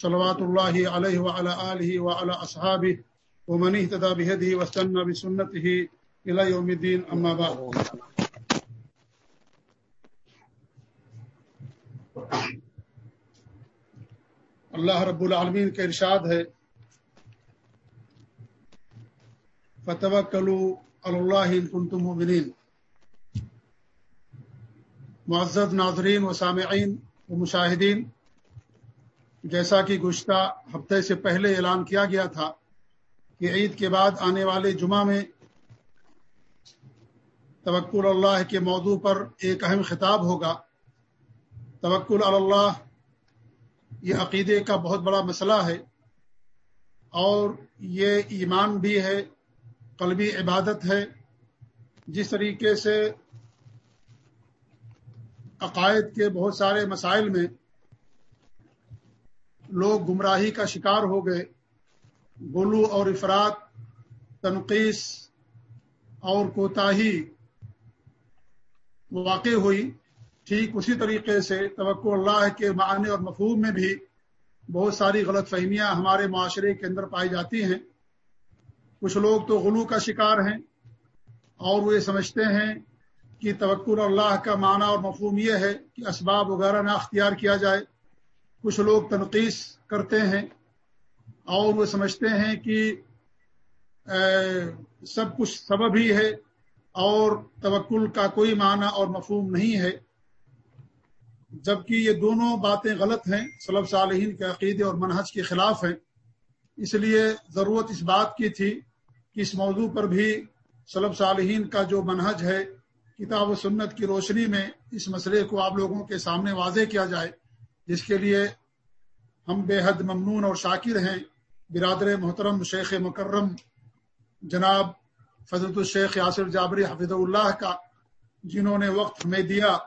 صلوات اللہ علیہ وعلى آلہ وعلى اصحابہ ومن اهتدى بهديه واستنى بسنته الى يوم الدين اما بعد. اللہ رب العالمین کا ارشاد ہے، فتوکلوا علی اللہ ان کنتم مؤمنین. معزز ناظرین و سامعین و مشاہدین جیسا کہ گزشتہ ہفتے سے پہلے اعلان کیا گیا تھا کہ عید کے بعد آنے والے جمعہ میں توکل اللہ کے موضوع پر ایک اہم خطاب ہوگا۔ توکل اللہ، یہ عقیدے کا بہت بڑا مسئلہ ہے اور یہ ایمان بھی ہے، قلبی عبادت ہے۔ جس طریقے سے عقائد کے بہت سارے مسائل میں لوگ گمراہی کا شکار ہو گئے۔ گلو اور افراد، تنقیس اور کوتاہی واقع ہوئی۔ ٹھیک اسی طریقے سے توقع اللہ کے معنی اور مفہوم میں بھی بہت ساری غلط فہمیاں ہمارے معاشرے کے اندر پائی جاتی ہیں۔ کچھ لوگ تو غلو کا شکار ہیں اور وہ یہ سمجھتے ہیں کہ توقع اللہ کا معنی اور مفہوم یہ ہے کہ اسباب وغیرہ نہ اختیار کیا جائے۔ کچھ لوگ تنقیس کرتے ہیں اور وہ سمجھتے ہیں کہ سب کچھ سبب ہی ہے اور توکل کا کوئی معنی اور مفہوم نہیں ہے۔ جبکہ یہ دونوں باتیں غلط ہیں صلب صالحین کے عقیدے اور منہج کے خلاف ہیں۔ اس لیے ضرورت اس بات کی تھی کہ اس موضوع پر بھی صلب صالحین کا جو منہج ہے، کتاب و سنت کی روشنی میں اس مسئلے کو آپ لوگوں کے سامنے واضح کیا جائے۔ جس کے لیے ہم بے حد ممنون اور شاکر ہیں۔ برادر محترم شیخ مکرم جناب فضرت الشیخ یاسر جابری حفظ اللہ کا، جنہوں نے وقت ہمیں دیا،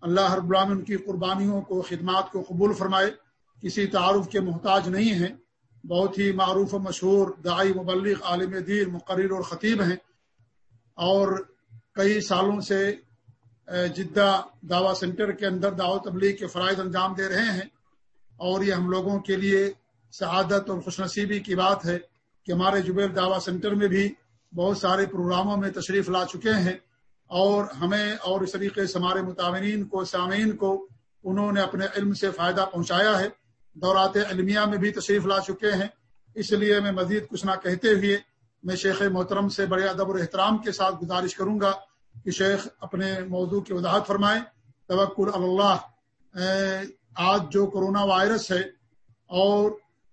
اللہ رب العالمین کی قربانیوں کو، خدمات کو قبول فرمائے۔ کسی تعارف کے محتاج نہیں ہیں۔ بہت ہی معروف و مشہور دائی مبلغ عالم دین، مقرر اور خطیب ہیں۔ اور کئی سالوں سے جدہ دعوی سینٹر کے اندر دعوت تبلیغ کے فرائض انجام دے رہے ہیں، اور یہ ہم لوگوں کے لیے سعادت اور خوش نصیبی کی بات ہے کہ ہمارے جبیل دعوی سینٹر میں بھی بہت سارے پروگراموں میں تشریف لا چکے ہیں، اور ہمیں اور اس طریقے سے ہمارے متعمین کو، سامعین کو انہوں نے اپنے علم سے فائدہ پہنچایا ہے۔ دورات علمیہ میں بھی تشریف لا چکے ہیں۔ اس لیے میں مزید کچھ نہ کہتے ہوئے میں شیخ محترم سے بڑے ادب اور احترام کے ساتھ گزارش کروں گا۔ کہ شیخ اپنے موضوع کی وضاحت فرمائیں توکل اللہ آج جو کرونا وائرس ہے اور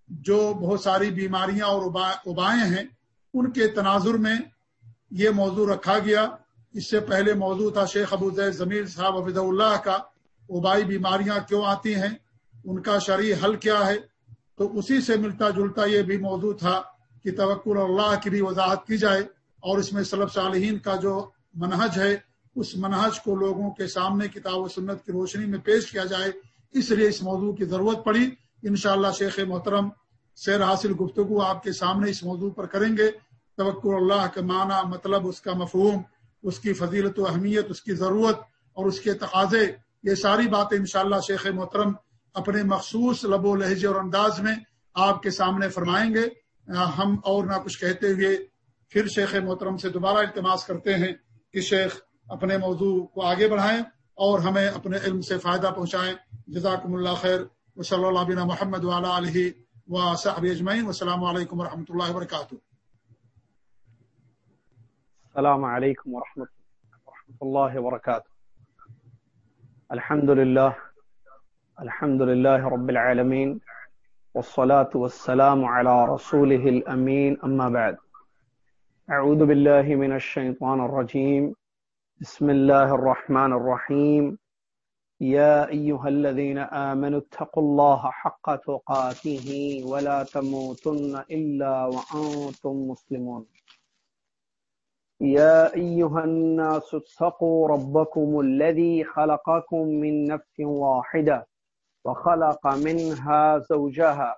جو بہت ساری بیماریاں اور ابائیں ہیں، ان کے تناظر میں یہ موضوع رکھا گیا۔ اس سے پہلے موضوع تھا شیخ ابو زید ضمیر صاحب عبید اللہ کا وبائی بیماریاں کیوں آتی ہیں، ان کا شرعی حل کیا ہے؟ تو اسی سے ملتا جلتا یہ بھی موضوع تھا کہ توکل اللہ کی بھی وضاحت کی جائے اور اس میں صلب صالحین کا جو منہج ہے، اس منہج کو لوگوں کے سامنے کتاب و سنت کی روشنی میں پیش کیا جائے۔ اس لیے اس موضوع کی ضرورت پڑی۔ انشاءاللہ شیخ محترم سیر حاصل گفتگو آپ کے سامنے اس موضوع پر کریں گے۔ توکل اللہ کا معنی مطلب اس کا مفہوم، اس کی فضیلت و اہمیت، اس کی ضرورت اور اس کے تقاضے، یہ ساری باتیں انشاءاللہ شیخ محترم اپنے مخصوص لب و لہجے اور انداز میں آپ کے سامنے فرمائیں گے۔ ہم اور نہ کچھ کہتے ہوئے پھر شیخ محترم سے دوبارہ التماس کرتے ہیں۔ کہ شیخ اپنے موضوع کو آگے بڑھائیں اور ہمیں اپنے علم سے فائدہ پہنچائیں۔ جزاکم اللہ خیر۔ و صلی اللہ بنا محمد والا علیہ و صحب اجمعین۔ السلام علیکم و رحمۃ اللہ وبرکاتہ۔ السلام علیکم ورحمۃ اللہ وبرکاتہ۔ الحمد للہ الحمد للہ رب العالمین۔ والصلاة والسلام على رسوله الأمين أما بعد۔ أعوذ بالله من الشيطان الرجيم. بسم الله الرحمن الرحيم. يا أيها الذين آمنوا اتقوا الله حق تقاته ولا تموتن إلا وأنتم مسلمون. يا أيها الناس اتقوا ربكم الذي خلقكم من نفس واحدة وخلق منها زوجها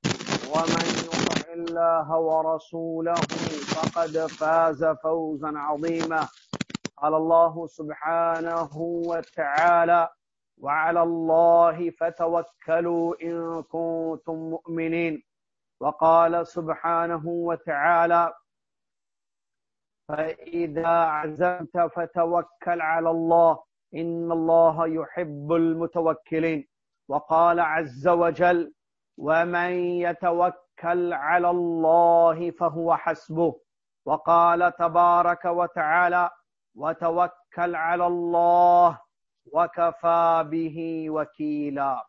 ومن يطع الله ورسوله فقد فاز فوزا عظيما قال الله سبحانه وتعالى وعلى الله فتوكلوا إن كنتم مؤمنين وقال سبحانه وتعالى فإذا عزمت فتوكل على الله إن الله يحب المتوكلين وقال عز وجل ومن يتوكل على الله فهو حسبه وقال تبارك وتعالى وتوكل على الله وكفى به وكيلا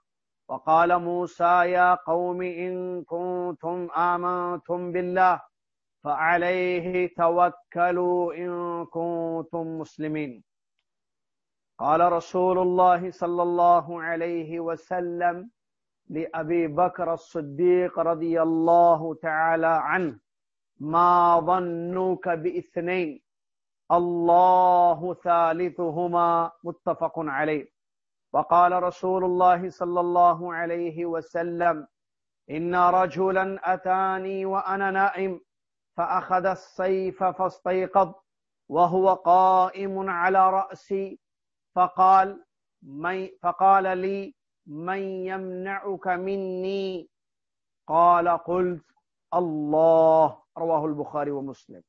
وقال موسى يا قوم إن كنتم آمنتم بالله فعليه توكلوا إن كنتم مسلمين قال رسول الله صلى الله عليه وسلم لأبي بكر الصديق رضي الله تعالى عنه. ما ظنك باثنين الله ثالثهما متفق عليه. وقال رسول الله صلى الله عليه وسلم، إن رجلا أتاني وأنا نائم، فأخذ السيف فاستيقظ، وهو قائم على رأسي، فقال من فقال لي من يمنعك مني؟ قال، قلت، الله، رواه البخاري ومسلم.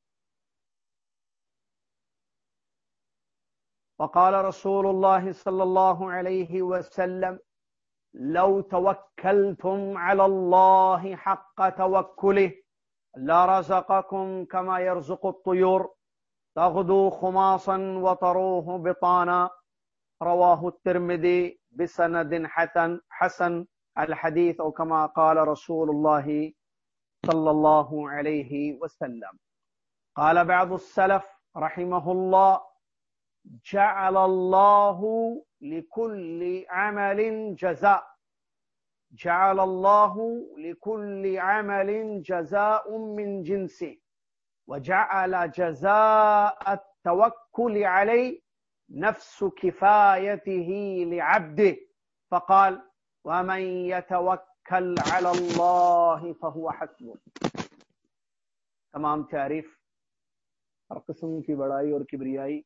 وقال رسول الله صلى الله عليه وسلم، لو توكلتم على الله حق توكله، لرزقكم كما يرزق الطيور. تغدو خماصا وتروه بطانا. رواه الترمذي. بسند حسن حسن الحديث او كما قال رسول الله صلى الله عليه وسلم. قال بعض السلف رحمه الله، جعل الله لكل عمل جزاء. جعل الله لكل عمل جزاء من جنسه. وجعل جزاء التوكل عليه نفس كفايته لعبده. فقال ومن يتوكل على الله فهو حسبه. تمام تعریف. ہر قسم کی بڑائی اور کبریائی،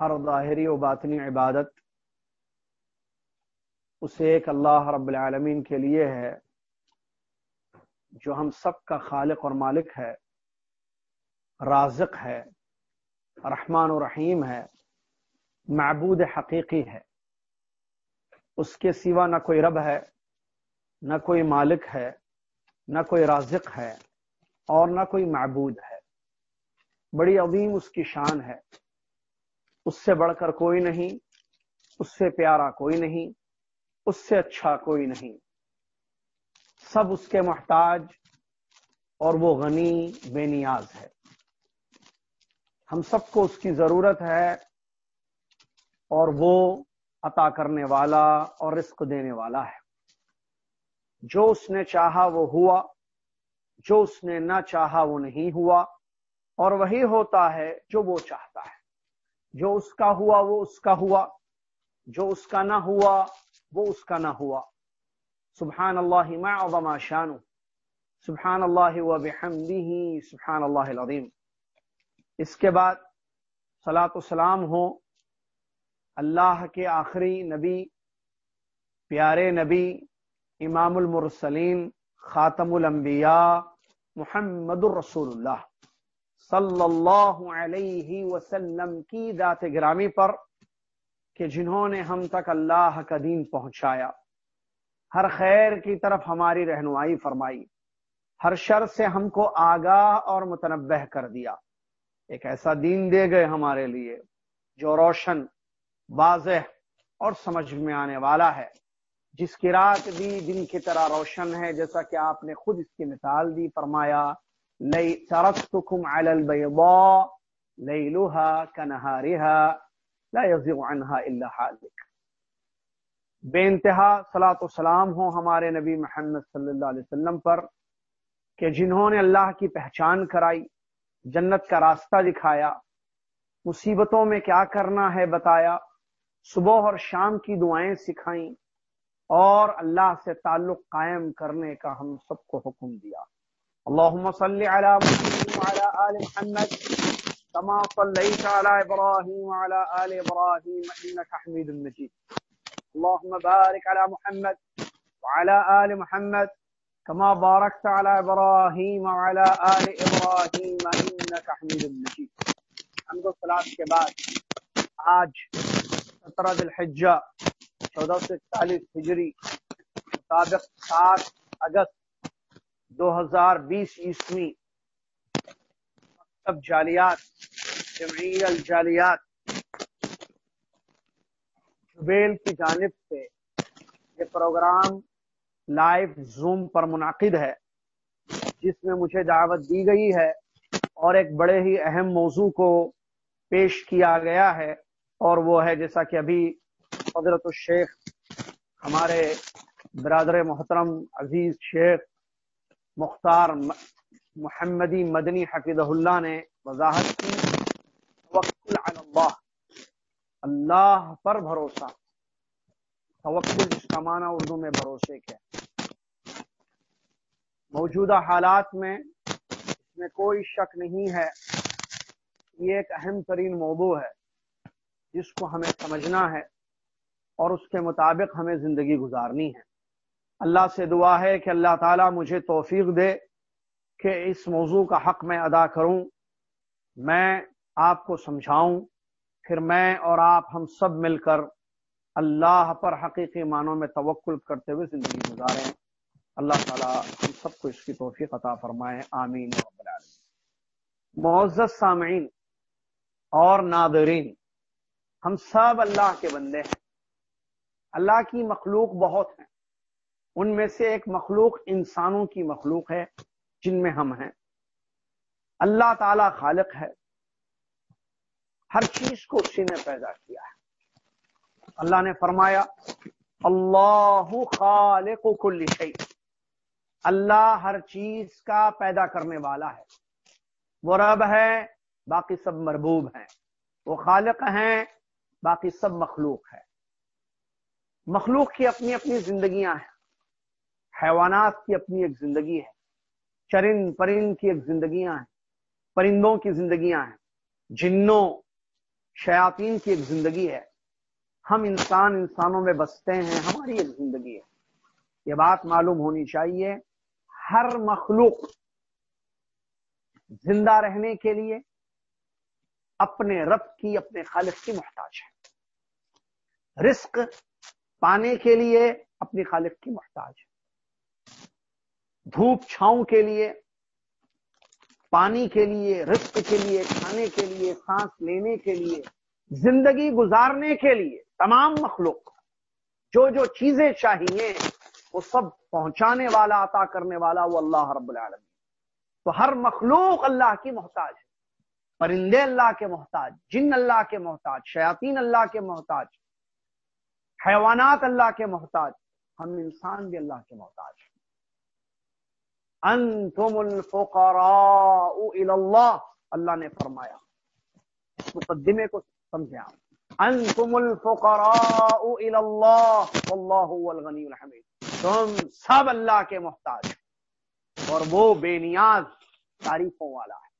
ہر ظاہری و باطنی عبادت، اسے ایک اللہ رب العالمین کے لیے ہے، جو ہم سب کا خالق اور مالک ہے، رازق ہے، رحمان و رحیم ہے معبود حقیقی ہے۔ اس کے سوا نہ کوئی رب ہے، نہ کوئی مالک ہے، نہ کوئی رازق ہے اور نہ کوئی معبود ہے۔ بڑی عظیم اس کی شان ہے۔ اس سے بڑھ کر کوئی نہیں، اس سے پیارا کوئی نہیں، اس سے اچھا کوئی نہیں۔ سب اس کے محتاج اور وہ غنی بے نیاز ہے۔ ہم سب کو اس کی ضرورت ہے اور وہ عطا کرنے والا اور رزق دینے والا ہے۔ جو اس نے چاہا وہ ہوا، جو اس نے نہ چاہا وہ نہیں ہوا، اور وہی ہوتا ہے جو وہ چاہتا ہے۔ جو اس کا ہوا، وہ اس کا ہوا، جو اس کا نہ ہوا، وہ اس کا نہ ہوا۔ سبحان اللہ ما عظم شانو۔ سبحان اللہ و سبحان اللہ العظیم۔ اس کے بعد صلاۃ السلام ہو۔ اللہ کے آخری نبی، پیارے نبی، امام المرسلین، خاتم الانبیاء محمد الرسول اللہ صلی اللہ علیہ وسلم کی ذات گرامی پر کہ جنہوں نے ہم تک اللہ کا دین پہنچایا۔ ہر خیر کی طرف ہماری رہنمائی فرمائی۔ ہر شر سے ہم کو آگاہ اور متنبع کر دیا۔ ایک ایسا دین دے گئے ہمارے لیے جو روشن واضح اور سمجھ میں آنے والا ہے۔ جس کی رات بھی دن کی طرح روشن ہے، جیسا کہ آپ نے خود اس کی مثال دی، فرمایا، لئی ترکتکم علی البیضاء لیلها کنہارها لا یزیغ عنها الا حالک. بے انتہا صلاة و سلام ہو ہمارے نبی محمد صلی اللہ علیہ وسلم پر، کہ جنہوں نے اللہ کی پہچان کرائی، جنت کا راستہ دکھایا، مصیبتوں میں کیا کرنا ہے بتایا صبح اور شام کی دعائیں سکھائیں اور اللہ سے تعلق قائم کرنے کا ہم سب کو حکم دیا۔ اللهم صل على محمد وعلى آل محمد كما صليت على إبراهيم وعلى آل إبراهيم إنك حميد مجيد اللهم بارك على محمد وعلى آل محمد كما باركت على إبراهيم وعلى آل إبراهيم إنك حميد مجيد حمد الصلاة کے بعد آج سترہ الحجہ، چودہ سو اکتالیس ہجری مطابق سات اگست دو ہزار بیس عیسوی مکتب جالیات جمعی الجالیات، جبیل کی جانب سے یہ پروگرام لائیو زوم پر منعقد ہے، جس میں مجھے دعوت دی گئی ہے اور ایک بڑے ہی اہم موضوع کو پیش کیا گیا ہے۔ اور وہ ہے جیسا کہ ابھی حضرت الشیخ، ہمارے برادر محترم عزیز شیخ مختار محمدی مدنی حفیظ اللہ نے وضاحت کی، توکل علی اللہ اللہ پر بھروسہ، توکل جس کا معنی اردو میں بھروسے کے۔ موجودہ حالات میں اس میں کوئی شک نہیں ہے یہ ایک اہم ترین موضوع ہے۔ جس کو ہمیں سمجھنا ہے اور اس کے مطابق ہمیں زندگی گزارنی ہے۔ اللہ سے دعا ہے کہ اللہ تعالیٰ مجھے توفیق دے کہ اس موضوع کا حق میں ادا کروں، میں آپ کو سمجھاؤں، پھر میں اور آپ ہم سب مل کر اللہ پر حقیقی معنوں میں توقل کرتے ہوئے زندگی گزاریں۔ اللہ تعالیٰ ہم سب کو اس کی توفیق عطا فرمائے۔ آمین معزز سامعین اور نادرین ہم سب اللہ کے بندے ہیں۔ اللہ کی مخلوق بہت ہیں۔ ان میں سے ایک مخلوق انسانوں کی مخلوق ہے، جن میں ہم ہیں۔ اللہ تعالی خالق ہے۔ ہر چیز کو اسی نے پیدا کیا ہے۔ اللہ نے فرمایا، اللہ خالق کل شیء۔ اللہ ہر چیز کا پیدا کرنے والا ہے۔ وہ رب ہے، باقی سب مربوب ہیں۔ وہ خالق ہیں باقی سب مخلوق ہے۔ مخلوق کی اپنی اپنی زندگیاں ہیں۔ حیوانات کی اپنی ایک زندگی ہے۔ چرند، پرند کی ایک زندگیاں ہیں۔ پرندوں کی زندگیاں ہیں۔ جنوں، شیاطین کی ایک زندگی ہے۔ ہم انسان انسانوں میں بستے ہیں، ہماری ایک زندگی ہے۔ یہ بات معلوم ہونی چاہیے، ہر مخلوق زندہ رہنے کے لیے اپنے رب کی، اپنے خالق کی محتاج ہے۔ رزق پانے کے لیے اپنی خالق کی محتاج ہے۔ دھوپ چھاؤں کے لیے، پانی کے لیے، رزق کے لیے، کھانے کے لیے، سانس لینے کے لیے، زندگی گزارنے کے لیے تمام مخلوق جو جو چیزیں چاہیے، وہ سب پہنچانے والا، عطا کرنے والا وہ اللہ رب العالمین۔ تو ہر مخلوق اللہ کی محتاج ہے۔ پرندے اللہ کے محتاج، جن اللہ کے محتاج، شیاطین اللہ کے محتاج حیوانات اللہ کے محتاج، ہم انسان بھی اللہ کے محتاج انتم الفقراء اللہ اللہ نے فرمایا، مقدمے کو سمجھے آپ۔ انتم الفقراء اللہ، واللہ هو الغنی الحمید۔ تم سب اللہ کے محتاج اور وہ بے نیاز تعریفوں والا ہے۔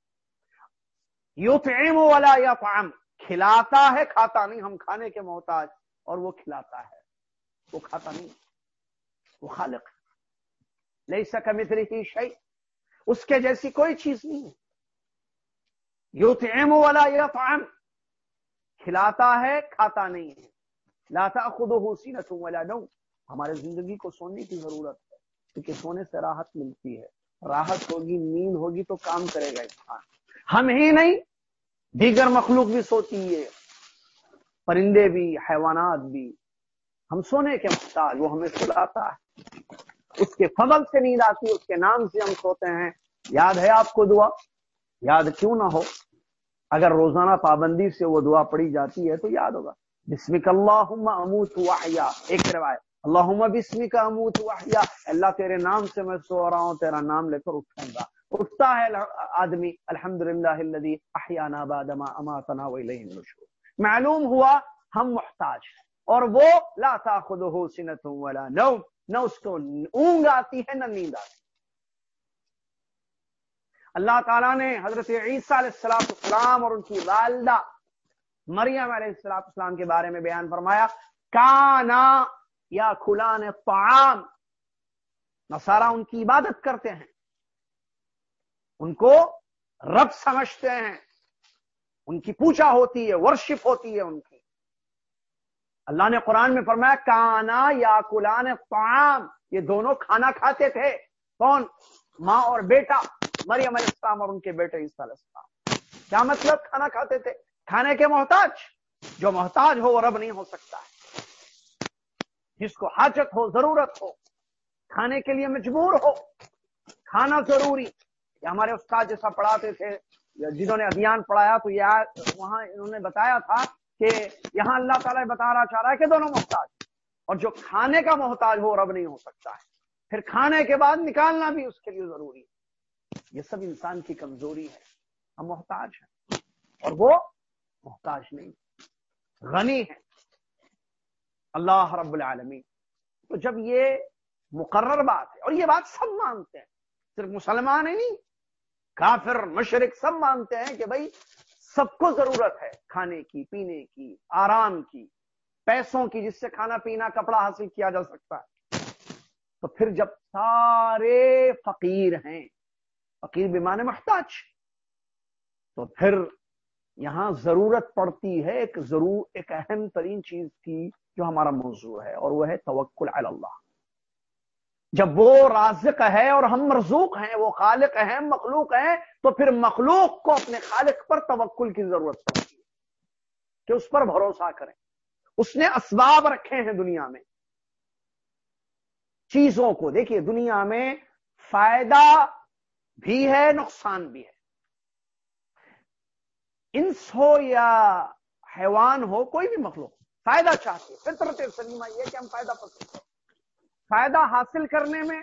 یطعم ولا یطعم، کھلاتا ہے، کھاتا نہیں، ہم کھانے کے محتاج۔ اور وہ کھلاتا ہے۔ وہ کھاتا نہیں۔ وہ خالق۔ نہیں سکا متری کی شعی اس کے جیسی کوئی چیز نہیں۔ یو تیم والا یا فام کھلاتا ہے، کھاتا نہیں ہے۔ لاتا خود ہوسی نہ تم والا نو ہمارے زندگی کو سونے کی ضرورت ہے، کیونکہ سونے سے راحت ملتی ہے۔ راحت ہوگی، نیند ہوگی تو کام کرے گا انسان۔ ہم ہی نہیں، دیگر مخلوق بھی سوتی ہے پرندے بھی، حیوانات بھی۔ ہم سونے کے محتاج، وہ ہمیں سلاتا ہے۔ اس کے فضل سے نیند آتی ہے اس کے نام سے ہم سوتے ہیں۔ یاد ہے آپ کو دعا؟ یاد کیوں نہ ہو؟ اگر روزانہ پابندی سے وہ دعا پڑی جاتی ہے تو یاد ہوگا۔ بسمک اللہ اموت ایک روایت۔ اللہ بسمی کا اموت وحیا، اللہ تیرے نام سے میں سو رہا ہوں، تیرا نام لے کر اٹھوں گا۔ اٹھتا ہے آدمی الحمد للہ احیانا بعدما اماتنا ویلیہ النشور۔ معلوم ہوا ہم محتاج ہیں۔ اور وہ لا تاخذہ سنت ولا نوم، نہ اس کو اونگ آتی ہے، نہ نیند آتی۔ اللہ تعالیٰ نے حضرت عیسیٰ علیہ السلام السلام اور ان کی والدہ مریم علیہ السلام السلام کے بارے میں بیان فرمایا، کانا یا کھلان طعام نصارہ ان کی عبادت کرتے ہیں۔ ان کو رب سمجھتے ہیں۔ ان کی پوچھا ہوتی ہے ورشپ ہوتی ہے ان کی۔ اللہ نے قرآن میں فرمایا، کانا یا کلان طعام، یہ دونوں کھانا کھاتے تھے۔ کون؟ ماں اور بیٹا، مریم علیہ السلام اور ان کے بیٹے عیسیٰ علیہ السلام۔ کیا مطلب کھانا کھاتے تھے؟ کھانے کے محتاج۔ جو محتاج ہو وہ رب نہیں ہو سکتا ہے۔ جس کو حاجت ہو، ضرورت ہو، کھانے کے لیے مجبور ہو، کھانا ضروری۔ یہ ہمارے استاد جیسا پڑھاتے تھے۔ جنہوں نے ابھیان پڑھایا تو یہ وہاں انہوں نے بتایا تھا کہ یہاں اللہ تعالیٰ بتا رہا چاہ رہا ہے کہ دونوں محتاج اور جو کھانے کا محتاج ہو رب نہیں ہو سکتا ہے۔ پھر کھانے کے بعد نکالنا بھی اس کے لیے ضروری ہے۔ یہ سب انسان کی کمزوری ہے۔ ہم محتاج ہیں اور وہ محتاج نہیں غنی ہے اللہ رب العالمین۔ تو جب یہ مقرر بات ہے اور یہ بات سب مانتے ہیں، صرف مسلمان ہی نہیں کافر مشرق سب مانتے ہیں کہ بھائی سب کو ضرورت ہے کھانے کی، پینے کی، آرام کی، پیسوں کی، جس سے کھانا پینا، کپڑا حاصل کیا جا سکتا ہے۔ تو پھر جب سارے فقیر ہیں، فقیر بیمان محتاج، تو پھر یہاں ضرورت پڑتی ہے ایک ضرور، ایک اہم ترین چیز کی جو ہمارا موضوع ہے، اور وہ ہے توکل علی اللہ۔ جب وہ رازق ہے اور ہم مرزوق ہیں، وہ خالق ہیں، مخلوق ہیں، تو پھر مخلوق کو اپنے خالق پر توکل کی ضرورت پڑتی ہے کہ اس پر بھروسہ کریں۔ اس نے اسباب رکھے ہیں دنیا میں۔ چیزوں کو دیکھیے، دنیا میں فائدہ بھی ہے، نقصان بھی ہے۔ انس ہو یا حیوان ہو، کوئی بھی مخلوق فائدہ چاہتے فطرت سلیمہ یہ کہ ہم فائدہ پسند کریں فائدہ حاصل کرنے میں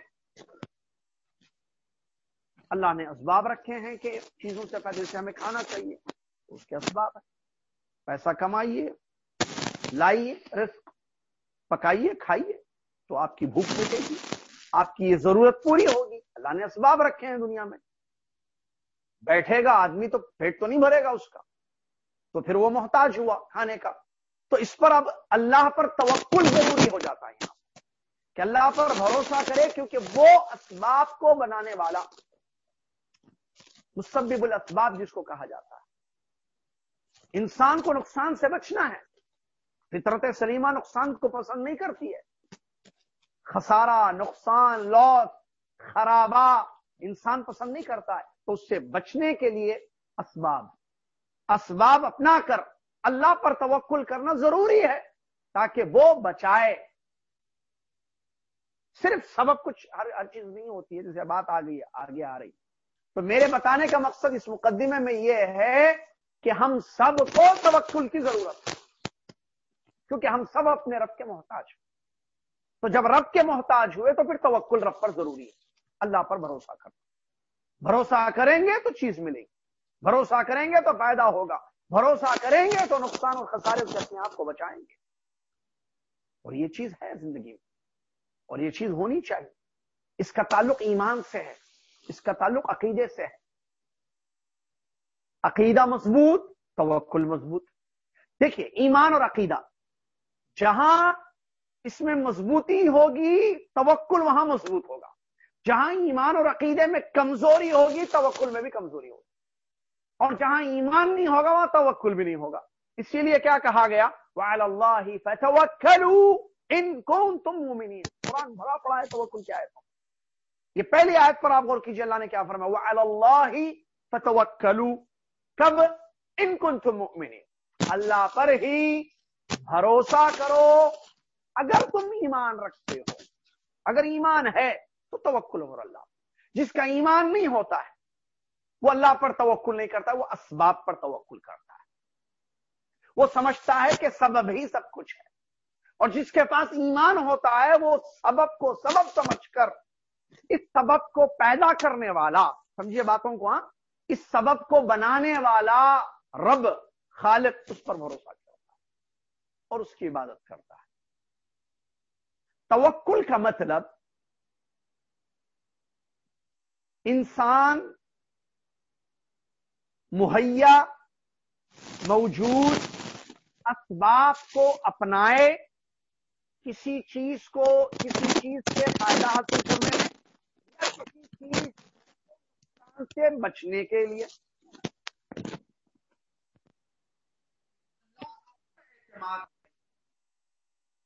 اللہ نے اسباب رکھے ہیں کہ چیزوں سے پہلے سے ہمیں کھانا چاہیے، اس کے اسباب ہے پیسہ کمائیے، لائیے، رزق پکائیے، کھائیے، تو آپ کی بھوک مٹے گی، آپ کی یہ ضرورت پوری ہوگی۔ اللہ نے اسباب رکھے ہیں دنیا میں۔ بیٹھے گا آدمی تو پیٹ تو نہیں بھرے گا اس کا۔ تو پھر وہ محتاج ہوا کھانے کا۔ تو اس پر اب اللہ پر توکل ضروری ہو جاتا ہے۔ کہ اللہ پر بھروسہ کرے کیونکہ وہ اسباب کو بنانے والا مسبب الاسباب جس کو کہا جاتا ہے۔ انسان کو نقصان سے بچنا ہے۔ فطرت سلیمہ نقصان کو پسند نہیں کرتی ہے۔ خسارہ، نقصان لوس خرابہ انسان پسند نہیں کرتا ہے۔ تو اس سے بچنے کے لیے اسباب۔ اسباب اپنا کر، اللہ پر توکل کرنا ضروری ہے تاکہ وہ بچائے۔ صرف سبب کچھ ہر ہر چیز نہیں ہوتی ہے، جیسے بات آ گئی آگے آ رہی۔ تو میرے بتانے کا مقصد اس مقدمے میں یہ ہے کہ ہم سب کو توکل کی ضرورت ہے۔ کیونکہ ہم سب اپنے رب کے محتاج ہیں۔ تو جب رب کے محتاج ہوئے تو پھر توکل رب پر ضروری ہے۔ اللہ پر بھروسہ کرنا۔ بھروسہ کریں گے تو چیز ملے گی۔ بھروسہ کریں گے تو فائدہ ہوگا۔ بھروسہ کریں گے تو نقصان اور خسارے سے اپنے آپ کو بچائیں گے۔ اور یہ چیز ہے زندگی میں۔ اور یہ چیز ہونی چاہیے۔ اس کا تعلق ایمان سے ہے، اس کا تعلق عقیدے سے ہے۔ عقیدہ مضبوط، توکل مضبوط۔ دیکھیے، ایمان اور عقیدہ، جہاں اس میں مضبوطی ہوگی، توکل وہاں مضبوط ہوگا۔ جہاں ایمان اور عقیدے میں کمزوری ہوگی، توکل میں بھی کمزوری ہوگی۔ اور جہاں ایمان نہیں ہوگا، وہاں توکل بھی نہیں ہوگا۔ اسی لیے کیا کہا گیا؟ ان کون تم مومنین قرآن بھرا پڑا ہے تو وہ کن کیا آیت یہ پہلی آیت پر آپ غور کیجیے، اللہ نے کیا فرمایا؟ وعلى اللہ فتوکلو کب؟ ان کن تم مؤمنین۔ اللہ پر ہی بھروسہ کرو۔ اگر تم ایمان رکھتے ہو، اگر ایمان ہے، تو توکل ہو اللہ۔ جس کا ایمان نہیں ہوتا ہے، وہ اللہ پر توکل نہیں کرتا، وہ اسباب پر توکل کرتا ہے۔ وہ سمجھتا ہے کہ سبب ہی سب کچھ ہے۔ اور جس کے پاس ایمان ہوتا ہے، وہ سبب کو سبب سمجھ کر، اس سبب کو پیدا کرنے والا، سمجھیے باتوں کو ہاں؟ اس سبب کو بنانے والا رب خالق اس پر بھروسہ کرتا ہے اور اس کی عبادت کرتا ہے۔ توکل کا مطلب انسان مہیا، موجود اسباب کو اپنائے کسی چیز کو کسی چیز سے فائدہ حاصل کرنے میں یا کسی چیز سے بچنے کے لیے۔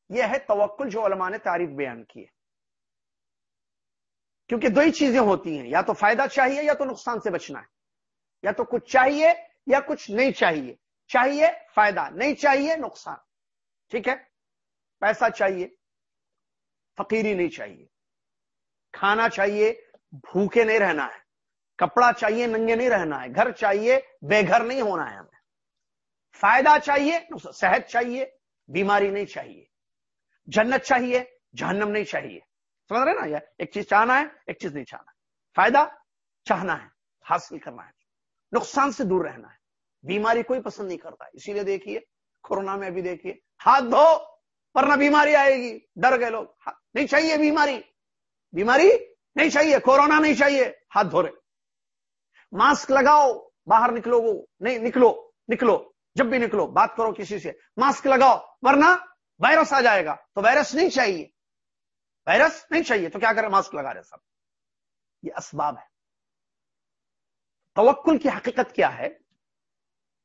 یہ ہے توکل جو علماء نے تعریف بیان کی ہے۔ کیونکہ دو ہی چیزیں ہوتی ہیں، یا تو فائدہ چاہیے یا تو نقصان سے بچنا ہے۔ یا تو کچھ چاہیے یا کچھ نہیں چاہیے۔ چاہیے فائدہ، نہیں چاہیے نقصان۔ ٹھیک ہے؟ پیسہ چاہیے، فقیری نہیں چاہیے۔ کھانا چاہیے، بھوکے نہیں رہنا ہے۔ کپڑا چاہیے، ننگے نہیں رہنا ہے۔ گھر چاہیے، بے گھر نہیں ہونا ہے ہمیں۔ فائدہ چاہیے صحت چاہیے، بیماری نہیں چاہیے۔ جنت چاہیے، جہنم نہیں چاہیے۔ سمجھ رہے نا؟ یا ایک چیز چاہنا ہے، ایک چیز نہیں چاہنا۔ فائدہ چاہنا ہے، حاصل کرنا ہے۔ نقصان سے دور رہنا ہے۔ بیماری کوئی پسند نہیں کرتا۔ اسی لیے دیکھیے، کورونا میں ابھی دیکھیے، ہاتھ دھو۔ ورنہ بیماری آئے گی۔ ڈر گئے لوگ۔ ہاں، نہیں چاہیے بیماری۔ بیماری نہیں چاہیے، کورونا نہیں چاہیے۔ ہاتھ دھو رہے۔ ماسک لگاؤ، باہر نکلو وہ۔ نہیں، نکلو نکلو۔ جب بھی نکلو، بات کرو کسی سے۔ ماسک لگاؤ، ورنہ وائرس آ جائے گا۔ تو وائرس نہیں چاہیے۔ وائرس نہیں چاہیے۔ تو کیا کریں؟ ماسک لگا رہے سب۔ یہ اسباب ہے توکل کی حقیقت کیا ہے؟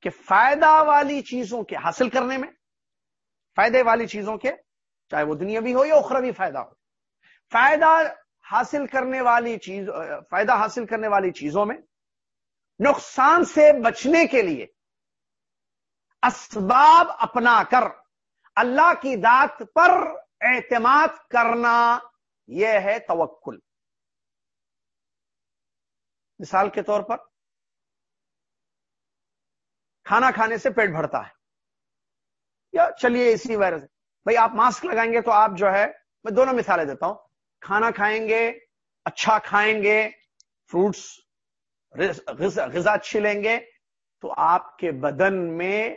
کہ فائدہ والی چیزوں کے حاصل کرنے میں فائدے والی چیزوں کے، چاہے وہ دنیا بھی ہو یا اخروی فائدہ ہو۔ فائدہ حاصل کرنے والی چیز، فائدہ حاصل کرنے والی چیزوں میں نقصان سے بچنے کے لیے اسباب اپنا کر اللہ کی دات پر اعتماد کرنا یہ ہے توکل۔ مثال کے طور پر کھانا کھانے سے پیٹ بھرتا ہے۔ یا چلیے اسی وائرس بھائی آپ ماسک لگائیں گے تو آپ جو ہے، میں دونوں مثالیں دیتا ہوں۔ کھانا کھائیں گے اچھا کھائیں گے، فروٹس غذا اچھی لیں گے، تو آپ کے بدن میں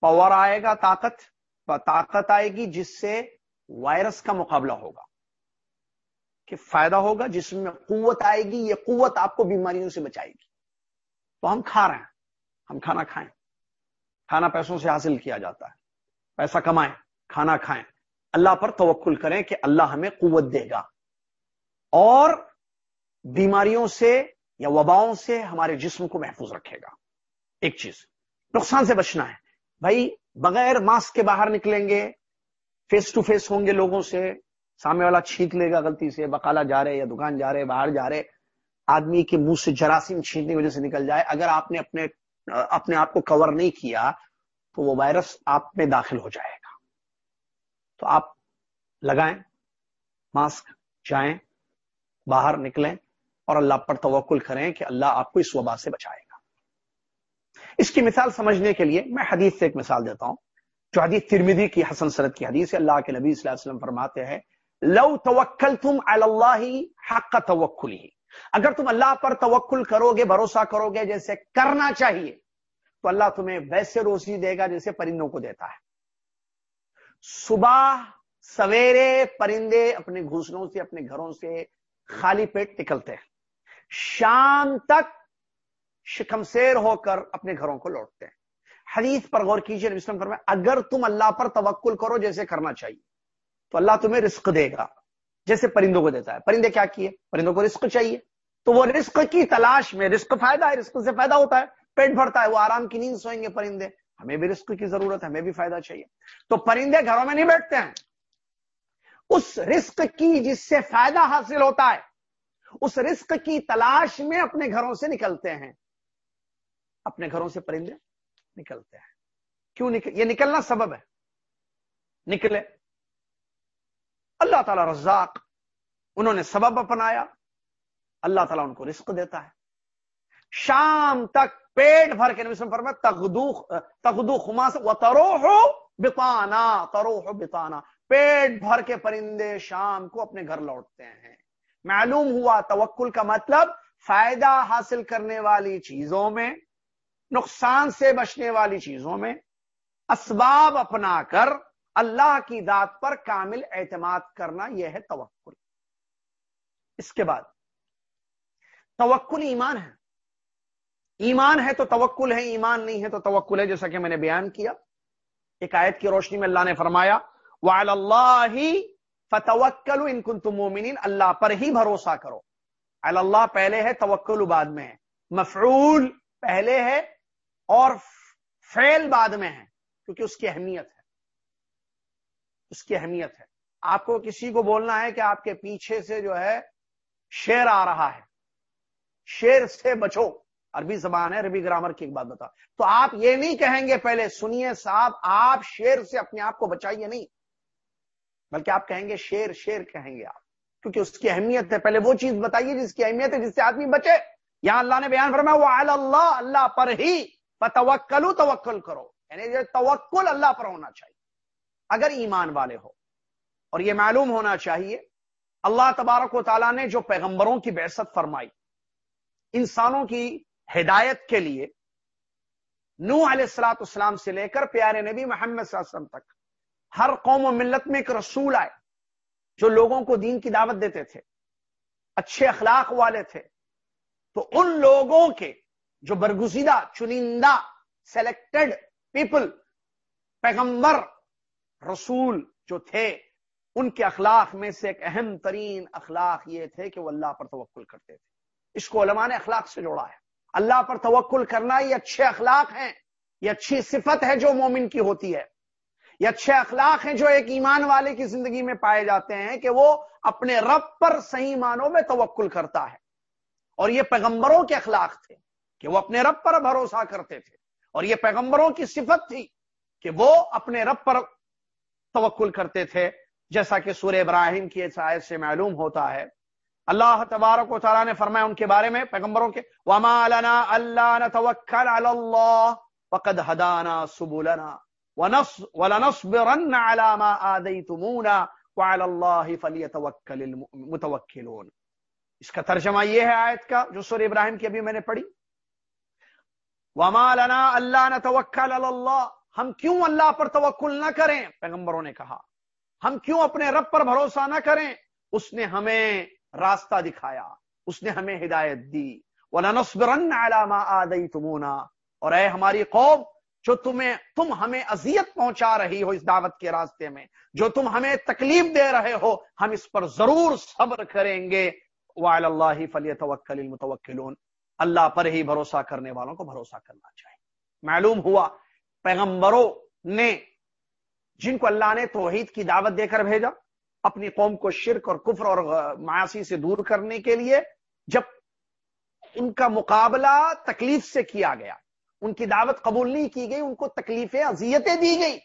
پاور آئے گا، طاقت طاقت آئے گی، جس سے وائرس کا مقابلہ ہوگا۔ کہ فائدہ ہوگا، جس میں قوت آئے گی، یہ قوت آپ کو بیماریوں سے بچائے گی۔ تو ہم کھا رہے ہیں، ہم کھانا کھائیں۔ کھانا پیسوں سے حاصل کیا جاتا ہے۔ پیسہ کمائیں، کھانا کھائیں۔ اللہ پر توکل کریں کہ اللہ ہمیں قوت دے گا۔ اور بیماریوں سے یا وباؤں سے ہمارے جسم کو محفوظ رکھے گا۔ ایک چیز، نقصان سے بچنا ہے۔ بھائی، بغیر ماسک کے باہر نکلیں گے فیس ٹو فیس ہوں گے لوگوں سے، سامنے والا چھینک لے گا غلطی سے بکالا جا رہے یا دکان جا رہے، باہر جا رہے، آدمی کے منہ سے جراثیم چھینکنے کی وجہ سے نکل جائے۔ اگر آپ نے اپنے اپنے آپ کو کور نہیں کیا تو وہ وائرس آپ میں داخل ہو جائے گا۔ تو آپ لگائیں، ماسک جائیں، باہر نکلیں اور اللہ پر توکل کریں کہ اللہ آپ کو اس وبا سے بچائے گا۔ اس کی مثال سمجھنے کے لیے میں حدیث سے ایک مثال دیتا ہوں۔ جو حدیث ترمیدی کی، حسن سرد کی حدیث ہے، اللہ کے نبی صلی اللہ علیہ وسلم فرماتے ہیں، لو توکل تم اللہ حق توکل ہی اگر تم اللہ پر توکل کرو گے بھروسہ کرو گے جیسے کرنا چاہیے تو اللہ تمہیں ویسے روشنی دے گا جیسے پرندوں کو دیتا ہے۔ صبح سویرے پرندے اپنے گھوسلوں سے، اپنے گھروں سے خالی پیٹ نکلتے ہیں۔ شام تک شکمسیر ہو کر اپنے گھروں کو لوٹتے ہیں۔ حدیث پر غور کیجیے فرمائے اگر تم اللہ پر توکل کرو جیسے کرنا چاہیے، تو اللہ تمہیں رزق دے گا جیسے پرندوں کو دیتا ہے۔ پرندے کیا کیے؟ پرندوں کو رزق چاہیے۔ تو وہ رزق کی تلاش میں، رزق فائدہ ہے، رزق سے فائدہ ہوتا ہے۔ پیٹ بھرتا ہے، وہ آرام کی نیند سوئیں گے پرندے۔ ہمیں بھی رزق کی ضرورت ہے، ہمیں بھی فائدہ چاہیے۔ تو پرندے گھروں میں نہیں بیٹھتے ہیں۔ اس رزق کی جس سے فائدہ حاصل ہوتا ہے، اس رزق کی تلاش میں اپنے گھروں سے نکلتے ہیں۔ اپنے گھروں سے پرندے نکلتے ہیں۔ کیوں نکل یہ نکلنا سبب ہے۔ نکلے۔ اللہ تعالی رزاق، انہوں نے سبب اپنایا۔ اللہ تعالیٰ ان کو رزق دیتا ہے۔ شام تک پیٹ بھر کے نبی فرما تغدو تغدو خما سے وطرو ہو بتانا تروح بتانا پیٹ بھر کے پرندے شام کو اپنے گھر لوٹتے ہیں۔ معلوم ہوا توکل کا مطلب فائدہ حاصل کرنے والی چیزوں میں، نقصان سے بچنے والی چیزوں میں اسباب اپنا کر اللہ کی ذات پر کامل اعتماد کرنا یہ ہے توکل۔ اس کے بعد توکل ایمان ہے۔ ایمان ہے تو توکل ہے، ایمان نہیں ہے تو توکل ہے، جیسا کہ میں نے بیان کیا۔ ایک آیت کی روشنی میں اللہ نے فرمایا وعلی اللہ فتوکل ان کنتم مومنین اللہ پر ہی بھروسہ کرو۔ علی اللہ پہلے ہے، توکل بعد میں ہے۔ مفعول پہلے ہے اور فعل بعد میں ہے، کیونکہ اس کی اہمیت ہے۔ اس کی اہمیت ہے۔ آپ کو کسی کو بولنا ہے کہ آپ کے پیچھے سے جو ہے شیر آ رہا ہے شیر سے بچو۔ عربی زبان ہے، عربی گرامر کی ایک بات بتا تو آپ یہ نہیں کہیں گے پہلے، سنیے صاحب، آپ شیر سے اپنے آپ کو بچائیے نہیں۔ بلکہ آپ کہیں گے شیر شیر کہیں گے آپ۔ کیونکہ اس کی اہمیت ہے۔ پہلے وہ چیز بتائیے جس کی اہمیت ہے، جس سے آدمی بچے۔ یہاں اللہ نے بیان فرمایا وہ اللہ اللہ پر ہی توکلو توکل کرو۔ یعنی توکل اللہ پر ہونا چاہیے۔ اگر ایمان والے ہو، اور یہ معلوم ہونا چاہیے، اللہ تبارک و تعالیٰ نے جو پیغمبروں کی بحثت فرمائی، انسانوں کی ہدایت کے لیے نو علیہ السلاۃ اسلام سے لے کر پیارے نبی محمد صلی اللہ علیہ وسلم تک ہر قوم و ملت میں ایک رسول آئے جو لوگوں کو دین کی دعوت دیتے تھے، اچھے اخلاق والے تھے۔ تو ان لوگوں کے جو برگزیدہ، چنندہ سلیکٹڈ پیپل پیغمبر، رسول جو تھے، ان کے اخلاق میں سے ایک اہم ترین اخلاق یہ تھے کہ وہ اللہ پر توکل کرتے تھے۔ اس کو علماء نے اخلاق سے جوڑا ہے۔ اللہ پر توکل کرنا یہ اچھے اخلاق ہیں، یہ اچھی صفت ہے جو مومن کی ہوتی ہے۔ یہ اچھے اخلاق ہیں جو ایک ایمان والے کی زندگی میں پائے جاتے ہیں کہ وہ اپنے رب پر صحیح معنوں میں توکل کرتا ہے۔ اور یہ پیغمبروں کے اخلاق تھے کہ وہ اپنے رب پر بھروسہ کرتے تھے۔ اور یہ پیغمبروں کی صفت تھی کہ وہ اپنے رب پر توکل کرتے تھے۔ جیسا کہ سورہ ابراہیم کی آیت سے معلوم ہوتا ہے اللہ تبارک و تعالیٰ نے فرمایا ان کے بارے میں، پیغمبروں کے، وما لنا اللہ نتوکل علی اللہ وقد ہدانا سبلنا ولنصبرن على ما آدیتمونا وعلى اللہ فلیتوکل المتوکلون اس کا ترجمہ یہ ہے آیت کا جو سورہ ابراہیم کی ابھی میں نے پڑھی۔ وما لنا اللہ نتوکل علی اللہ ہم کیوں اللہ پر توکل نہ کریں؟ پیغمبروں نے کہا۔ ہم کیوں اپنے رب پر بھروسہ نہ کریں؟ اس نے ہمیں راستہ دکھایا، اس نے ہمیں ہدایت دی۔ وَلَنَصْبِرَنَّ عَلَى آدَيْتُمُونَا اور اے ہماری قوم، جو تمہیں، تم ہمیں اذیت پہنچا رہی ہو اس دعوت کے راستے میں، جو تم ہمیں تکلیف دے رہے ہو، ہم اس پر ضرور صبر کریں گے۔ وَعَلَى اللَّهِ فَلْيَتَوَكَّلِ الْمُتَوَكِّلُونَ۔ اللہ پر ہی بھروسہ کرنے والوں کو بھروسہ کرنا چاہیے۔ معلوم ہوا، پیغمبروں نے، جن کو اللہ نے توحید کی دعوت دے کر بھیجا اپنی قوم کو شرک اور کفر اور معاشی سے دور کرنے کے لیے جب ان کا مقابلہ تکلیف سے کیا گیا، ان کی دعوت قبول نہیں کی گئی، ان کو تکلیفیں، اذیتیں دی گئی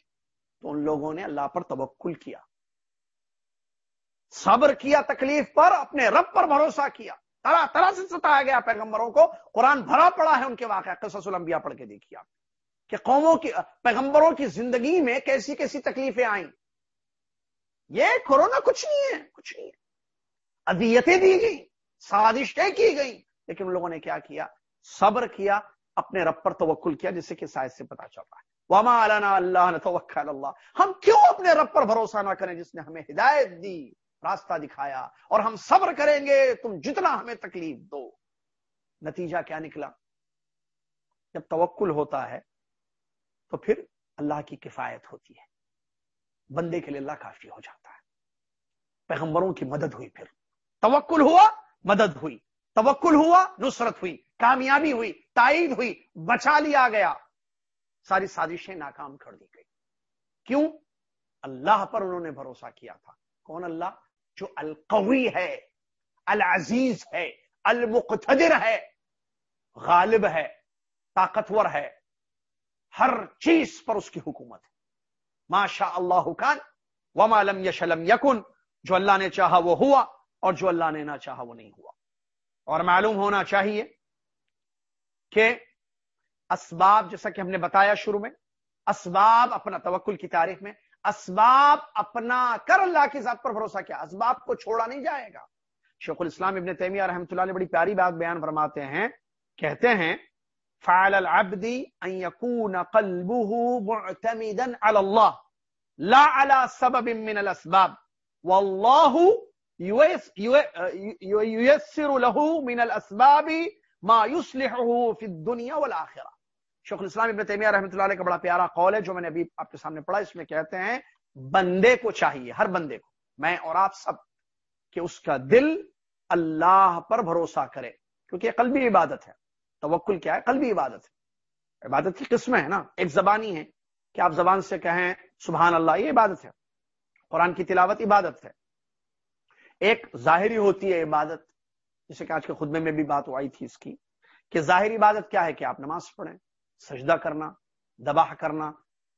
تو ان لوگوں نے اللہ پر توکل کیا۔ صبر کیا تکلیف پر، اپنے رب پر بھروسہ کیا۔ طرح طرح سے ستایا گیا پیغمبروں کو۔ قرآن بھرا پڑا ہے ان کے واقعہ، قصص الانبیاء پڑھ کے دیکھیے کہ قوموں کی، پیغمبروں کی زندگی میں کیسی کیسی تکلیفیں آئیں۔ یہ کورونا کچھ نہیں ہے، کچھ نہیں ہے۔ ادیتیں دی گئی سازشیں کی گئی لیکن ان لوگوں نے کیا کیا؟ صبر کیا، اپنے رب پر توکل کیا، جس سے کہ سائز سے پتا چل رہا ہے۔ وما علانا اللہ توکل اللہ ہم کیوں اپنے رب پر بھروسہ نہ کریں، جس نے ہمیں ہدایت دی، راستہ دکھایا، اور ہم صبر کریں گے، تم جتنا ہمیں تکلیف دو۔ نتیجہ کیا نکلا؟ جب توکل ہوتا ہے، تو پھر اللہ کی کفایت ہوتی ہے۔ بندے کے لیے اللہ کافی ہو جاتا پیغمبروں کی مدد ہوئی پھر۔ توکل ہوا، مدد ہوئی۔ توکل ہوا، نصرت ہوئی۔ کامیابی ہوئی، تائید ہوئی، بچا لیا گیا۔ ساری سازشیں ناکام کر دی گئی۔ کیوں؟ اللہ پر انہوں نے بھروسہ کیا تھا۔ کون اللہ؟ جو القوی ہے، العزیز ہے، المقتدر ہے، غالب ہے، طاقتور ہے۔ ہر چیز پر اس کی حکومت ہے۔ ماشا اللہ کان، وما لم یشلم یکن جو اللہ نے چاہا وہ ہوا اور جو اللہ نے نہ چاہا وہ نہیں ہوا۔ اور معلوم ہونا چاہیے کہ اسباب، جیسا کہ ہم نے بتایا شروع میں، اسباب اپنا توکل کی تاریخ میں، اسباب اپنا کر اللہ کی ذات پر بھروسہ کیا۔ اسباب کو چھوڑا نہیں جائے گا۔ شیخ الاسلام ابن تیمیہ رحمۃ اللہ نے بڑی پیاری بات بیان فرماتے ہیں، کہتے ہیں، فعل العبد ان يكون قلبه معتمدا على الله لا على سبب من الاسباب۔ والله ييسر له من الاسباب ما يصلحه في الدنيا والاخره شیخ الاسلام ابن تیمیہ رحمۃ اللہ علیہ کا بڑا پیارا قول ہے جو میں نے ابھی آپ کے سامنے پڑھا اس میں کہتے ہیں، بندے کو چاہیے، ہر بندے کو، میں اور آپ سب، کہ اس کا دل اللہ پر بھروسہ کرے، کیونکہ یہ قلبی عبادت ہے۔ توکل کیا ہے؟ قلبی عبادت ہے۔ عبادت کی قسم ہے نا، ایک زبانی ہے کہ آپ زبان سے کہیں، سبحان اللہ، یہ عبادت ہے۔ قرآن کی تلاوت عبادت ہے۔ ایک ظاہری ہوتی ہے عبادت، جیسے کہ آج کے خطبے میں بھی بات آئی تھی اس کی، کہ ظاہری عبادت کیا ہے کہ آپ نماز پڑھیں، سجدہ کرنا دباہ کرنا،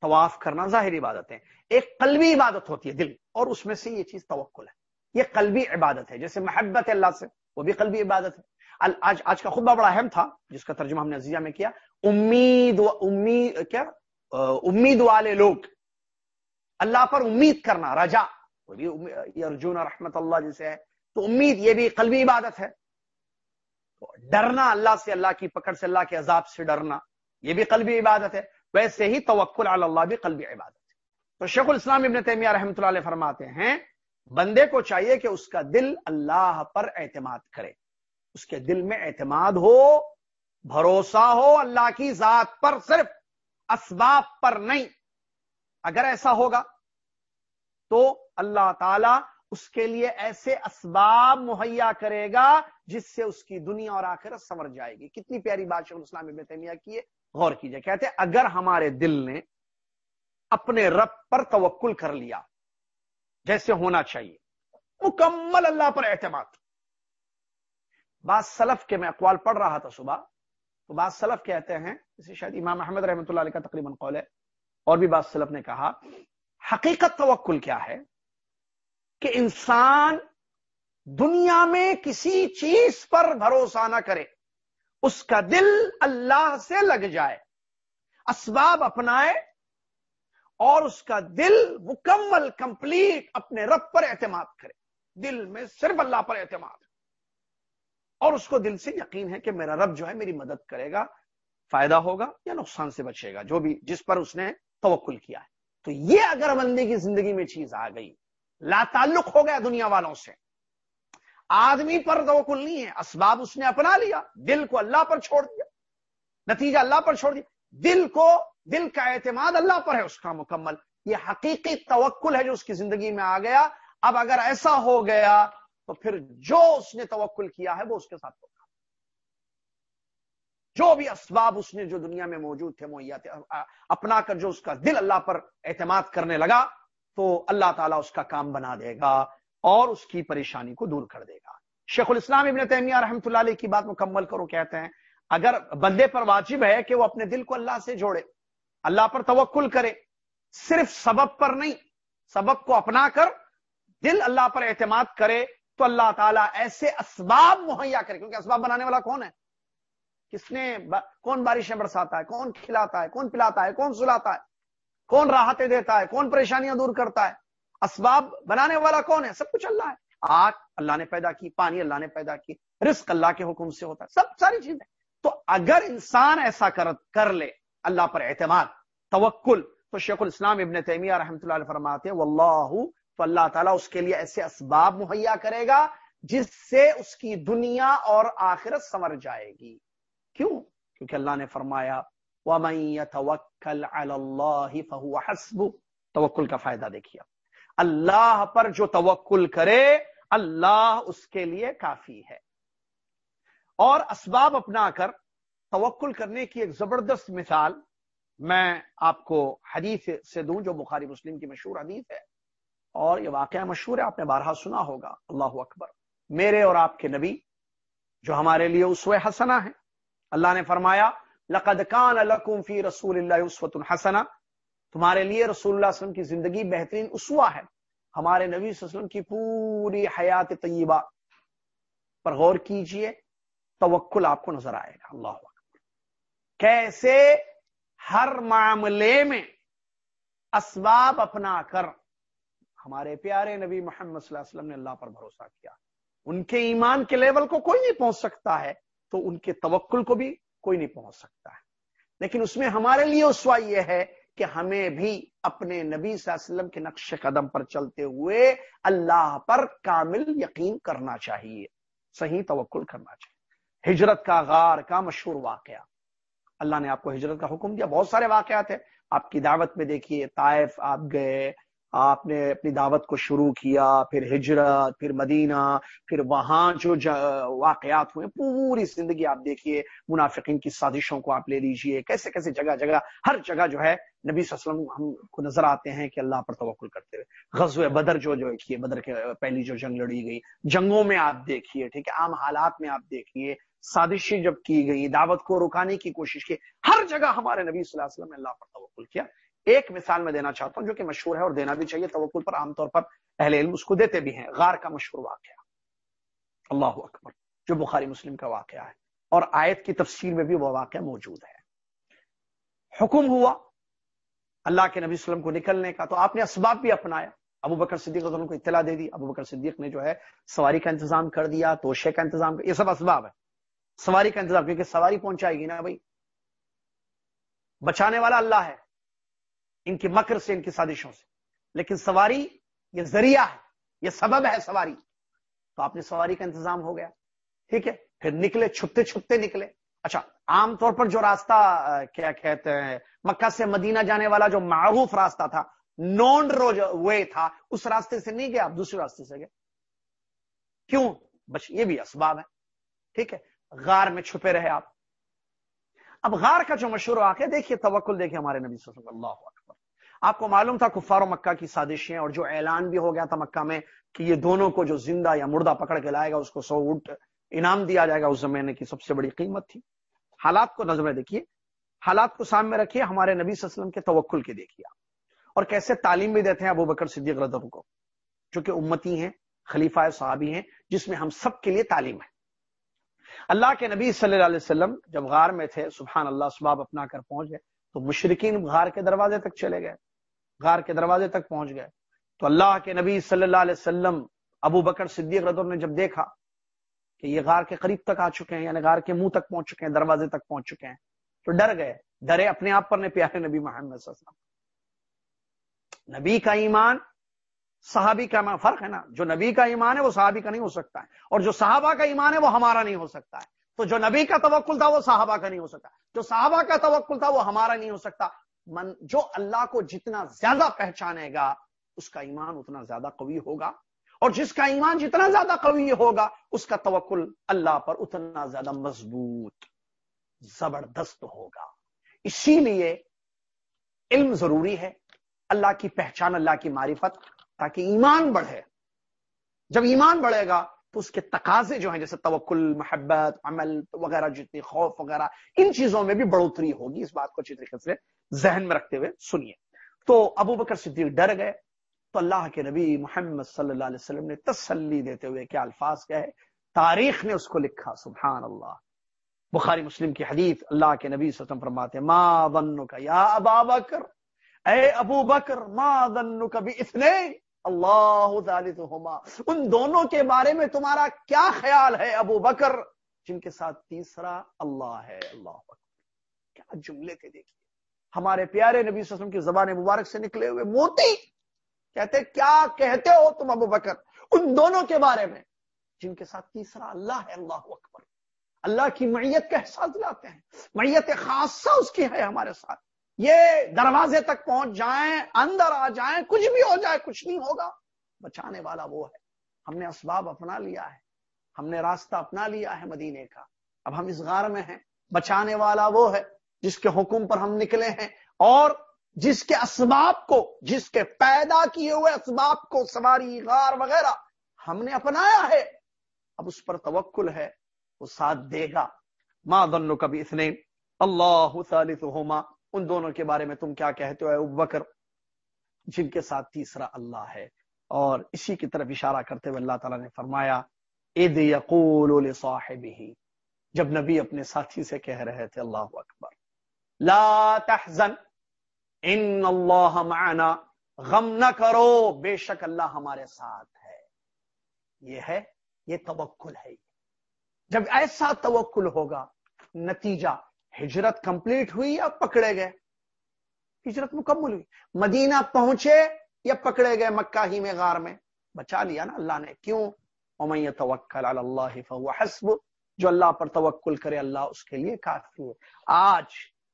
طواف کرنا، ظاہری عبادت ہے ایک قلبی عبادت ہوتی ہے دل، اور اس میں سے یہ چیز توکل ہے۔ یہ قلبی عبادت ہے، جیسے محبت ہے اللہ سے، وہ بھی قلبی عبادت ہے۔ آج آج کا خطبہ بڑا اہم تھا، جس کا ترجمہ ہم نے عزیزہ میں کیا۔ امید و امید، کیا؟ امید والے لوگ اللہ پر امید کرنا رجا ارجن رحمت اللہ جسے ہے، تو امید یہ بھی قلبی عبادت ہے۔ ڈرنا اللہ سے، اللہ کی پکڑ سے، اللہ کے عذاب سے ڈرنا، یہ بھی قلبی عبادت ہے۔ ویسے ہی توکل علی اللہ بھی قلبی عبادت ہے۔ تو شیخ الاسلام ابن تیمیہ رحمۃ اللہ علیہ فرماتے ہیں، بندے کو چاہیے کہ اس کا دل اللہ پر اعتماد کرے۔ اس کے دل میں اعتماد ہو، بھروسہ ہو، اللہ کی ذات پر صرف اسباب پر نہیں۔ اگر ایسا ہوگا تو اللہ تعالی اس کے لیے ایسے اسباب مہیا کرے گا جس سے اس کی دنیا اور آخرت سمر جائے گی۔ کتنی پیاری بات شیخ الاسلام ابن تیمیہ کی ہے، غور کیجیے۔ کہتے اگر ہمارے دل نے اپنے رب پر توکل کر لیا، جیسے ہونا چاہیے، مکمل اللہ پر اعتماد۔ بعض سلف کے میں اقوال پڑھ رہا تھا صبح، تو بعض سلف کہتے ہیں، جیسے شاید امام احمد رحمۃ اللہ علیہ کا تقریباً قول ہے اور بھی بعض سلف نے کہا، حقیقت توکل کیا ہے کہ انسان دنیا میں کسی چیز پر بھروسہ نہ کرے، اس کا دل اللہ سے لگ جائے، اسباب اپنائے اور اس کا دل مکمل، کمپلیٹ اپنے رب پر اعتماد کرے۔ دل میں صرف اللہ پر اعتماد۔ اور اس کو دل سے یقین ہے کہ میرا رب جو ہے میری مدد کرے گا، فائدہ ہوگا یا نقصان سے بچے گا، جو بھی جس پر اس نے توکل کیا ہے۔ تو یہ اگر بندے کی زندگی میں چیز آ گئی لا تعلق ہو گیا دنیا والوں سے، آدمی پر توکل نہیں ہے، اسباب اس نے اپنا لیا، دل کو اللہ پر چھوڑ دیا، نتیجہ اللہ پر چھوڑ دیا، دل کو، دل کا اعتماد اللہ پر ہے، اس کا مکمل۔ یہ حقیقی توکل ہے جو اس کی زندگی میں آ گیا۔ اب اگر ایسا ہو گیا، تو پھر جو اس نے توکل کیا ہے، وہ اس کے ساتھ ہوگا۔ جو بھی اسباب اس نے جو دنیا میں موجود تھے مہیا تھے اپنا کر جو اس کا دل اللہ پر اعتماد کرنے لگا، تو اللہ تعالیٰ اس کا کام بنا دے گا اور اس کی پریشانی کو دور کر دے گا۔ شیخ الاسلام ابن تیمیہ رحمۃ اللہ علیہ کی بات مکمل کرو، کہتے ہیں، اگر بندے پر واجب ہے کہ وہ اپنے دل کو اللہ سے جوڑے، اللہ پر توکل کرے، صرف سبب پر نہیں، سبب کو اپنا کر دل اللہ پر اعتماد کرے، تو اللہ تعالیٰ ایسے اسباب مہیا کرے، کیونکہ اسباب بنانے والا کون ہے؟ کس نے با... کون بارشیں برساتا ہے؟ کون کھلاتا ہے؟ کون پلاتا ہے؟ کون سلاتا ہے؟ کون راحتیں دیتا ہے؟ کون پریشانیاں دور کرتا ہے؟ اسباب بنانے والا کون ہے؟ سب کچھ اللہ ہے۔ آگ اللہ نے پیدا کی، پانی اللہ نے پیدا کی، رزق اللہ کے حکم سے ہوتا ہے۔ سب ساری چیزیں۔ تو اگر انسان ایسا کر کر لے، اللہ پر اعتماد، توکل، تو شیخ الاسلام ابن تیمیہ رحمۃ اللہ علیہ فرماتے ہیں، واللہ، تو اللہ تعالیٰ اس کے لیے ایسے اسباب مہیا کرے گا جس سے اس کی دنیا اور آخرت سمر جائے گی۔ کیوں؟ کیونکہ اللہ نے فرمایا، وَمَن يَتَوَكَّلْ عَلَى اللَّهِ فَهُوَ حَسْبُ توکل کا فائدہ دیکھیا اللہ پر جو توکل کرے، اللہ اس کے لیے کافی ہے۔ اور اسباب اپنا کر توکل کرنے کی ایک زبردست مثال میں آپ کو حدیث سے دوں، جو بخاری مسلم کی مشہور حدیث ہے۔ اور یہ واقعہ مشہور ہے، آپ نے بارہا سنا ہوگا۔ اللہ اکبر۔ میرے اور آپ کے نبی جو ہمارے لیے اسوہ حسنا ہے اللہ نے فرمایا، لقد کان لکم فی رسول اللہ اسوت الحسنا تمہارے لیے رسول اللہ علیہ وسلم کی زندگی بہترین اسوا ہے. ہمارے نبی صلی اللہ علیہ وسلم کی پوری حیات طیبہ. پر غور کیجیے، توکل آپ کو نظر آئے گا. اللہ کیسے ہر معاملے میں اسباب اپنا کر ہمارے پیارے نبی محمد صلی اللہ علیہ وسلم نے اللہ پر بھروسہ کیا. ان کے ایمان کے لیول کو کوئی نہیں پہنچ سکتا ہے. تو ان کے توکل کو بھی کوئی نہیں پہنچ سکتا۔ ہے لیکن اس میں ہمارے لیے اسوا یہ ہے کہ ہمیں بھی اپنے نبی صلی اللہ علیہ وسلم کے نقش قدم پر چلتے ہوئے اللہ پر کامل یقین کرنا چاہیے، صحیح توکل کرنا چاہیے۔ ہجرت کا غار کا مشہور واقعہ۔ اللہ نے آپ کو ہجرت کا حکم دیا۔ بہت سارے واقعات ہیں۔ آپ کی دعوت میں دیکھیے، طائف آپ گئے آپ نے اپنی دعوت کو شروع کیا، پھر ہجرت، پھر مدینہ، پھر وہاں جو واقعات ہوئے، پوری زندگی آپ دیکھیے، منافقین کی سازشوں کو آپ لے لیجیے، کیسے کیسے جگہ جگہ، ہر جگہ جو ہے، نبی صلی اللہ علیہ وسلم ہم کو نظر آتے ہیں کہ اللہ پر توقل کرتے ہوئے۔ غزو بدر جو جو دیکھیے بدر کے پہلی جو جنگ لڑی گئی، جنگوں میں آپ دیکھیے، ٹھیک ہے، عام حالات میں آپ دیکھیے، سازشیں جب کی گئی دعوت کو رکانے کی کوشش کی، ہر جگہ ہمارے نبی صلی اللہ علیہ وسلم نے اللہ پر توقل کیا۔ ایک مثال میں دینا چاہتا ہوں جو کہ مشہور ہے اور دینا بھی چاہیے، توکل پر عام طور پر اہل علم اس کو دیتے بھی ہیں۔ غار کا مشہور واقعہ۔ اللہ اکبر، جو بخاری مسلم کا واقعہ ہے۔ اور آیت کی تفسیر میں بھی وہ واقعہ موجود ہے۔ حکم ہوا اللہ کے نبی وسلم کو نکلنے کا، تو آپ نے اسباب بھی اپنایا۔ ابو بکر صدیق کو اطلاع دے دی۔ ابو بکر صدیق نے جو ہے سواری کا انتظام کر دیا، توشے کا انتظام کر یہ سب اسباب ہے سواری کا انتظام، کیونکہ سواری پہنچائے گی نا بھائی۔ بچانے والا اللہ ہے۔ ان کی مکر سے، ان کی سازشوں سے۔ لیکن سواری یہ ذریعہ ہے، یہ سبب ہے سواری۔ تو آپ نے سواری کا انتظام ہو گیا۔ ٹھیک ہے، پھر نکلے، چھپتے چھپتے نکلے۔ اچھا عام طور پر جو راستہ کیا کہتے ہیں، مکہ سے مدینہ جانے والا جو معروف راستہ تھا، نون روز وے تھا، اس راستے سے نہیں گیا، آپ دوسرے راستے سے گئے۔ کیوں؟ بچ، یہ بھی اسباب ہے ٹھیک ہے، غار میں چھپے رہے آپ۔ اب غار کا جو مشہور واقع دیکھیے توکل، دیکھیے ہمارے نبی صلی اللہ اکبر آپ کو معلوم تھا کفار و مکہ کی سازشیں اور جو اعلان بھی ہو گیا تھا مکہ میں کہ یہ دونوں کو جو زندہ یا مردہ پکڑ کے لائے گا، اس کو سو اٹھ انعام دیا جائے گا، اس زمانے کی سب سے بڑی قیمت تھی۔ حالات کو نظر میں دیکھیے۔ حالات کو سامنے رکھیے، ہمارے نبی صلی اللہ علیہ وسلم کے توکل کے دیکھیے اور کیسے تعلیم بھی دیتے ہیں ابو بکر صدیق رضم کو۔ جو کہ امتی ہیں، خلیفہ صحابی ہیں، جس میں ہم سب کے لیے تعلیم ہے۔ اللہ کے نبی صلی اللہ علیہ وسلم جب غار میں تھے، سبحان اللہ، سباب اپنا کر پہنچ گئے، تو مشرقین غار کے دروازے تک چلے گئے۔ غار کے دروازے تک پہنچ گئے۔ تو اللہ کے نبی صلی اللہ علیہ وسلم ابو بکر صدیق رضر نے جب دیکھا کہ یہ غار کے قریب تک آ چکے ہیں یعنی غار کے منہ تک پہنچ چکے ہیں، دروازے تک پہنچ چکے ہیں، تو ڈر گئے، ڈرے اپنے آپ پر نے پیارے نبی محمد صلی اللہ علیہ وسلم۔ نبی کا ایمان صحابی کا فرق ہے نا، جو نبی کا ایمان ہے وہ صحابی کا نہیں ہو سکتا ہے، اور جو صحابہ کا ایمان ہے وہ ہمارا نہیں ہو سکتا ہے۔ تو جو نبی کا توکل تھا وہ صحابہ کا نہیں ہو سکتا، جو صحابہ کا توکل تھا وہ ہمارا نہیں ہو سکتا۔ من جو اللہ کو جتنا زیادہ پہچانے گا، اس کا ایمان اتنا زیادہ قوی ہوگا۔ اور جس کا ایمان جتنا زیادہ قوی ہوگا، اس کا توکل اللہ پر اتنا زیادہ مضبوط، زبردست ہوگا۔ اسی لیے علم ضروری ہے۔ اللہ کی پہچان، اللہ کی معرفت، تاکہ ایمان بڑھے۔ جب ایمان بڑھے گا، تو اس کے تقاضے جو ہیں، جیسے توکل، محبت، عمل وغیرہ، جتنی خوف وغیرہ، ان چیزوں میں بھی بڑھوتری ہوگی۔ اس بات کو اچھی طریقے سے ذہن میں رکھتے ہوئے سنیے۔ تو ابو بکر صدیق ڈر گئے۔ تو اللہ کے نبی محمد صلی اللہ علیہ وسلم نے تسلی دیتے ہوئے کیا الفاظ کہے؟ تاریخ نے اس کو لکھا سبحان اللہ بخاری مسلم کی حدیث اللہ کے نبی صلی اللہ علیہ وسلم فرماتے ما ظنک یا ابا بکر؟ اے ابو بکر، ما ظنک بھی اتنے اللہ ثالثہما۔ ان دونوں کے بارے میں تمہارا کیا خیال ہے ابو بکر؟ جن کے ساتھ تیسرا اللہ ہے، اللہ بکر کیا جملے تھے دیکھیے۔ ہمارے پیارے نبی صلی اللہ علیہ وسلم کی زبان مبارک سے نکلے ہوئے موتی کہتے کیا کہتے ہو تم ابو بکر ان دونوں کے بارے میں؟ جن کے ساتھ تیسرا اللہ ہے، اللہ اکبر۔ اللہ کی معیت کا احساس دلاتے ہیں۔ معیت خاصہ اس کی ہے ہمارے ساتھ۔ یہ دروازے تک پہنچ جائیں، اندر آ جائیں، کچھ بھی ہو جائے، کچھ نہیں ہوگا، بچانے والا وہ ہے۔ ہم نے اسباب اپنا لیا ہے۔ ہم نے راستہ اپنا لیا ہے مدینے کا۔ اب ہم اس غار میں ہیں، بچانے والا وہ ہے۔ جس کے حکم پر ہم نکلے ہیں اور جس کے اسباب کو، جس کے پیدا کیے ہوئے اسباب کو، سواری، غار وغیرہ ہم نے اپنایا ہے۔ اب اس پر توکل ہے، وہ ساتھ دے گا۔ ماں دنو کبھی اس نے اللہ ہوما ان دونوں کے بارے میں تم کیا کہتے ہو بکر؟ جن کے ساتھ تیسرا اللہ ہے۔ اور اسی کی طرف اشارہ کرتے ہوئے اللہ تعالیٰ نے فرمایا اد یقول صاحب ہی جب نبی اپنے ساتھی سے کہہ رہے تھے، اللہ اکبر۔ لا تحزن. ان اللہ معنا. غم نہ کرو. بے شک اللہ ہمارے ساتھ ہے. یہ ہے، یہ توکل ہے. جب ایسا توکل ہوگا، نتیجہ ہجرت کمپلیٹ ہوئی یا پکڑے گئے؟ ہجرت مکمل ہوئی. مدینہ پہنچے یا پکڑے گئے مکہ ہی میں غار میں؟ بچا لیا نا اللہ نے. کیوں؟ توکل اللہ حسب. جو اللہ پر توکل کرے، اللہ اس کے لیے کافی ہے. آج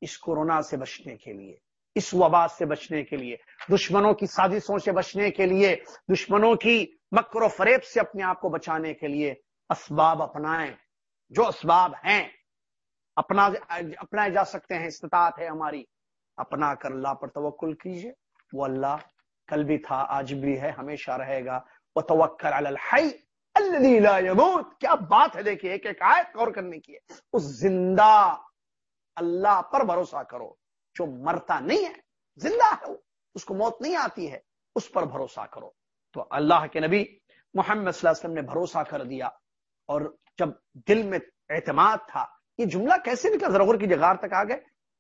اس کورونا سے بچنے کے لیے، اس وبا سے بچنے کے لیے، دشمنوں کی سازشوں سے بچنے کے لیے، دشمنوں کی مکر و فریب سے اپنے آپ کو بچانے کے لیے اسباب اپنائیں، جو اسباب ہیں، اپنا، اپنائے جا سکتے ہیں، استطاعت ہے ہماری، اپنا کر اللہ پر توکل کیجیے۔ وہ اللہ کل بھی تھا، آج بھی ہے، ہمیشہ رہے گا۔ وہ توکل الحی لا يموت کیا بات ہے، دیکھیے، ایک ایک آیت غور کرنے کی ہے۔ اس زندہ اللہ پر بھروسہ کرو۔ جو مرتا نہیں ہے، زندہ ہے اس کو موت نہیں آتی ہے، اس پر بھروسہ کرو۔ تو اللہ کے نبی محمد صلی اللہ علیہ وسلم نے بھروسہ کر دیا۔ اور جب دل میں اعتماد تھا، یہ جملہ کیسے نکلا؟ ضرور کی جگار تک آ گئے۔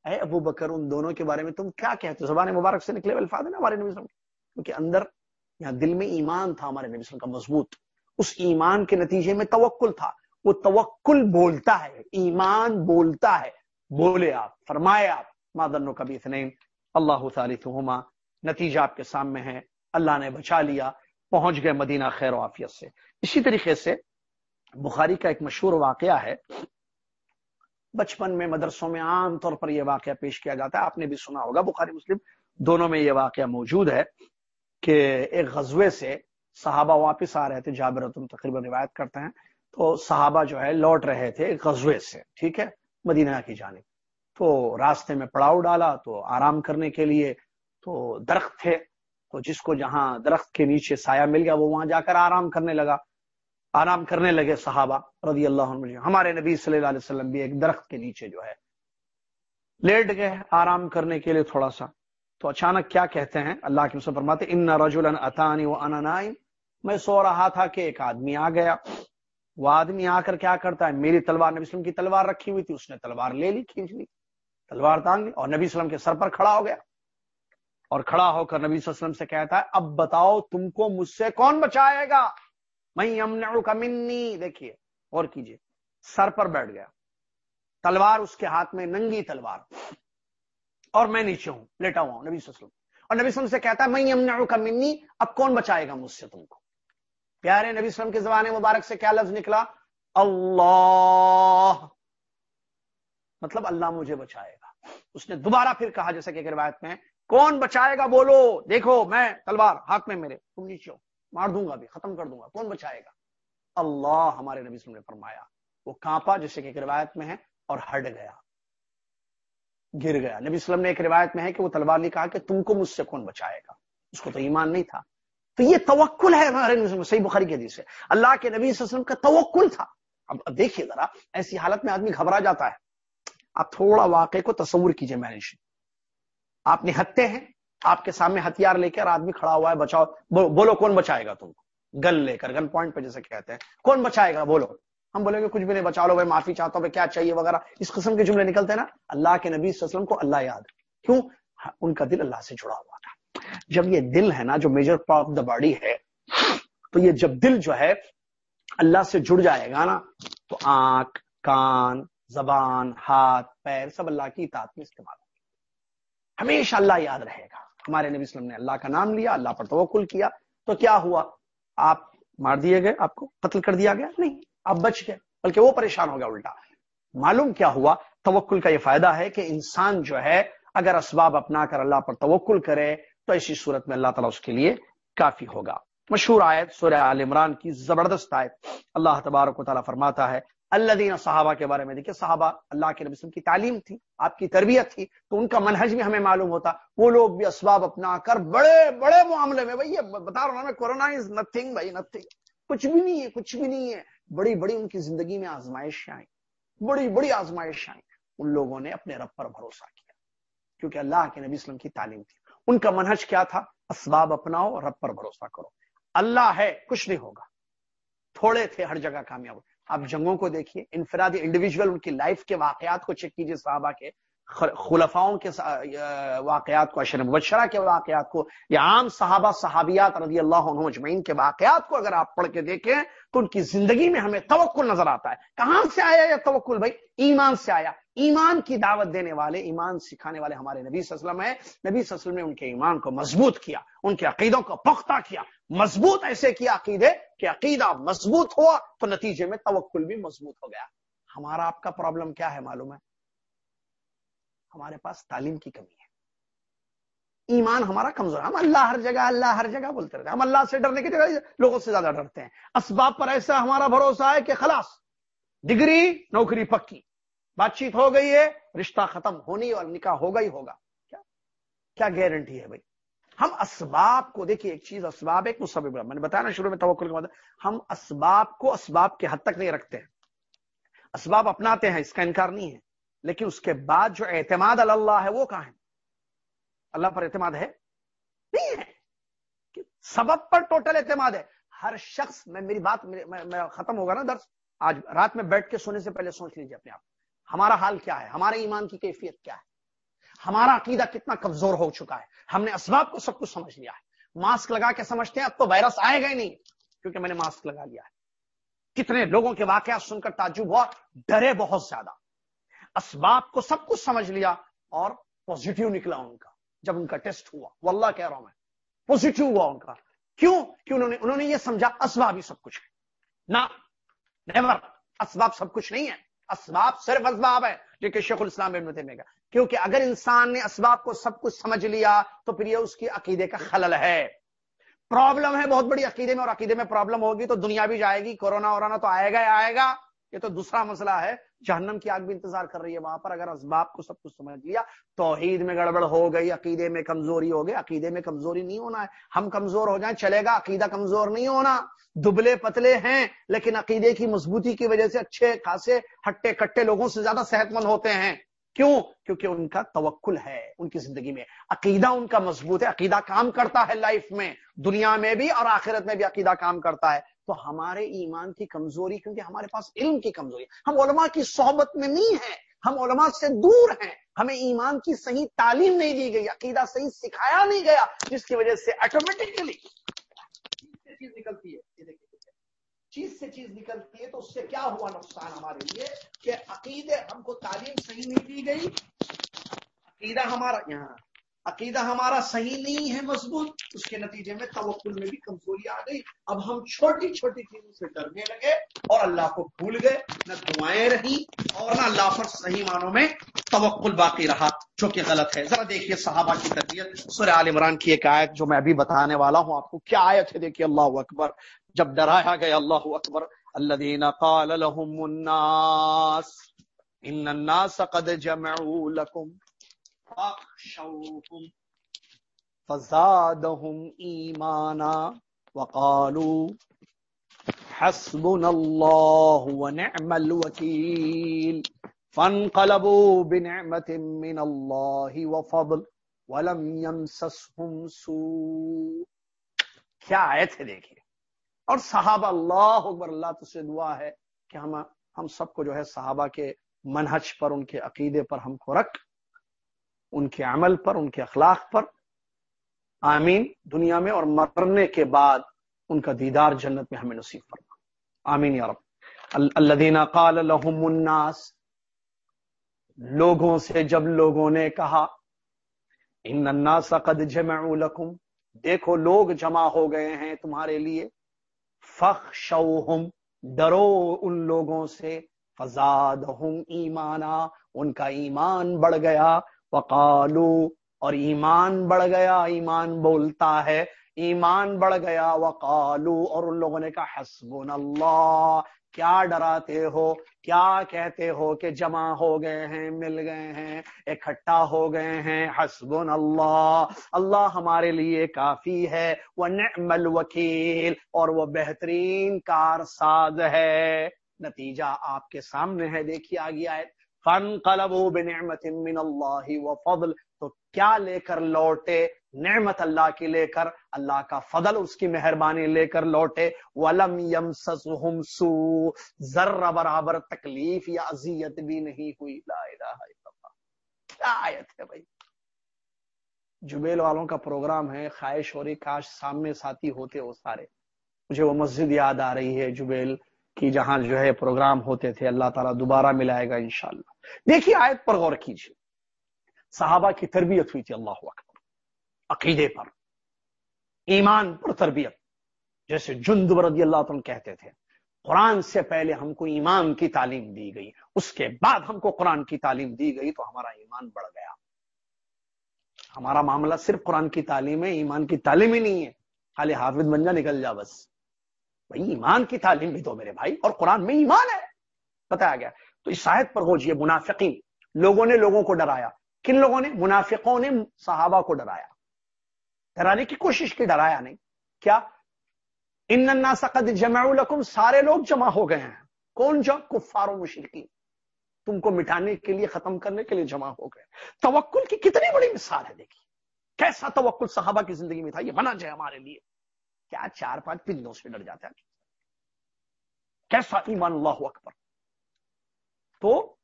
اے ابو بکر، ان دونوں کے بارے میں تم کیا کہتے ہو؟ زبان مبارک سے نکلے الفاظ نا ہمارے نبی وسلم کیونکہ اندر یہاں دل میں ایمان تھا ہمارے نبی وسلم کا مضبوط۔ اس ایمان کے نتیجے میں توکل تھا۔ وہ توکل بولتا ہے، ایمان بولتا ہے۔ بولے آپ، فرمائے آپ مادن کبھی اتنین اللہ تعالیٰ نتیجہ آپ کے سامنے ہے، اللہ نے بچا لیا، پہنچ گئے مدینہ خیر و عافیت سے۔ اسی طریقے سے بخاری کا ایک مشہور واقعہ ہے۔ بچپن میں مدرسوں میں عام طور پر یہ واقعہ پیش کیا جاتا ہے، آپ نے بھی سنا ہوگا، بخاری، مسلم، دونوں میں یہ واقعہ موجود ہے کہ ایک غزوے سے صحابہ واپس آ رہے تھے، جابر تقریباً روایت کرتے ہیں۔ تو صحابہ جو ہے لوٹ رہے تھے ایک غزوے سے، ٹھیک ہے؟ مدینہ کی جانب۔ تو راستے میں پڑاؤ ڈالا تو آرام کرنے کے لیے تو درخت تھے۔ تو جس کو جہاں درخت کے نیچے سایہ مل گیا وہ وہاں جا کر آرام کرنے لگا۔ آرام کرنے لگے صحابہ رضی اللہ عنہ۔ ہمارے نبی صلی اللہ علیہ وسلم بھی ایک درخت کے نیچے جو ہے۔ لیٹ گئے آرام کرنے کے لیے تھوڑا سا۔ تو اچانک کیا کہتے ہیں؟ اللہ کے فرماتے ان رجلا اتانی و انا نائم میں سو رہا تھا کہ ایک آدمی آ گیا۔ وہ آدمی آ کر کیا کرتا ہے؟ میری تلوار نبی وسلم کی تلوار رکھی ہوئی تھی، اس نے تلوار لے لی، کھینچ لی، تلوار تانگ لی اور نبی وسلم کے سر پر کھڑا ہو گیا۔ اور کھڑا ہو کر نبی وسلم سے کہتا ہے، اب بتاؤ تم کو مجھ سے کون بچائے گا؟ میں منی، دیکھیے اور کیجیے، سر پر بیٹھ گیا۔ تلوار اس کے ہاتھ میں ننگی تلوار۔ اور میں نیچے ہوں، لیٹا ہوا ہوں، نبی وسلم۔ اور نبی وسلم سے کہتا ہے میں یمنعو کا منی، اب کون بچائے گا مجھ سے تم کو؟ پیارے نبی وسلم کے زبان مبارک سے کیا لفظ نکلا؟ اللہ۔ مطلب اللہ مجھے بچائے گا۔ اس نے دوبارہ پھر کہا، جیسا کہ روایت میں کون بچائے گا؟ بولو۔ دیکھو، میں تلوار ہاتھ میں، میرے تم نیچے ہو۔ مار دوں گا بھی، ختم کر دوں گا۔ کون بچائے گا؟ اللہ ہمارے نبی وسلم نے فرمایا۔ وہ کانپا، جیسے کہ ایک روایت میں ہے، اور ہٹ گیا۔ گر گیا۔ نبی وسلم نے ایک روایت میں ہے کہ وہ تلوار نے کہا کہ تم کو مجھ سے کون بچائے گا؟ اس کو تو ایمان نہیں تھا۔ تو یہ توکل ہے ہمارے صحیح بخاری کے حدیث سے اللہ کے نبی صلی اللہ علیہ وسلم کا توکل تھا۔ اب دیکھیے ذرا، ایسی حالت میں آدمی گھبرا جاتا ہے۔ آپ تھوڑا واقعے کو تصور کیجیے مینج آپ نہتے ہیں، آپ کے سامنے ہتھیار لے کر آدمی کھڑا ہوا ہے، بچاؤ۔ بولو کون بچائے گا تم کو؟ گن لے کر گن پوائنٹ پہ جیسے کہتے ہیں۔ کون بچائے گا؟ بولو۔ ہم بولیں گے، کچھ بھی نہیں، بچا لو بھائی، معافی چاہتا ہوں کیا چاہیے وغیرہ۔ اس قسم کے جملے نکلتے ہیں نا۔ اللہ کے نبی صلی اللہ علیہ وسلم کو اللہ یاد کیوں؟ ہاں، ان کا دل اللہ سے جڑا ہوا تھا جب یہ دل ہے نا، جو major part of the body ہے، تو یہ جب دل جو ہے اللہ سے جڑ جائے گا نا، تو آنکھ، کان، زبان، ہاتھ، پیر سب اللہ کی اطاعت میں استعمال ہوگی۔ ہمیشہ اللہ یاد رہے گا۔ ہمارے نبی وسلم نے اللہ کا نام لیا، اللہ پر توکل کیا۔ تو کیا ہوا؟ آپ مار دیے گئے، آپ کو قتل کر دیا گیا؟ نہیں، آپ بچ گئے۔ بلکہ وہ پریشان ہو گیا الٹا۔ معلوم کیا ہوا؟ توکل کا یہ فائدہ ہے کہ انسان جو ہے، اگر اسباب اپنا کر اللہ پر توکل کرے تو ایسی صورت میں اللہ تعالیٰ اس کے لیے کافی ہوگا۔ مشہور آیت سورہ عال عمران کی زبردست آیت۔ اللہ تبارک و تعالیٰ فرماتا ہے اللہ دین صحابہ کے بارے میں۔ دیکھیے، صحابہ اللہ کے نبی کی تعلیم تھی، آپ کی تربیت تھی، تو ان کا منہج بھی ہمیں معلوم ہوتا۔ وہ لوگ بھی اسباب اپنا کر بڑے بڑے معاملے میں، بھائی بتا رہا ہوں کورونا از نتھنگ بھائی نتھنگ کچھ بھی نہیں ہے، کچھ بھی نہیں ہے۔ بڑی بڑی ان کی زندگی میں آزمائش آئیں۔ بڑی بڑی آزمائش آئیں۔ ان لوگوں نے اپنے رب پر بھروسہ کیا، کیونکہ اللہ کے نبی اسلم کی تعلیم تھی۔ ان کا منہج کیا تھا؟ اسباب اپناؤ رب پر بھروسہ کرو۔ اللہ ہے، کچھ نہیں ہوگا۔ تھوڑے تھے، ہر جگہ کامیاب۔ آپ جنگوں کو دیکھیے، انفرادی انڈیویجول ان کی لائف کے واقعات کو چیک کیجیے صحابہ کے خلفاؤں کے واقعات کو اشر مبشرہ کے واقعات کو، یا عام صحابہ، صحابیات رضی اللہ عنہ اجمعین کے واقعات کو اگر آپ پڑھ کے دیکھیں، تو ان کی زندگی میں ہمیں توکل نظر آتا ہے۔ کہاں سے آیا یہ توکل بھائی؟ ایمان سے آیا۔ ایمان کی دعوت دینے والے، ایمان سکھانے والے ہمارے نبی صلی اللہ علیہ وسلم ہے نبی صلی اللہ علیہ وسلم نے ان کے ایمان کو مضبوط کیا، ان کے عقیدوں کو پختہ کیا۔ مضبوط ایسے کیا عقیدے کہ عقیدہ مضبوط ہوا تو نتیجے میں توکل بھی مضبوط ہو گیا۔ ہمارا آپ کا پرابلم کیا ہے معلوم ہے؟ ہمارے پاس تعلیم کی کمی ہے۔ ایمان ہمارا کمزور ہے۔ ہم اللہ ہر جگہ، اللہ ہر جگہ بولتے رہتے ہیں۔ ہم اللہ سے ڈرنے کی جگہ لوگوں سے زیادہ ڈرتے ہیں۔ اسباب پر ایسا ہمارا بھروسہ ہے کہ خلاص، ڈگری، نوکری پکی۔ بات چیت ہو گئی ہے، رشتہ ختم ہونی اور نکاح ہوگا ہی ہوگا۔ کیا؟ کیا گارنٹی ہے بھائی؟ ہم اسباب کو دیکھیے، ایک چیز اسباب، ایک مسبب میں نے بتایا نا شروع میں توکل کے مطلب ہم اسباب کو اسباب کے حد تک نہیں رکھتے ہیں۔ اسباب اپناتے ہیں، اس کا انکار نہیں ہے۔ لیکن اس کے بعد جو اعتماد اللہ ہے، وہ کہاں ہے؟ اللہ پر اعتماد ہے؟ نہیں ہے۔ سبب پر ٹوٹل اعتماد ہے۔ ہر شخص، میں میری بات میں ختم ہوگا نا درس۔ آج رات میں بیٹھ کے سونے سے پہلے سوچ لیجیے اپنے آپ ہمارا حال کیا ہے؟ ہمارے ایمان کی کیفیت کیا ہے؟ ہمارا عقیدہ کتنا کمزور ہو چکا ہے؟ ہم نے اسباب کو سب کچھ سمجھ لیا ہے۔ ماسک لگا کے سمجھتے ہیں، اب تو وائرس آئے گا ہی نہیں، کیونکہ میں نے ماسک لگا لیا ہے۔ کتنے لوگوں کے واقعات سن کر تعجب ہوا، ڈرے بہت زیادہ۔ اسباب کو سب کچھ سمجھ لیا اور پوزیٹو نکلا ان کا۔ جب ان کا ٹیسٹ ہوا وہ اللہ کہہ رہا ہوں میں پوزیٹو ہوا ان کا۔ کیوں؟ کہ انہوں نے انہوں نے یہ سمجھا، اسباب ہی سب کچھ ہے۔ نہ نیور اسباب سب کچھ نہیں ہے۔ اسباب صرف اسباب ہے جو کہ شیخ الاسلام ابن تیمیہ کا۔ کیونکہ اگر انسان نے اسباب کو سب کچھ سمجھ لیا، تو پھر یہ اس کی عقیدے کا خلل ہے۔ پرابلم ہے، بہت بڑی عقیدے میں اور عقیدے میں پرابلم ہوگی تو دنیا بھی جائے گی، کورونا ورونا تو آئے گا آئے گا۔ یہ تو دوسرا مسئلہ ہے۔ جہنم کی آگ بھی انتظار کر رہی ہے وہاں پر، اگر اسباب کو سب کچھ سمجھ لیا، توحید میں گڑبڑ ہو گئی، عقیدے میں کمزوری ہو گئی، عقیدے میں کمزوری نہیں ہونا ہے۔ ہم کمزور ہو جائیں، چلے گا، عقیدہ کمزور نہیں ہونا۔ دبلے پتلے ہیں، لیکن عقیدے کی مضبوطی کی وجہ سے اچھے، خاصے، ہٹے کٹے لوگوں سے زیادہ صحت مند ہوتے ہیں۔ کیوں؟ کیونکہ ان کا توکل ہے، ان کی زندگی میں۔ عقیدہ ان کا مضبوط ہے، عقیدہ کام کرتا ہے لائف میں، دنیا میں بھی اور آخرت میں بھی عقیدہ کام کرتا ہے۔ تو ہمارے ایمان کی کمزوری کیونکہ ہمارے پاس علم کی کمزوری ہم علماء کی صحبت میں نہیں ہیں۔ ہم علماء سے دور ہیں۔ ہمیں ایمان کی صحیح تعلیم نہیں دی گئی، عقیدہ صحیح سکھایا نہیں گیا، جس کی وجہ سے آٹومیٹکلی چیز نکلتی ہے۔ چیز سے چیز نکلتی ہے تو اس سے کیا ہوا نقصان ہمارے لیے؟ کہ عقیدے ہم کو تعلیم صحیح نہیں دی گئی، عقیدہ ہمارا یہاں عقیدہ ہمارا صحیح نہیں ہے، مضبوط۔ اس کے نتیجے میں توکل میں بھی کمزوری آ گئی۔ اب ہم چھوٹی چھوٹی چیزوں سے ڈرنے لگے اور اللہ کو بھول گئے۔ نہ دعائیں رہی اور نہ اللہ پر صحیح معنوں میں توکل باقی رہا، جو کہ غلط ہے۔ ذرا دیکھیے صحابہ کی تربیت۔ سورہ عال عمران کی ایک آیت جو میں ابھی بتانے والا ہوں، آپ کو کیا آیت ہے؟ دیکھیے، اللہ اکبر۔ جب ڈرایا گیا اللہ اکبر الذين قال لهم الناس، ان الناس قد جمعوا لكم فاخشوهم. فزادهم ايمانا وقالوا حسبنا الله ونعم الوكيل. فانقلبوا بنعمة من الله وفضل ولم يمسسهم سوء. کیا آیت ہے دیکھیے. اور صحابہ اللہ اکبر، اللہ تو سے دعا ہے کہ ہم ہم سب کو جو ہے صحابہ کے منہج پر، ان کے عقیدے پر ہم کو رکھ. ان کے عمل پر، ان کے اخلاق پر۔ آمین۔ دنیا میں اور مرنے کے بعد ان کا دیدار جنت میں ہمیں نصیب فرما۔ آمین یا رب۔ الذین قال لهم الناس، لوگوں سے جب لوگوں نے کہا، ان الناس قد جمعوا لكم دیکھو لوگ جمع ہو گئے ہیں تمہارے لیے۔ فخشوہم، ڈرو ان لوگوں سے۔ فزادہم ایمانا، ان کا ایمان بڑھ گیا۔ وقالو اور ایمان بڑھ گیا، ایمان بولتا ہے، ایمان بڑھ گیا، وقالو، اور ان لوگوں نے کہا، حسبنا اللہ، کیا ڈراتے ہو، کیا کہتے ہو کہ جمع ہو گئے ہیں، مل گئے ہیں، اکٹھا ہو گئے ہیں، حسبنا اللہ اللہ ہمارے لیے کافی ہے وہ نعم الوکیل، اور وہ بہترین کار ساز ہے۔ نتیجہ آپ کے سامنے ہے، دیکھیے آگے آئے فانقلبوا بنعمت من اللہ وفضل تو کیا لے کر لوٹے؟ نعمت اللہ کی لے کر، اللہ کا فضل اس کی مہربانی لے کر لوٹے۔ ولم یمسسهم سوء۔ ذرہ برابر تکلیف یا اذیت بھی نہیں ہوئی۔ لا الہ الا اللہ۔ کیا آیت ہے بھائی؟ جبیل والوں کا پروگرام ہے، خواہش ہو رہی کاش سامنے ساتھی ہوتے ہو سارے۔ مجھے وہ مسجد یاد آ رہی ہے جبیل، کی جہاں جو ہے پروگرام ہوتے تھے۔ اللہ تعالیٰ دوبارہ ملائے گا انشاءاللہ۔ دیکھیے آیت پر غور کیجیے۔ صحابہ کی تربیت ہوئی تھی، اللہ اکبر۔ عقیدے پر، ایمان پر تربیت۔ جیسے جند رضی اللہ تعالیٰ کہتے تھے، قرآن سے پہلے ہم کو ایمان کی تعلیم دی گئی، اس کے بعد ہم کو قرآن کی تعلیم دی گئی، تو ہمارا ایمان بڑھ گیا۔ ہمارا معاملہ صرف قرآن کی تعلیم ہے، ایمان کی تعلیم ہی نہیں ہے۔ خالی حافظ بن جا، نکل جا بس۔ بھائی، ایمان کی تعلیم بھی دو میرے بھائی، اور قرآن میں ایمان ہے۔ بتایا گیا۔ تو اس شاید پر گوجیے منافقین۔ لوگوں نے لوگوں کو ڈرایا۔ کن لوگوں نے؟ منافقوں نے صحابہ کو ڈرایا۔ ڈرانے کی کوشش کی، ڈرایا نہیں۔ کیا؟ ان قد جمع لکم، سارے لوگ جمع ہو گئے ہیں۔ کون جو؟ کفار و مشرقین تم کو مٹانے کے لیے، ختم کرنے کے لیے جمع ہو گئے۔ توکل کی کتنی بڑی مثال ہے، دیکھیے۔ کیسا توکل صحابہ کی زندگی میں تھا، یہ بنا جائے ہمارے لیے۔ کیا چار پانچ پندوں سے ڈر جاتا ہے؟ کیسا ایمان اللہ اکبر۔ تو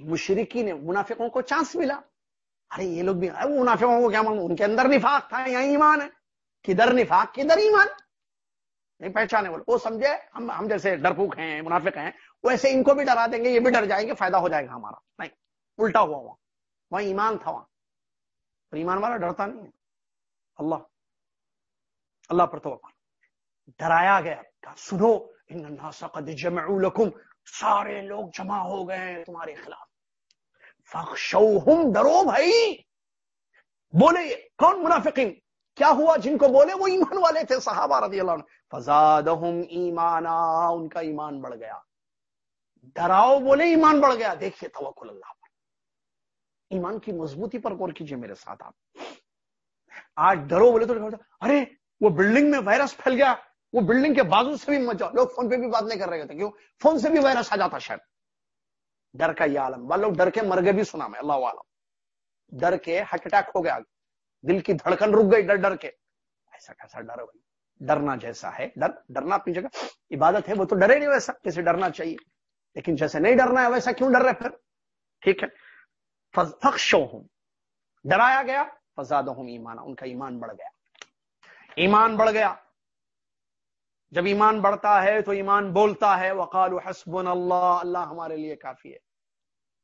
مشرقی نے منافقوں کو چانس ملا۔ ارے، یہ لوگ بھی منافقوں کو کیا مان ان کے اندر نفاق تھا، یہاں ایمان ہے۔ کدھر نفاق، کدھر ایمان؟ نہیں پہچانے والے۔ وہ سمجھے، ہم ہم جیسے ڈرپوک ہیں، منافق ہیں، ویسے ان کو بھی ڈرا دیں گے، یہ بھی ڈر جائیں گے، فائدہ ہو جائے گا ہمارا۔ نہیں، الٹا ہوا وہاں۔ وہاں ایمان تھا وہاں۔ پر ایمان والا ڈرتا نہیں ہے۔ اللہ اللہ پر تو ڈرایا گیا۔ سنو قد جمعوا لکم۔ سارے لوگ جمع ہو گئے ہیں تمہارے خلاف۔ فخشوہم ڈرو بھائی۔ بولے، کون منافقین؟ کیا ہوا جن کو بولے؟ وہ ایمان والے تھے صحابہ رضی اللہ عنہ۔ فزادہم ایمانا، ان کا ایمان بڑھ گیا۔ ڈراؤ بولے، ایمان بڑھ گیا۔ دیکھیے توکل اللہ پر۔ ایمان کی مضبوطی پر غور کیجیے میرے ساتھ آپ۔ آج ڈرو بولے تو ارے، وہ بلڈنگ میں وائرس پھیل گیا۔ وہ بلڈنگ کے بازو سے بھی مچا لوگ فون پہ بھی بات نہیں کر رہے تھے کیوں؟ فون سے بھی وائرس آ جاتا شاید۔ ڈر کا یہ عالم۔ لوگ ڈر کے مر گئے بھی سنا میں، اللہ عالم۔ ڈر کے ہارٹ اٹیک ہو گیا۔ دل کی دھڑکن رک گئی ڈر ڈر کے۔ ایسا کیسا ڈر بھائی؟ ڈرنا جیسا ہے۔ ڈر ڈرنا اپنی جگہ۔ عبادت ہے، وہ تو ڈرے نہیں ویسا۔ جیسے ڈرنا چاہیے۔ لیکن جیسے نہیں ڈرنا ہے، ویسا کیوں ڈر رہے پھر؟ ٹھیک ہے۔ ہوں ڈرایا گیا فزاد ہوں ایمان ان کا ایمان بڑھ گیا۔ ایمان بڑھ گیا۔ جب ایمان بڑھتا ہے تو ایمان بولتا ہے۔ وقال حسب اللہ اللہ ہمارے لیے کافی ہے۔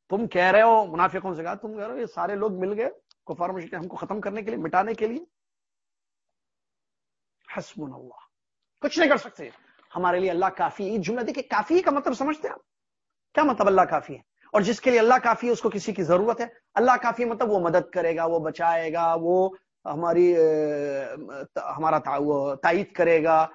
تم کہہ رہے ہو، منافقوں سے کہا، تم کہہ رہے ہو، یہ سارے لوگ مل گئے کفار مشکل ہم کو ختم کرنے کے لیے، مٹانے کے لیے۔ حسب اللہ کچھ نہیں کر سکتے۔ ہمارے لیے اللہ کافی ہے۔ جملہ دیکھیں کافی کا مطلب سمجھتے ہیں آپ؟ کیا مطلب اللہ کافی ہے؟ اور جس کے لیے اللہ کافی ہے، اس کو کسی کی ضرورت ہے؟ اللہ کافی مطلب وہ مدد کرے گا، وہ بچائے گا، وہ ہماری ہمارا تائید کرے گا۔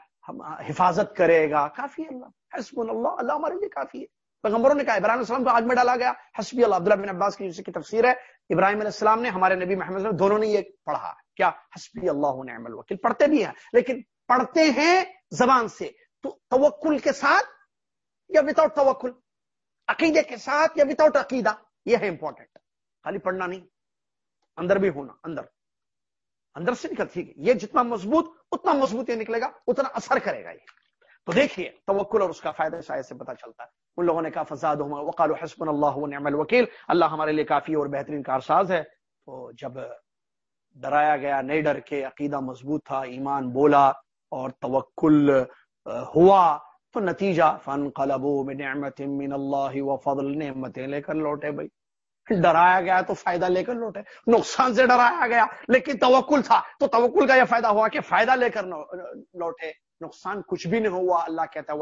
حفاظت کرے گا، کافی اللہ حسب اللہ اللہ ہمارے لیے کافی ہے۔ پیغمبروں نے کہا ابراہیم علیہ السلام کو آج میں ڈالا گیا۔ حسبی اللہ، عبداللہ بن عباس کی کی تفسیر ہے۔ ابراہیم علیہ السلام نے ہمارے نبی محمد صلی اللہ دونوں نے یہ پڑھا۔ کیا؟ حسبی اللہ نعم الوکیل۔ پڑھتے بھی ہیں، لیکن پڑھتے ہیں زبان سے۔ تو توکل کے ساتھ یا وداؤٹ توکل؟ عقیدے کے ساتھ یا وداؤٹ عقیدہ؟ یہ ہے امپورٹنٹ خالی پڑھنا نہیں، اندر بھی ہونا، اندر۔ اندر سے نکلتی ہے۔ یہ جتنا مضبوط، اتنا مضبوط یہ نکلے گا، اتنا اثر کرے گا یہ۔ تو دیکھیے، توکل اور اس کا فائدہ شاید سے پتا چلتا ہے۔ ان لوگوں نے کہا فساد وقال حسب اللہ نعم الوکیل اللہ ہمارے لیے کافی اور بہترین کارساز ہے۔ تو جب ڈرایا گیا، نہیں ڈر کے عقیدہ مضبوط تھا، ایمان بولا اور توکل ہوا، تو نتیجہ فن قلبو نعمت من اللہ و فضل نعمتیں لے کر لوٹے بھائی۔ ڈرایا گیا تو فائدہ لے کر لوٹے۔ نقصان سے ڈرایا گیا، لیکن توکل تھا۔ تو توکل کا یہ فائدہ ہوا کہ فائدہ لے کر لوٹے۔ نقصان کچھ بھی نہیں ہوا۔ اللہ کہتا ہے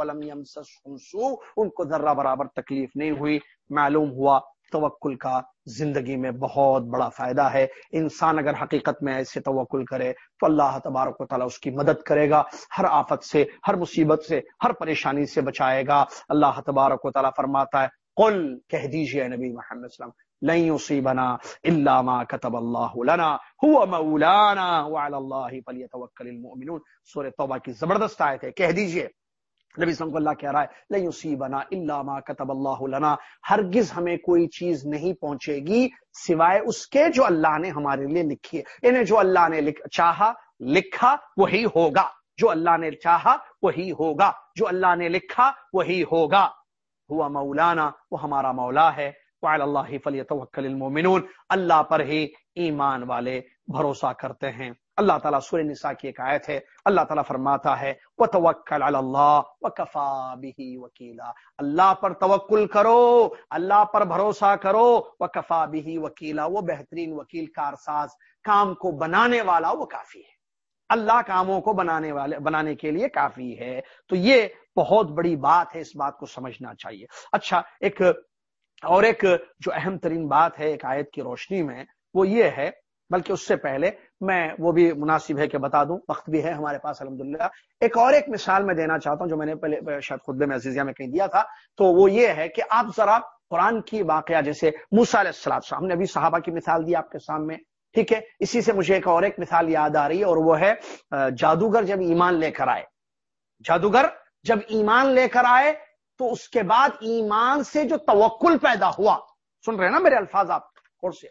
ان کو ذرہ برابر تکلیف نہیں ہوئی۔ معلوم ہوا توکل کا زندگی میں بہت بڑا فائدہ ہے۔ انسان اگر حقیقت میں ایسے توکل کرے، تو اللہ تبارک و تعالیٰ اس کی مدد کرے گا۔ ہر آفت سے، ہر مصیبت سے، ہر پریشانی سے بچائے گا۔ اللہ تبارک و تعالیٰ فرماتا ہے، قل، کہہ دیجیے نبی محمد السلام لن يصيبنا الا ما كتب الله لنا. هو مولانا وعلى الله فليتوكل المؤمنون. سورہ توبہ کی زبردست آیت ہے. کہہ دیجیے. نبی صلی اللہ اللہ کہہ رہا ہے، لن يصيبنا الا ما كتب الله لنا. ہرگز ہمیں کوئی چیز نہیں پہنچے گی سوائے اس کے جو اللہ نے ہمارے لیے لکھی ہے. انہیں جو اللہ نے چاہا، لکھا، وہی ہوگا. جو اللہ نے چاہا، وہی ہوگا. جو اللہ نے لکھا، وہی ہوگا. ہوا مولانا، وہ ہمارا مولا ہے. اللہ فلی المؤمنون۔ اللہ پر ہی ایمان والے بھروسہ کرتے ہیں۔ اللہ تعالیٰ سورہ نساء کی ایک آیت ہے۔ اللہ تعالیٰ فرماتا ہے وَتَوَكَّلْ عَلَى اللَّهِ وَكَفَى بِهِ وَكِيلًا اللہ پر توکل کرو، اللہ پر بھروسہ کرو وَكَفَى بِهِ وَكِيلًا وہ بہترین وکیل، کارساز، کام کو بنانے والا وہ کافی ہے۔ اللہ کاموں کو بنانے والے، بنانے کے لیے کافی ہے۔ تو یہ بہت بڑی بات ہے، اس بات کو سمجھنا چاہیے۔ اچھا ایک اور ایک جو اہم ترین بات ہے ایک آیت کی روشنی میں، وہ یہ ہے، بلکہ اس سے پہلے میں وہ بھی مناسب ہے کہ بتا دوں، وقت بھی ہے ہمارے پاس، الحمدللہ۔ ایک اور ایک مثال میں دینا چاہتا ہوں، جو میں نے پہلے شاید خطبے میں عزیزیہ میں کہیں دیا تھا، تو وہ یہ ہے کہ آپ ذرا قرآن کی واقعہ، جیسے موسا علیہ السلام، ہم نے ابھی صحابہ کی مثال دی آپ کے سامنے، ٹھیک ہے؟ اسی سے مجھے ایک اور ایک مثال یاد آ رہی ہے، اور وہ ہے جادوگر جب ایمان لے کر آئے، جادوگر جب ایمان لے کر آئے تو اس کے بعد ایمان سے جو توکل پیدا ہوا، سن رہے ہیں نا میرے الفاظ آپ اور سے،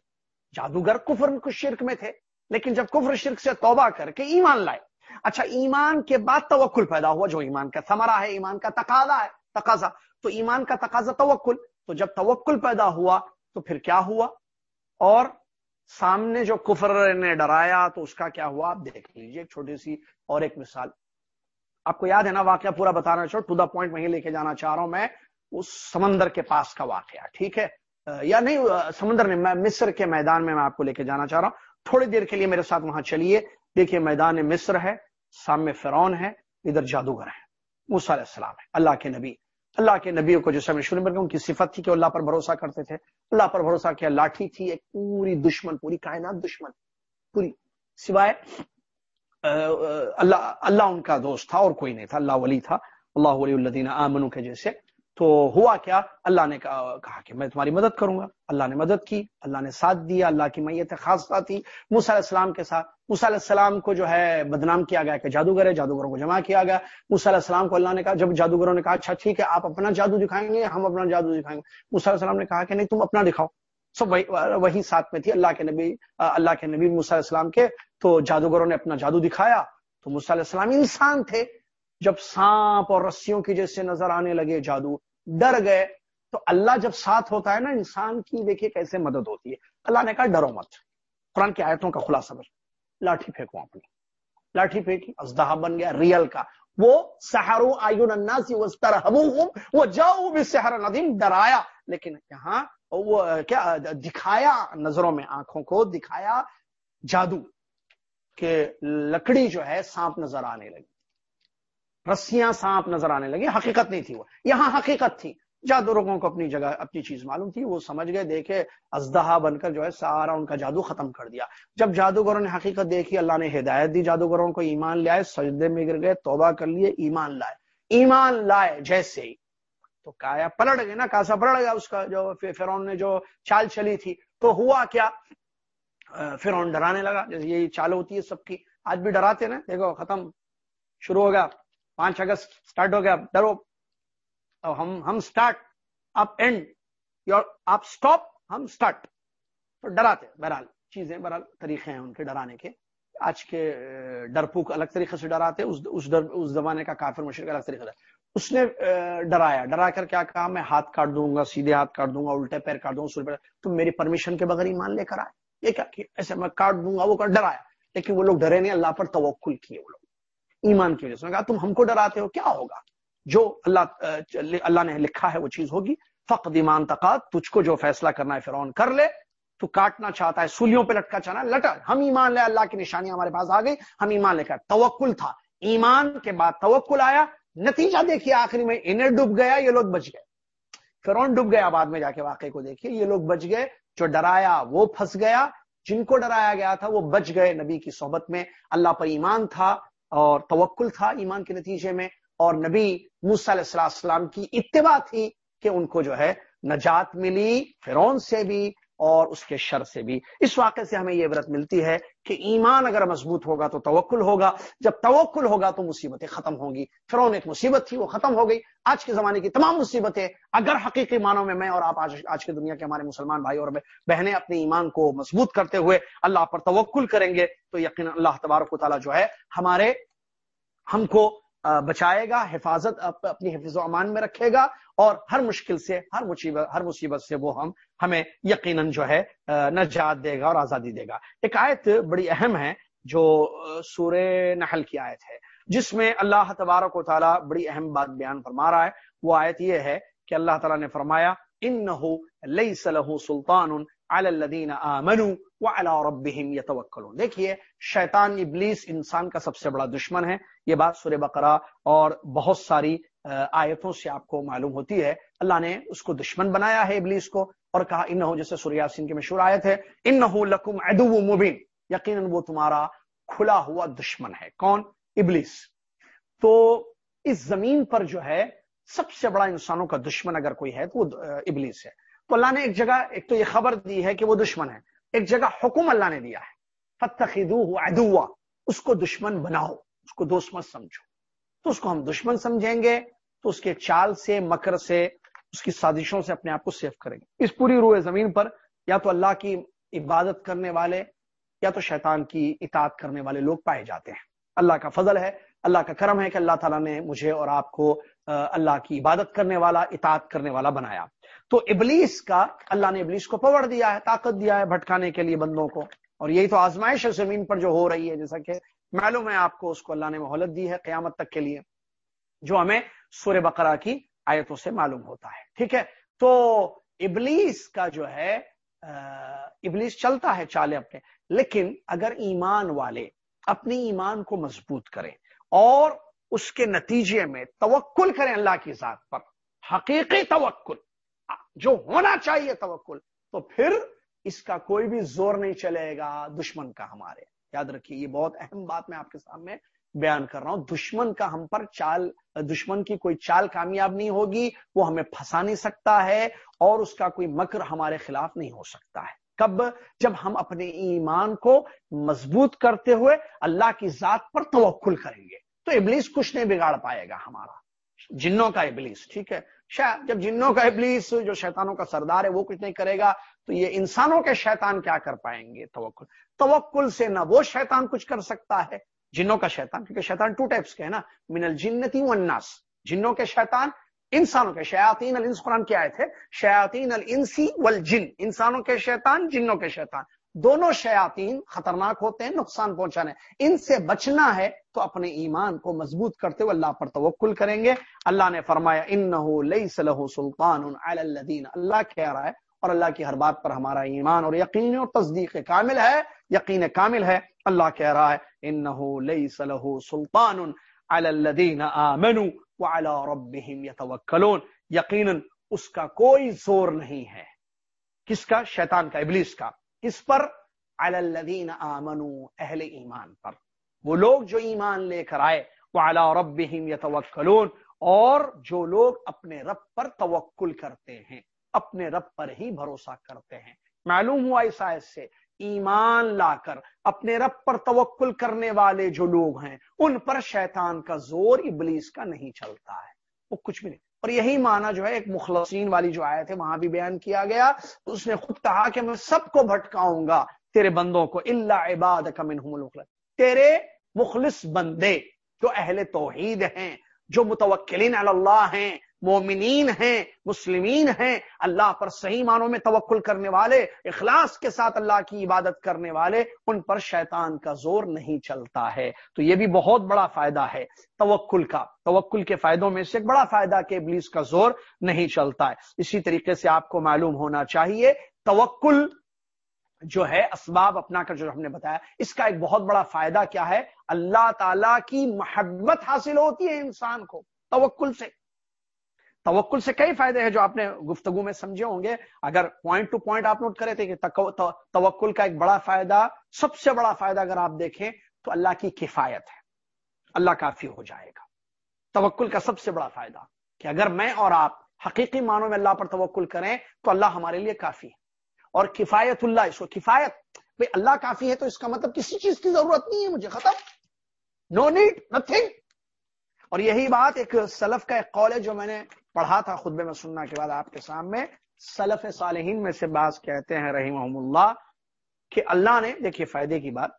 جادوگر کفر کچھ شرک میں تھے، لیکن جب کفر شرک سے توبہ کر کے ایمان لائے اچھا ایمان کے بعد توکل پیدا ہوا، جو ایمان کا ثمرہ ہے، ایمان کا تقاضا ہے، تقاضا، تو ایمان کا تقاضا توکل، تو جب توکل پیدا ہوا، تو پھر کیا ہوا؟ اور سامنے جو کفر نے ڈرایا، تو اس کا کیا ہوا؟ آپ دیکھ لیجیے ایک چھوٹی سی اور ایک مثال۔ آپ کو یاد ہے نا واقعہ پورا بتانا چاہو ٹو دا پوائنٹ وہیں لے کے جانا چاہ رہا ہوں میں، اس سمندر کے پاس کا واقعہ، ٹھیک ہے؟ یا نہیں سمندر میں میں، مصر کے میدان میں میں آپ کو لے کے جانا چاہ رہا ہوں۔ تھوڑی دیر کے لیے میرے ساتھ وہاں چلیے۔ دیکھیے میدان مصر ہے، سامنے فرون ہے، ادھر جادوگر ہے، موسیٰ علیہ السلام ہے، اللہ کے نبی۔ اللہ کے نبیوں کو جیسے میں شروع میں ان کی صفت تھی کہ اللہ پر بھروسہ کرتے تھے۔ اللہ پر بھروسہ کیا، لاٹھی تھی، ایک پوری دشمن، پوری کائنات دشمن، پوری۔ سوائے اللہ اللہ ان کا دوست تھا اور کوئی نہیں تھا، اللہ ولی تھا۔ اللہ ولی الدین آمنو کے جیسے۔ تو ہوا کیا؟ اللہ نے کہا کہ میں تمہاری مدد کروں گا۔ اللہ نے مدد کی، اللہ نے ساتھ دیا، اللہ کی میت خاص تھی موسیٰ علیہ السلام کے ساتھ، موسیٰ علیہ السلام کو جو ہے بدنام کیا گیا کہ جادوگر ہے، جادوگروں کو جمع کیا گیا۔ موسیٰ علیہ السلام کو اللہ نے کہا، جب جادوگروں نے کہا اچھا ٹھیک ہے، آپ اپنا جادو دکھائیں گے، ہم اپنا جادو دکھائیں گے۔ موسیٰ علیہ السلام نے کہا کہ نہیں، تم اپنا دکھاؤ۔ سب وہی ساتھ میں تھی۔ اللہ کے نبی اللہ کے نبی علیہ السلام کے۔ تو جادوگروں نے اپنا جادو دکھایا۔ تو علیہ السلام انسان تھے۔ جب سانپ اور رسیوں کی جیسے نظر آنے لگے، جادو ڈر گئے۔ تو اللہ جب ساتھ ہوتا ہے نا، انسان کی دیکھیے کیسے مدد ہوتی ہے۔ اللہ نے کہا، ڈرو مت۔ قرآن کی آیتوں کا خلاصہ بچ لاٹھی پھینکو اپنی۔ لاٹھی پھینکی، ازدہا بن گیا ریئل کا۔ وہ سہارو آئین الناس وہ جاؤ بھی سہر ندیم ڈرایا۔ لیکن یہاں وہ کیا دکھایا نظروں میں، آنکھوں کو دکھایا جادو کہ لکڑی جو ہے سانپ نظر آنے لگی۔ رسیاں سانپ نظر آنے لگی۔ حقیقت نہیں تھی وہ۔ یہاں حقیقت تھی۔ جادوگروں کو اپنی جگہ، اپنی چیز معلوم تھی۔ وہ سمجھ گئے، دیکھے، ازدہا بن کر جو ہے سارا ان کا جادو ختم کر دیا۔ جب جادوگروں نے حقیقت دیکھی، اللہ نے ہدایت دی جادوگروں کو، ایمان لائے، سجدے میں گر گئے، توبہ کر لیے، ایمان لائے۔ ایمان لائے جیسے ہی۔ تو کایا پلٹ گئے نا کاسا پلٹ گیا اس کا جو فرون نے جو چال چلی تھی۔ تو ہوا کیا؟ فرون ڈرانے لگا۔ جیسے یہی چال ہوتی ہے سب کی۔ آج بھی ڈراتے نا؟ دیکھو ختم۔ شروع ہو گیا۔ پانچ اگست سٹارٹ ہو گیا۔ ڈرو۔ اب ہم ہم سٹارٹ۔ آپ اینڈ۔ یور آپ سٹاپ۔ ہم سٹارٹ۔ تو ڈراتے بہرحال چیزیں بہرحال طریقے ہیں ان کے ڈرانے کے۔ آج کے ڈرپوک الگ طریقے سے ڈراتے اس اس, ڈر اس زمانے کا کافر مشرق الگ طریقے سے۔ اس نے ڈرایا۔ ڈرا کر کیا کہا میں ہاتھ کاٹ دوں گا، سیدھے ہاتھ کاٹ دوں گا، الٹے پیر کاٹ دوں گا تم میری پرمیشن کے بغیر ایمان لے کر آئے۔ یہ کیا کہ ایسے میں کاٹ دوں گا، وہ ڈرایا۔ لیکن وہ لوگ ڈرے نہیں، اللہ پر توکل کیے وہ لوگ۔ ایمان کی وجہ سے۔ کہا، تم ہم کو ڈراتے ہو؟ کیا ہوگا؟ جو اللہ اللہ نے لکھا ہے وہ چیز ہوگی۔ فقد ایمان تقات تجھ کو جو فیصلہ کرنا ہے فرعون کر لے۔ تو کاٹنا چاہتا ہے، سولیوں پہ لٹکا چاہنا لٹا۔ ہم ایمان لے، اللہ کی نشانی ہمارے پاس آ گئی، ہم ایمان لے کر توکل تھا۔ ایمان کے بعد توکل آیا۔ نتیجہ دیکھیے آخری میں انہیں ڈوب گیا، یہ لوگ بچ گئے۔ فرون ڈوب گیا بعد میں جا کے واقعے کو دیکھیے، یہ لوگ بچ گئے۔ جو ڈرایا وہ پھنس گیا۔ جن کو ڈرایا گیا تھا وہ بچ گئے نبی کی صحبت میں۔ اللہ پر ایمان تھا اور توکل تھا ایمان کے نتیجے میں۔ اور نبی موسیٰ علیہ السلام کی اتباع تھی کہ ان کو جو ہے نجات ملی فرون سے بھی اور اس کے شر سے بھی۔ اس واقعے سے ہمیں یہ عبرت ملتی ہے کہ ایمان اگر مضبوط ہوگا تو توکل ہوگا۔ جب توکل ہوگا تو مصیبتیں ختم ہوں گی۔ فرون ایک مصیبت تھی، وہ ختم ہو گئی۔ آج کے زمانے کی تمام مصیبتیں، اگر حقیقی معنوں میں میں اور آپ آج آج کی دنیا کے ہمارے مسلمان بھائی اور بہنیں اپنے ایمان کو مضبوط کرتے ہوئے اللہ پر توکل کریں گے، تو یقین اللہ تبارک و تعالیٰ جو ہے، ہمارے ہم کو بچائے گا، حفاظت اپنی حفظ و امان میں رکھے گا اور ہر مشکل سے، ہر مصیبت ہر مصیبت سے وہ ہم، ہمیں یقیناً جو ہے نجات دے گا اور آزادی دے گا۔ ایک آیت بڑی اہم ہے جو سور نحل کی آیت ہے، جس میں اللہ تبارک و تعالیٰ بڑی اہم بات بیان فرما رہا ہے۔ وہ آیت یہ ہے کہ اللہ تعالیٰ نے فرمایا ان سلطان الذين امنوا وعلى ربهم يتوكلون دیکھیے، شیطان، ابلیس انسان کا سب سے بڑا دشمن ہے۔ یہ بات سورہ بقرہ اور بہت ساری آیتوں سے آپ کو معلوم ہوتی ہے۔ اللہ نے اس کو دشمن بنایا ہے ابلیس کو اور کہا، انہو، جیسے سورہ یاسین کی مشہور آیت ہے، انہو لکم عدو مبین۔ یقیناً وہ تمہارا کھلا ہوا دشمن ہے۔ کون؟ ابلیس۔ تو اس زمین پر جو ہے، سب سے بڑا انسانوں کا دشمن اگر کوئی ہے تو وہ ابلیس ہے۔ تو اللہ نے ایک جگہ، ایک تو یہ خبر دی ہے کہ وہ دشمن ہے۔ ایک جگہ حکم اللہ نے دیا ہے۔ فتخذوه اس کو دشمن بناؤ، اس کو دوست مت سمجھو۔ تو اس کو ہم دشمن سمجھیں گے، تو اس کے چال سے، مکر سے، اس کی سازشوں سے اپنے آپ کو سیف کریں گے۔ اس پوری روئے زمین پر یا تو اللہ کی عبادت کرنے والے یا تو شیطان کی اطاعت کرنے والے لوگ پائے جاتے ہیں۔ اللہ کا فضل ہے، اللہ کا کرم ہے کہ اللہ تعالیٰ نے مجھے اور آپ کو اللہ کی عبادت کرنے والا، اطاعت کرنے والا بنایا۔ تو ابلیس کا اللہ نے ابلیس کو پوڑ دیا ہے، طاقت دیا ہے بھٹکانے کے لیے بندوں کو۔ اور یہی تو آزمائش ہے، زمین پر جو ہو رہی ہے، جیسا کہ معلوم ہے آپ کو، اس کو اللہ نے مہلت دی ہے قیامت تک کے لیے، جو ہمیں سور بقرہ کی آیتوں سے معلوم ہوتا ہے۔ ٹھیک ہے؟ تو ابلیس کا جو ہے ابلیس چلتا ہے چالے اپنے۔ لیکن اگر ایمان والے اپنی ایمان کو مضبوط کریں اور اس کے نتیجے میں توکل کریں اللہ کی ذات پر، حقیقی توکل جو ہونا چاہیے توکل، تو پھر اس کا کوئی بھی زور نہیں چلے گا دشمن کا ہمارے۔ یاد رکھیے، یہ بہت اہم بات میں آپ کے سامنے بیان کر رہا ہوں۔ دشمن کا ہم پر چال، دشمن کی کوئی چال کامیاب نہیں ہوگی، وہ ہمیں پھنسا نہیں سکتا ہے اور اس کا کوئی مکر ہمارے خلاف نہیں ہو سکتا ہے۔ کب؟ جب ہم اپنے ایمان کو مضبوط کرتے ہوئے اللہ کی ذات پر توکل کریں گے۔ تو ابلیس کچھ نہیں بگاڑ پائے گا ہمارا۔ جنوں کا ابلیس، ٹھیک ہے؟ جب جنوں کا ابلیس جو شیطانوں کا سردار ہے وہ کچھ نہیں کرے گا، تو یہ انسانوں کے شیطان کیا کر پائیں گے؟ توکل۔ توکل سے نہ وہ شیطان کچھ کر سکتا ہے، جنوں کا شیطان، کیونکہ شیطان ٹو ٹائپس کے ہے نا۔ من الجنتی والناس۔ جنوں کے شیطان، انسانوں کے۔ شیاطین الانس، قرآن کی آئے تھے شیاطین الانسی والجن۔ انسانوں کے شیطان، جنوں کے شیطان۔ دونوں شیاطین خطرناک ہوتے ہیں، نقصان پہنچانے ان سے بچنا ہے تو اپنے ایمان کو مضبوط کرتے ہوئے اللہ پر توکل کریں گے۔ اللہ نے فرمایا، انہو لیس له سلطان علی الذین۔ اللہ کہہ رہا ہے اور اللہ کی ہر بات پر ہمارا ایمان اور یقین اور تصدیق کامل ہے، یقین کامل ہے۔ اللہ کہہ رہا ہے، انہو له سلطان علی الذین آمنوا وعلى ربهم يتوکلون یقینا اس کا کوئی زور نہیں ہے۔ کس کا؟ شیطان کا، ابلیس کا۔ کس پر الذین آمنوا، اہل ایمان پر۔ وہ لوگ جو ایمان لے کر آئے وعلى ربهم يتوکلون اور جو لوگ اپنے رب پر توکل کرتے ہیں، اپنے رب پر ہی بھروسہ کرتے ہیں۔ معلوم ہوا اس آیت سے، ایمان لا کر، اپنے رب پر توکل کرنے والے جو لوگ ہیں، ان پر شیطان کا زور، ابلیس کا نہیں چلتا ہے۔ وہ کچھ بھی نہیں۔ اور یہی معنی جو ہے، ایک مخلصین والی جو آئے تھے وہاں بھی بیان کیا گیا۔ تو اس نے خود کہا کہ میں سب کو بھٹکاؤں گا، تیرے بندوں کو اللہ عباد کا تیرے مخلص بندے جو اہل توحید ہیں، جو متوکلین اللہ ہیں مومنین ہیں، مسلمین ہیں، اللہ پر صحیح معنوں میں توکل کرنے والے، اخلاص کے ساتھ اللہ کی عبادت کرنے والے، ان پر شیطان کا زور نہیں چلتا ہے۔ تو یہ بھی بہت بڑا فائدہ ہے۔ توکل کا، توکل کے فائدوں میں سے ایک بڑا فائدہ کہ ابلیس کا زور نہیں چلتا ہے۔ اسی طریقے سے آپ کو معلوم ہونا چاہیے، توکل جو ہے، اسباب اپنا کر جو ہم نے بتایا، اس کا ایک بہت بڑا فائدہ کیا ہے۔ اللہ تعالی کی محبت حاصل ہوتی ہے انسان کو، توکل سے۔ توکل سے کئی فائدے ہیں جو آپ نے گفتگو میں سمجھے ہوں گے۔ اگر پوائنٹ ٹو پوائنٹ آپ نوٹ کرے تھے کہ توکل کا ایک بڑا فائدہ، سب سے بڑا فائدہ اگر آپ دیکھیں تو اللہ کی کفایت ہے۔ اللہ کافی ہو جائے گا۔ توکل کا سب سے بڑا فائدہ کہ اگر میں اور آپ حقیقی معنوں میں اللہ پر توکل کریں تو اللہ ہمارے لیے کافی ہے۔ اور کفایت اللہ، اس کو کفایت بھائی اللہ کافی ہے تو اس کا مطلب کسی چیز کی ضرورت نہیں ہے مجھے، ختم۔ نو نیڈ نتھنگ اور یہی بات ایک سلف کا ایک قول ہے جو میں نے پڑھا تھا خطبے میں سننا کے بعد آپ کے سامنے۔ سلف صالحین میں سے بعض کہتے ہیں رحیم اللہ کہ اللہ نے، دیکھیے فائدے کی بات،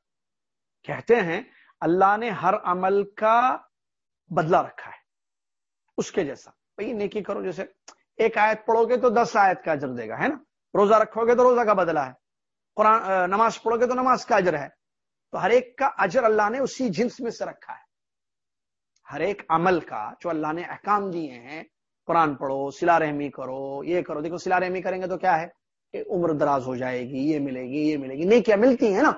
کہتے ہیں اللہ نے ہر عمل کا بدلہ رکھا ہے۔ اس کے جیسا۔ بھائی نیکی کرو، جیسے ایک آیت پڑھو گے تو دس آیت کا اجر دے گا، ہے نا؟ روزہ رکھو گے تو روزہ کا بدلہ ہے۔ قرآن، نماز پڑھو گے تو نماز کا اجر ہے۔ تو ہر ایک کا اجر اللہ نے اسی جنس میں سے رکھا ہے۔ ہر ایک عمل کا جو اللہ نے احکام دیے ہیں، قرآن پڑھو سلا رحمی کرو، یہ کرو۔ دیکھو سلا رحمی کریں گے تو کیا ہے؟ کہ عمر دراز ہو جائے گی، یہ ملے گی، یہ ملے گی۔ نہیں کیا ملتی ہے نا۔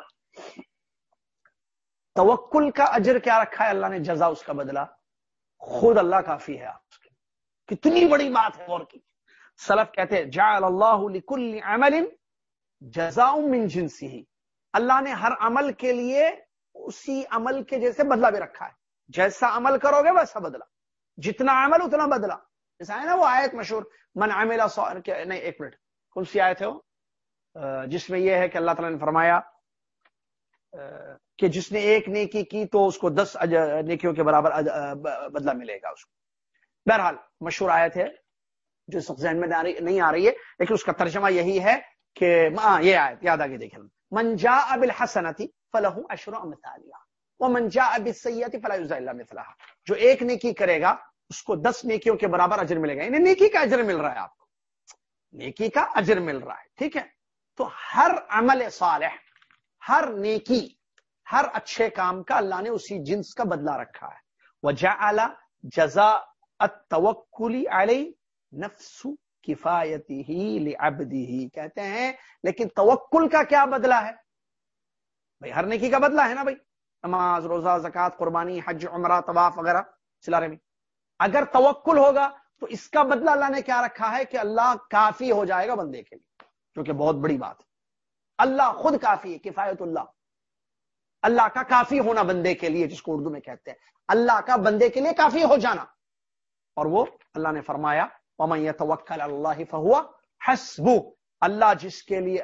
توکل کا اجر کیا رکھا ہے؟ اللہ نے جزا اس کا بدلا خود اللہ کافی ہے آپ کتنی بڑی بات ہے اور کی سلف کہتے ہیں، جعل اللہ لکل عمل جزاء من جنسی اللہ نے ہر عمل کے لیے اسی عمل کے جیسے بدلہ بھی رکھا ہے۔ جیسا عمل کرو گے ویسا بدلا۔ جتنا عمل اتنا بدلا۔ جیسا ہے نا وہ آیت مشہور، من عمل نہیں، ایک منٹ۔ کون سی آیت ہے وہ؟ جس میں یہ ہے کہ اللہ تعالیٰ نے فرمایا کہ جس نے ایک نیکی کی تو اس کو دس نیکیوں کے برابر بدلہ ملے گا اس کو۔ بہرحال، مشہور آیت ہے، جو اس ذہن میں نہیں آ رہی ہے، لیکن اس کا ترجمہ یہی ہے کہ ہاں، یہ آیت، یاد آگے دیکھیں۔ منجا ابل حسنتی فلاح اشر وہ منجا اب سیاتی فلاح اللہ مثلا جو ایک نیکی کرے گا، اس کو دس نیکیوں کے برابر اجر ملے گا۔ یعنی نیکی کا اجر مل رہا ہے آپ کو۔ نیکی کا اجر مل رہا ہے، ٹھیک ہے؟ تو ہر عمل صالح، ہر نیکی، ہر اچھے کام کا اللہ نے اسی جنس کا بدلہ رکھا ہے۔ وہ جا جزا توکلی علی نفس کفایتی ہی ابدی ہی کہتے ہیں، لیکن توکل کا کیا بدلہ ہے؟ بھائی ہر نیکی کا بدلہ ہے نا بھائی۔ نماز، روزہ، زکات، قربانی، حج، عمرہ، طواف وغیرہ سلارے میں اگر توکل ہوگا تو اس کا بدلہ اللہ نے کیا رکھا ہے کہ اللہ کافی ہو جائے گا بندے کے لیے جو کہ بہت بڑی بات ہے۔ اللہ خود کافی ہے، کفایت اللہ۔ اللہ کا کافی ہونا بندے کے لیے، جس کو اردو میں کہتے ہیں۔ اللہ کا بندے کے لیے کافی ہو جانا۔ اور وہ اللہ نے فرمایا توکل اللہ فہو حسبو اللہ جس کے لیے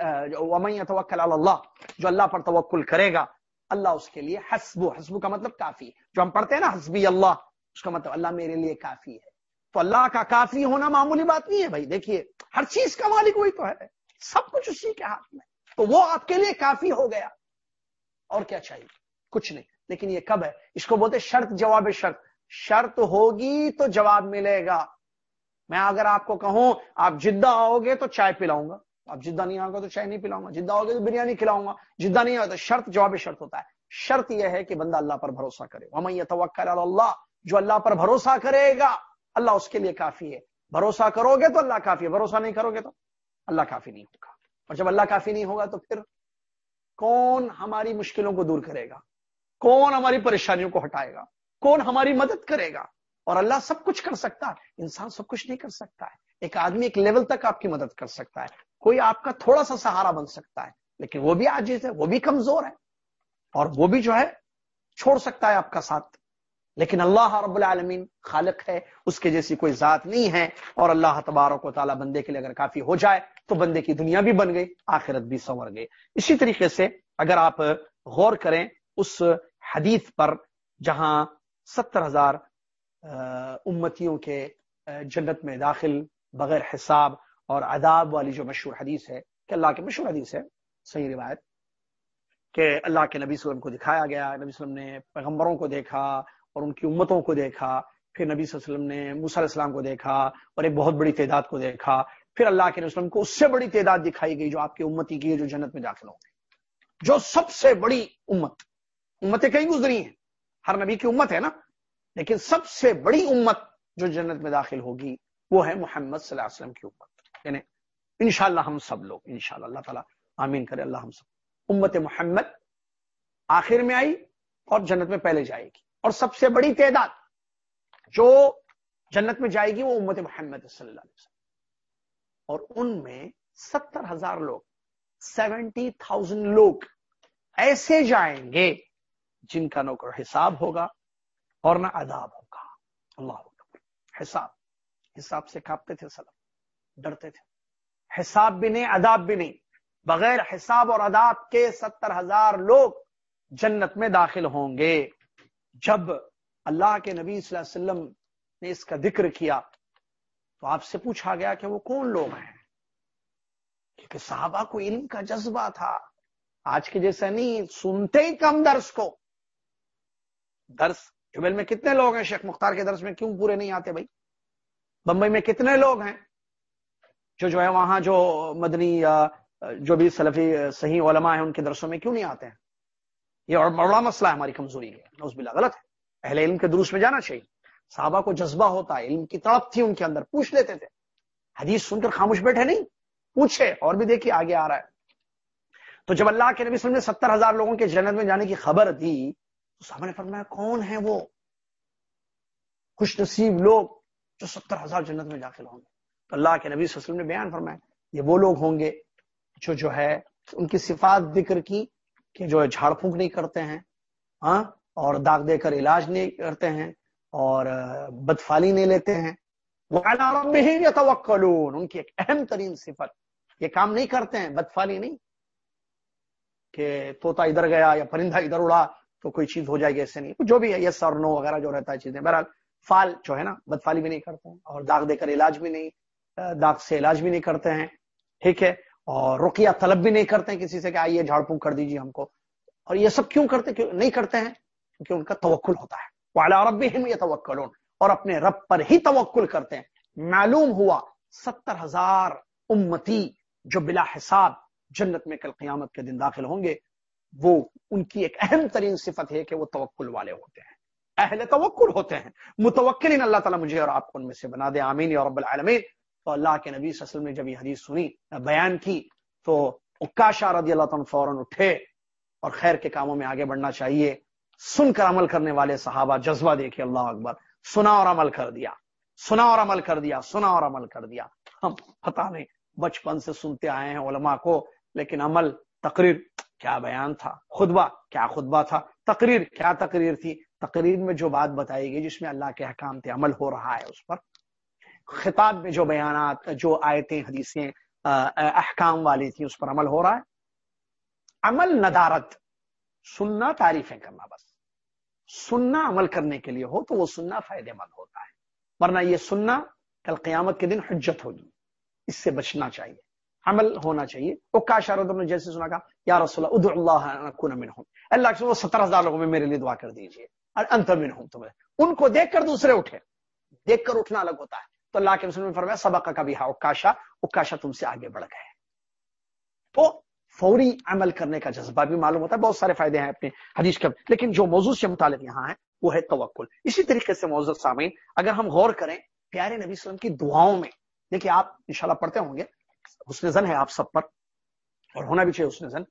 توکل اللہ جو اللہ پر توکل کرے گا اللہ اس کے لیے حسبو حسبو کا مطلب کافی جو ہم پڑھتے ہیں نا، حسبی اللہ، اس کا مطلب اللہ میرے لیے کافی ہے۔ تو اللہ کا کافی ہونا معمولی بات نہیں ہے بھائی۔ دیکھیے، ہر چیز کا مالک وہی تو ہے۔ سب کچھ اسی کے ہاتھ میں۔ تو وہ آپ کے لیے کافی ہو گیا۔ اور کیا چاہیے؟ کچھ نہیں۔ لیکن یہ کب ہے؟ اس کو بولتے شرط، جواب شرط۔ شرط ہوگی تو جواب ملے گا۔ میں اگر آپ کو کہوں، آپ جدہ آؤ گے تو چائے پلاؤں گا۔ آپ جدہ نہیں آؤ گے تو چائے نہیں پلاؤں گا، جدہ آؤ گے تو بریانی کھلاؤں گا۔ جدہ نہیں آؤ تو شرط جواب شرط ہوتا ہے۔ شرط یہ ہے کہ بندہ اللہ پر بھروسہ کرے۔ وہ توکل اللہ جو اللہ پر بھروسہ کرے گا، اللہ اس کے لیے کافی ہے۔ بھروسہ کرو گے تو اللہ کافی ہے، بھروسہ نہیں کرو گے تو اللہ کافی نہیں ہوگا۔ اور جب اللہ کافی نہیں ہوگا تو پھر کون ہماری مشکلوں کو دور کرے گا؟ کون ہماری پریشانیوں کو ہٹائے گا؟ کون ہماری مدد کرے گا؟ اور اللہ سب کچھ کر سکتا ہے۔ انسان سب کچھ نہیں کر سکتا ہے۔ ایک آدمی ایک لیول تک آپ کی مدد کر سکتا ہے۔ کوئی آپ کا تھوڑا سا سہارا بن سکتا ہے، لیکن وہ بھی آجیز ہے، وہ بھی کمزور ہے، اور وہ بھی جو ہے چھوڑ سکتا ہے آپ کا ساتھ۔ لیکن اللہ رب العالمین خالق ہے، اس کے جیسی کوئی ذات نہیں ہے، اور اللہ تبارک و تعالیٰ بندے کے لیے اگر کافی ہو جائے تو بندے کی دنیا بھی بن گئی، آخرت بھی سنور گئی۔ اسی طریقے سے اگر آپ غور کریں اس حدیث پر، جہاں ستر ہزار امتیوں کے جنت میں داخل، بغیر حساب اور عذاب والی جو مشہور حدیث ہے، کہ اللہ کے مشہور حدیث ہے، صحیح روایت، کہ اللہ کے نبی وسلم کو دکھایا گیا، نبی وسلم نے پیغمبروں کو دیکھا اور ان کی امتوں کو دیکھا، پھر نبی صلی اللہ علیہ وسلم نے موسیٰ علیہ السلام کو دیکھا اور ایک بہت بڑی تعداد کو دیکھا، پھر اللہ کے وسلم کو اس سے بڑی تعداد دکھائی گئی جو آپ کی امتی کی ہے، جو جنت میں داخل ہوں گے۔ جو سب سے بڑی امت، امتیں کہیں گزری ہیں؟ ہر نبی کی امت ہے نا؟ لیکن سب سے بڑی امت جو جنت میں داخل ہوگی، وہ ہے محمد صلی اللہ علیہ وسلم کی امت۔ یعنی انشاءاللہ ہم سب لوگ، انشاءاللہ اللہ تعالیٰ، آمین کرے اللہ ہم سب۔ امت محمد آخر میں آئی اور جنت میں پہلے جائے گی۔ اور سب سے بڑی تعداد جو جنت میں جائے گی وہ امت محمد صلی اللہ علیہ وسلم۔ اور ان میں ستر ہزار لوگ، سیونٹی تھاؤزینڈ لوگ ایسے جائیں گے جن کا نوکر حساب ہوگا اور نہ عذاب ہوگا۔ اللہ حساب حساب سے کاپتے تھے سلام۔ ڈرتے تھے۔ حساب بھی نہیں عذاب بھی نہیں۔ بغیر حساب اور عذاب کے ستر ہزار لوگ جنت میں داخل ہوں گے۔ جب اللہ کے نبی صلی اللہ علیہ وسلم نے اس کا ذکر کیا، تو آپ سے پوچھا گیا کہ وہ کون لوگ ہیں؟ کیونکہ صحابہ کو علم کا جذبہ تھا۔ آج کے جیسا نہیں، سنتے ہی کم درس کو۔ درس جبیل میں کتنے لوگ ہیں شیخ مختار کے درس میں؟ کیوں پورے نہیں آتے بھائی؟ بمبئی میں کتنے لوگ ہیں؟ جو جو ہے وہاں جو مدنی یا جو بھی سلفی صحیح علماء ہیں ان کے درسوں میں کیوں نہیں آتے ہیں؟ یہ اور بڑا مسئلہ ہے ہماری کمزوری ہے نوز باللہ غلط ہے۔ اہل علم کے دروس میں جانا چاہیے۔ صحابہ کو جذبہ ہوتا ہے، علم کی تڑپ تھی ان کے اندر، پوچھ لیتے تھے۔ حدیث سن کر خاموش بیٹھے نہیں؟ پوچھے اور بھی دیکھیے آگے آ رہا ہے۔ تو جب اللہ کے نبی صلی اللہ علیہ وسلم نے ستر ہزار لوگوں کے جنت میں جانے کی خبر دی، تو صحابہ نے فرمایا، کون ہے وہ؟ خوش نصیب لوگ جو ستر ہزار جنت میں داخل ہوں گے۔ تو اللہ کے نبی صلی اللہ علیہ وسلم نے بیان فرمایا یہ وہ لوگ ہوں گے جو جو ہے ان کی صفات ذکر کی کہ جو ہے جھاڑ پھونک نہیں کرتے ہیں ہاں اور داغ دے کر علاج نہیں کرتے ہیں، اور بدفالی نہیں لیتے ہیں۔ ان کی ایک اہم ترین صفت۔ یہ کام نہیں کرتے ہیں، بدفالی نہیں۔ کہ توتا ادھر گیا یا پرندہ ادھر اڑا تو کوئی چیز ہو جائے گی، ایسے نہیں۔ جو بھی ہے یس اور نو وغیرہ جو رہتا ہے چیزیں۔ بہرحال فال جو ہے نا، بدفالی بھی نہیں کرتے ہیں، اور داغ دے کر علاج بھی نہیں۔ داغ سے علاج بھی نہیں کرتے ہیں، ٹھیک ہے، اور رقیہ طلب بھی نہیں کرتے ہیں کسی سے کہ آئیے جھاڑ پھونک کر دیجیے ہم کو۔ اور یہ سب کیوں کرتے، کیوں نہیں کرتے ہیں؟ کیونکہ ان کا توکل ہوتا ہے۔ والا رب یہ توکل اور اپنے رب پر ہی توکل کرتے ہیں۔ معلوم ہوا ستر ہزار امتی جو بلا حساب جنت میں کل قیامت کے دن داخل ہوں گے، وہ ان کی ایک اہم ترین صفت ہے کہ وہ توکل والے ہوتے ہیں۔ اہل توکل ہوتے ہیں۔ متوکل اللہ تعالیٰ مجھے اور آپ کو ان میں سے بنا دے۔ آمین یا رب العالمین۔ تو اللہ کے نبی صلی اللہ علیہ وسلم نے جب یہ حدیث سنی، بیان کی، تو اکاشا رضی اللہ تعالیٰ فوراً اٹھے اور خیر کے کاموں میں آگے بڑھنا چاہیے۔ سن کر عمل کرنے والے صحابہ جذبہ دیکھے، اللہ اکبر۔ سنا اور عمل کر دیا۔ سنا اور عمل کر دیا۔ سنا اور عمل کر دیا۔ ہم پتہ نہیں بچپن سے سنتے آئے ہیں علماء کو، لیکن عمل، تقریر، کیا بیان تھا؟ خطبہ، کیا خطبہ تھا؟ تقریر، کیا تقریر تھی؟ تقریر میں جو بات بتائی گئی جس میں اللہ کے حکام تھے عمل ہو رہا ہے، اس پر خطاب میں جو بیانات، جو آیتیں، حدیثیں احکام والی تھی اس پر عمل ہو رہا ہے۔ عمل ندارت، سننا تعریفیں کرنا بس۔ سننا عمل کرنے کے لیے ہو تو وہ سننا فائدے مند ہوتا ہے۔ ورنہ یہ سننا کل قیامت کے دن حجت ہوگی۔ اس سے بچنا چاہیے۔ عمل ہونا چاہیے۔ وہ کا شارد نے جیسے سنا کہا، یا رسول اللہ اللہ منہم اللہ کے وہ ستر ہزار لوگوں میں میرے لیے دعا کر دیجیے اور انتر من تمہیں۔ ان کو دیکھ کر دوسرے اٹھے۔ دیکھ کر اٹھنا الگ ہوتا ہے۔ تو اللہ کے رسول نے فرمایا، سبق کا بھی ہاں اکاشا اکاشا تم سے آگے بڑھ گئے۔ تو فوری عمل کرنے کا جذبہ بھی معلوم ہوتا ہے، بہت سارے فائدے ہیں اپنے حدیث کے۔ لیکن جو موضوع سے متعلق یہاں ہے، وہ ہے توکل۔ اسی طریقے سے موضوع سامعین، اگر ہم غور کریں، پیارے نبی صلی اللہ علیہ وسلم کی دعاؤں میں، دیکھیے آپ انشاءاللہ پڑھتے ہوں گے، حسن زن ہے آپ سب پر، اور ہونا بھی چاہیے حسن زن،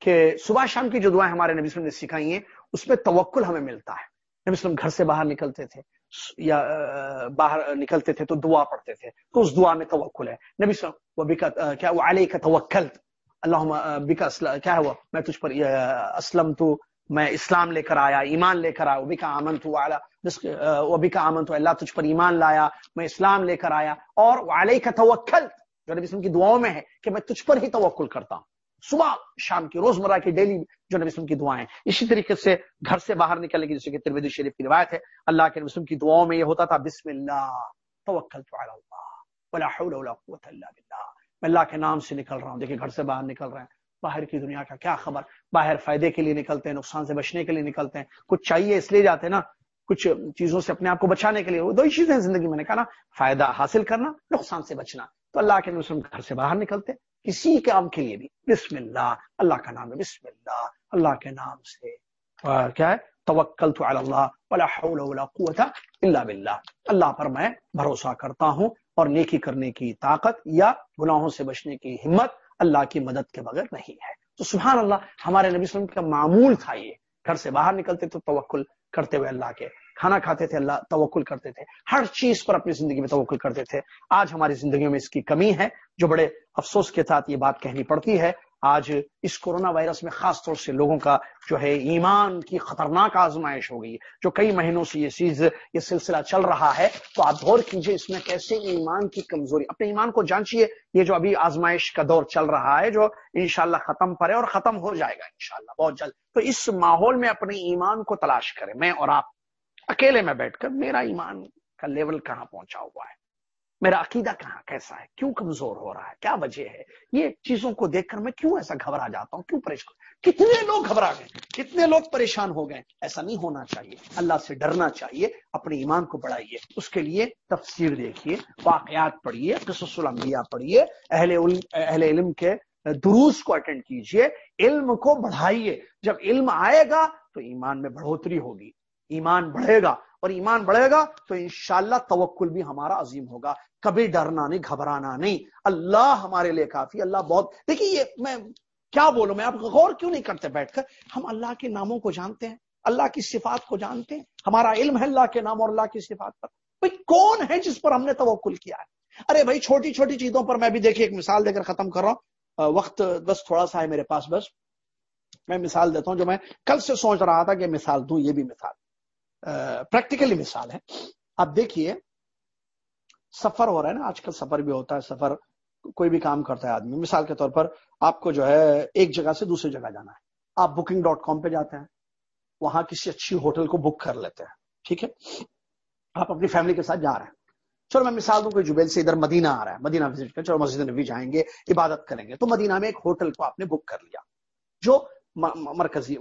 کہ صبح شام کی جو دعائیں ہمارے نبی صلی اللہ علیہ وسلم نے سکھائی ہیں، اس میں توکل ہمیں ملتا ہے۔ نبی صلی اللہ علیہ وسلم گھر سے باہر نکلتے تھے یا باہر نکلتے تھے تو دعا پڑھتے تھے۔ تو اس دعا میں توکل ہے۔ نبی وسلم وہ بھی کیا وہ علیہ کا توکل اللہ بکا کیا ہوا؟ میں تجھ پر اسلم تو میں اسلام لے کر آیا، ایمان لے کر آیا۔ وہ بھی کا آمن تو وہ بھی کا آمن تو اللہ تجھ پر ایمان لایا۔ میں اسلام لے کر آیا۔ اور علیہ کا توکل جو نبی وسلم کی دعاؤں میں ہے کہ میں تجھ پر ہی توکل کرتا ہوں۔ صبح، شام کی روزمرہ کی ڈیلی جو نبی وسلم کی دعائیں اسی طریقے سے گھر سے باہر نکلنے کی، جیسے کہ ترمیدی شریف کی روایت ہے، اللہ کے وسلم کی دعاؤں میں یہ ہوتا تھا، بسم اللہ توکل تو اللہ، ولا حول ولا قوت الا باللہ۔ میں اللہ کے نام سے نکل رہا ہوں، دیکھیں گھر سے باہر نکل رہے ہیں۔ باہر کی دنیا کا کیا خبر؟ باہر فائدے کے لیے نکلتے ہیں، نقصان سے بچنے کے لیے نکلتے ہیں۔ کچھ چاہیے اس لیے جاتے ہیں نا، کچھ چیزوں سے اپنے آپ کو بچانے کے لیے۔ وہ دو ہی چیزیں زندگی میں نے کہا نا، فائدہ حاصل کرنا، نقصان سے بچنا۔ تو اللہ کے وسلم گھر سے باہر نکلتے کسی کام کے لیے بھی۔ بسم اللہ اللہ کا نام ہے بسم اللہ۔ اللہ کے نام سے۔ کیا ہے؟ توکل تو اللہ، ولا حول ولا قوت الا باللہ۔ اللہ پر میں بھروسہ کرتا ہوں اور نیکی کرنے کی طاقت یا گناہوں سے بچنے کی ہمت اللہ کی مدد کے بغیر نہیں ہے۔ تو سبحان اللہ، ہمارے نبی وسلم کا معمول تھا یہ۔ گھر سے باہر نکلتے تو توکل کرتے ہوئے اللہ کے۔ کھانا کھاتے تھے اللہ، توکل کرتے تھے۔ ہر چیز پر اپنی زندگی میں توکل کرتے تھے۔ آج ہماری زندگیوں میں اس کی کمی ہے۔ جو بڑے افسوس کے ساتھ یہ بات کہنی پڑتی ہے، آج اس کورونا وائرس میں خاص طور سے لوگوں کا جو ہے ایمان کی خطرناک آزمائش ہو گئی جو کئی مہینوں سے یہ چیز یہ سلسلہ چل رہا ہے، تو آپ غور کیجیے اس میں کیسے ایمان کی کمزوری۔ اپنے ایمان کو جانچیے یہ جو ابھی آزمائش کا دور چل رہا ہے، جو انشاءاللہ ختم پر ہے اور ختم ہو جائے گا انشاءاللہ۔ بہت جلد۔ تو اس ماحول میں اپنے ایمان کو تلاش کریں۔ میں اور آپ اکیلے میں بیٹھ کر میرا ایمان کا لیول کہاں پہنچا ہوا ہے؟ میرا عقیدہ کہاں کیسا ہے؟ کیوں کمزور ہو رہا ہے؟ کیا وجہ ہے؟ یہ چیزوں کو دیکھ کر میں کیوں ایسا گھبرا جاتا ہوں؟ کیوں پریشان کتنے لوگ گھبرا گئے؟ کتنے لوگ پریشان ہو گئے؟ ایسا نہیں ہونا چاہیے۔ اللہ سے ڈرنا چاہیے، اپنے ایمان کو بڑھائیے۔ اس کے لیے تفسیر دیکھیے، واقعات پڑھیے، قصص الانبیاء پڑھیے، اہل علم اہل علم کے دروس کو اٹینڈ کیجیے علم کو بڑھائیے۔ جب علم آئے گا تو ایمان میں بڑھوتری ہوگی۔ ایمان بڑھے گا۔ اور ایمان بڑھے گا تو انشاءاللہ توکل بھی ہمارا عظیم ہوگا۔ کبھی ڈرنا نہیں، گھبرانا نہیں۔ اللہ ہمارے لیے کافی، اللہ بہت۔ دیکھیے یہ میں کیا بولوں، میں آپ غور کیوں نہیں کرتے بیٹھ کر؟ ہم اللہ کے ناموں کو جانتے ہیں، اللہ کی صفات کو جانتے ہیں۔ ہمارا علم ہے اللہ کے نام اور اللہ کی صفات پر۔ بھائی، کون ہے جس پر ہم نے توکل کیا ہے؟ ارے بھائی، چھوٹی چھوٹی چیزوں پر میں بھی دیکھیے، ایک مثال دے کر ختم کر رہا ہوں۔ وقت بس تھوڑا سا ہے میرے پاس، بس۔ میں مثال دیتا ہوں جو میں کل سے سوچ رہا تھا کہ مثال دوں، یہ بھی مثال۔ پریکٹیکلی مثال ہے۔ اب دیکھیے، سفر ہو رہا ہے نا، آج کل سفر بھی ہوتا ہے، سفر کوئی بھی کام کرتا ہے آدمی۔ مثال کے طور پر آپ کو جو ہے ایک جگہ سے دوسری جگہ جانا ہے۔ آپ بکنگ ڈاٹ کام پہ جاتے ہیں، وہاں کسی اچھی ہوٹل کو بک کر لیتے ہیں۔ ٹھیک ہے؟ آپ اپنی فیملی کے ساتھ جا رہے ہیں۔ چلو میں مثال دوں، کوئی جبیل سے ادھر مدینہ آ رہا ہے، مدینہ وزٹ کریں۔ چلو مسجد نبی جائیں گے، عبادت کریں گے۔ تو مدینہ میں ایک ہوٹل کو آپ نے بک کر لیا، جو مرکزی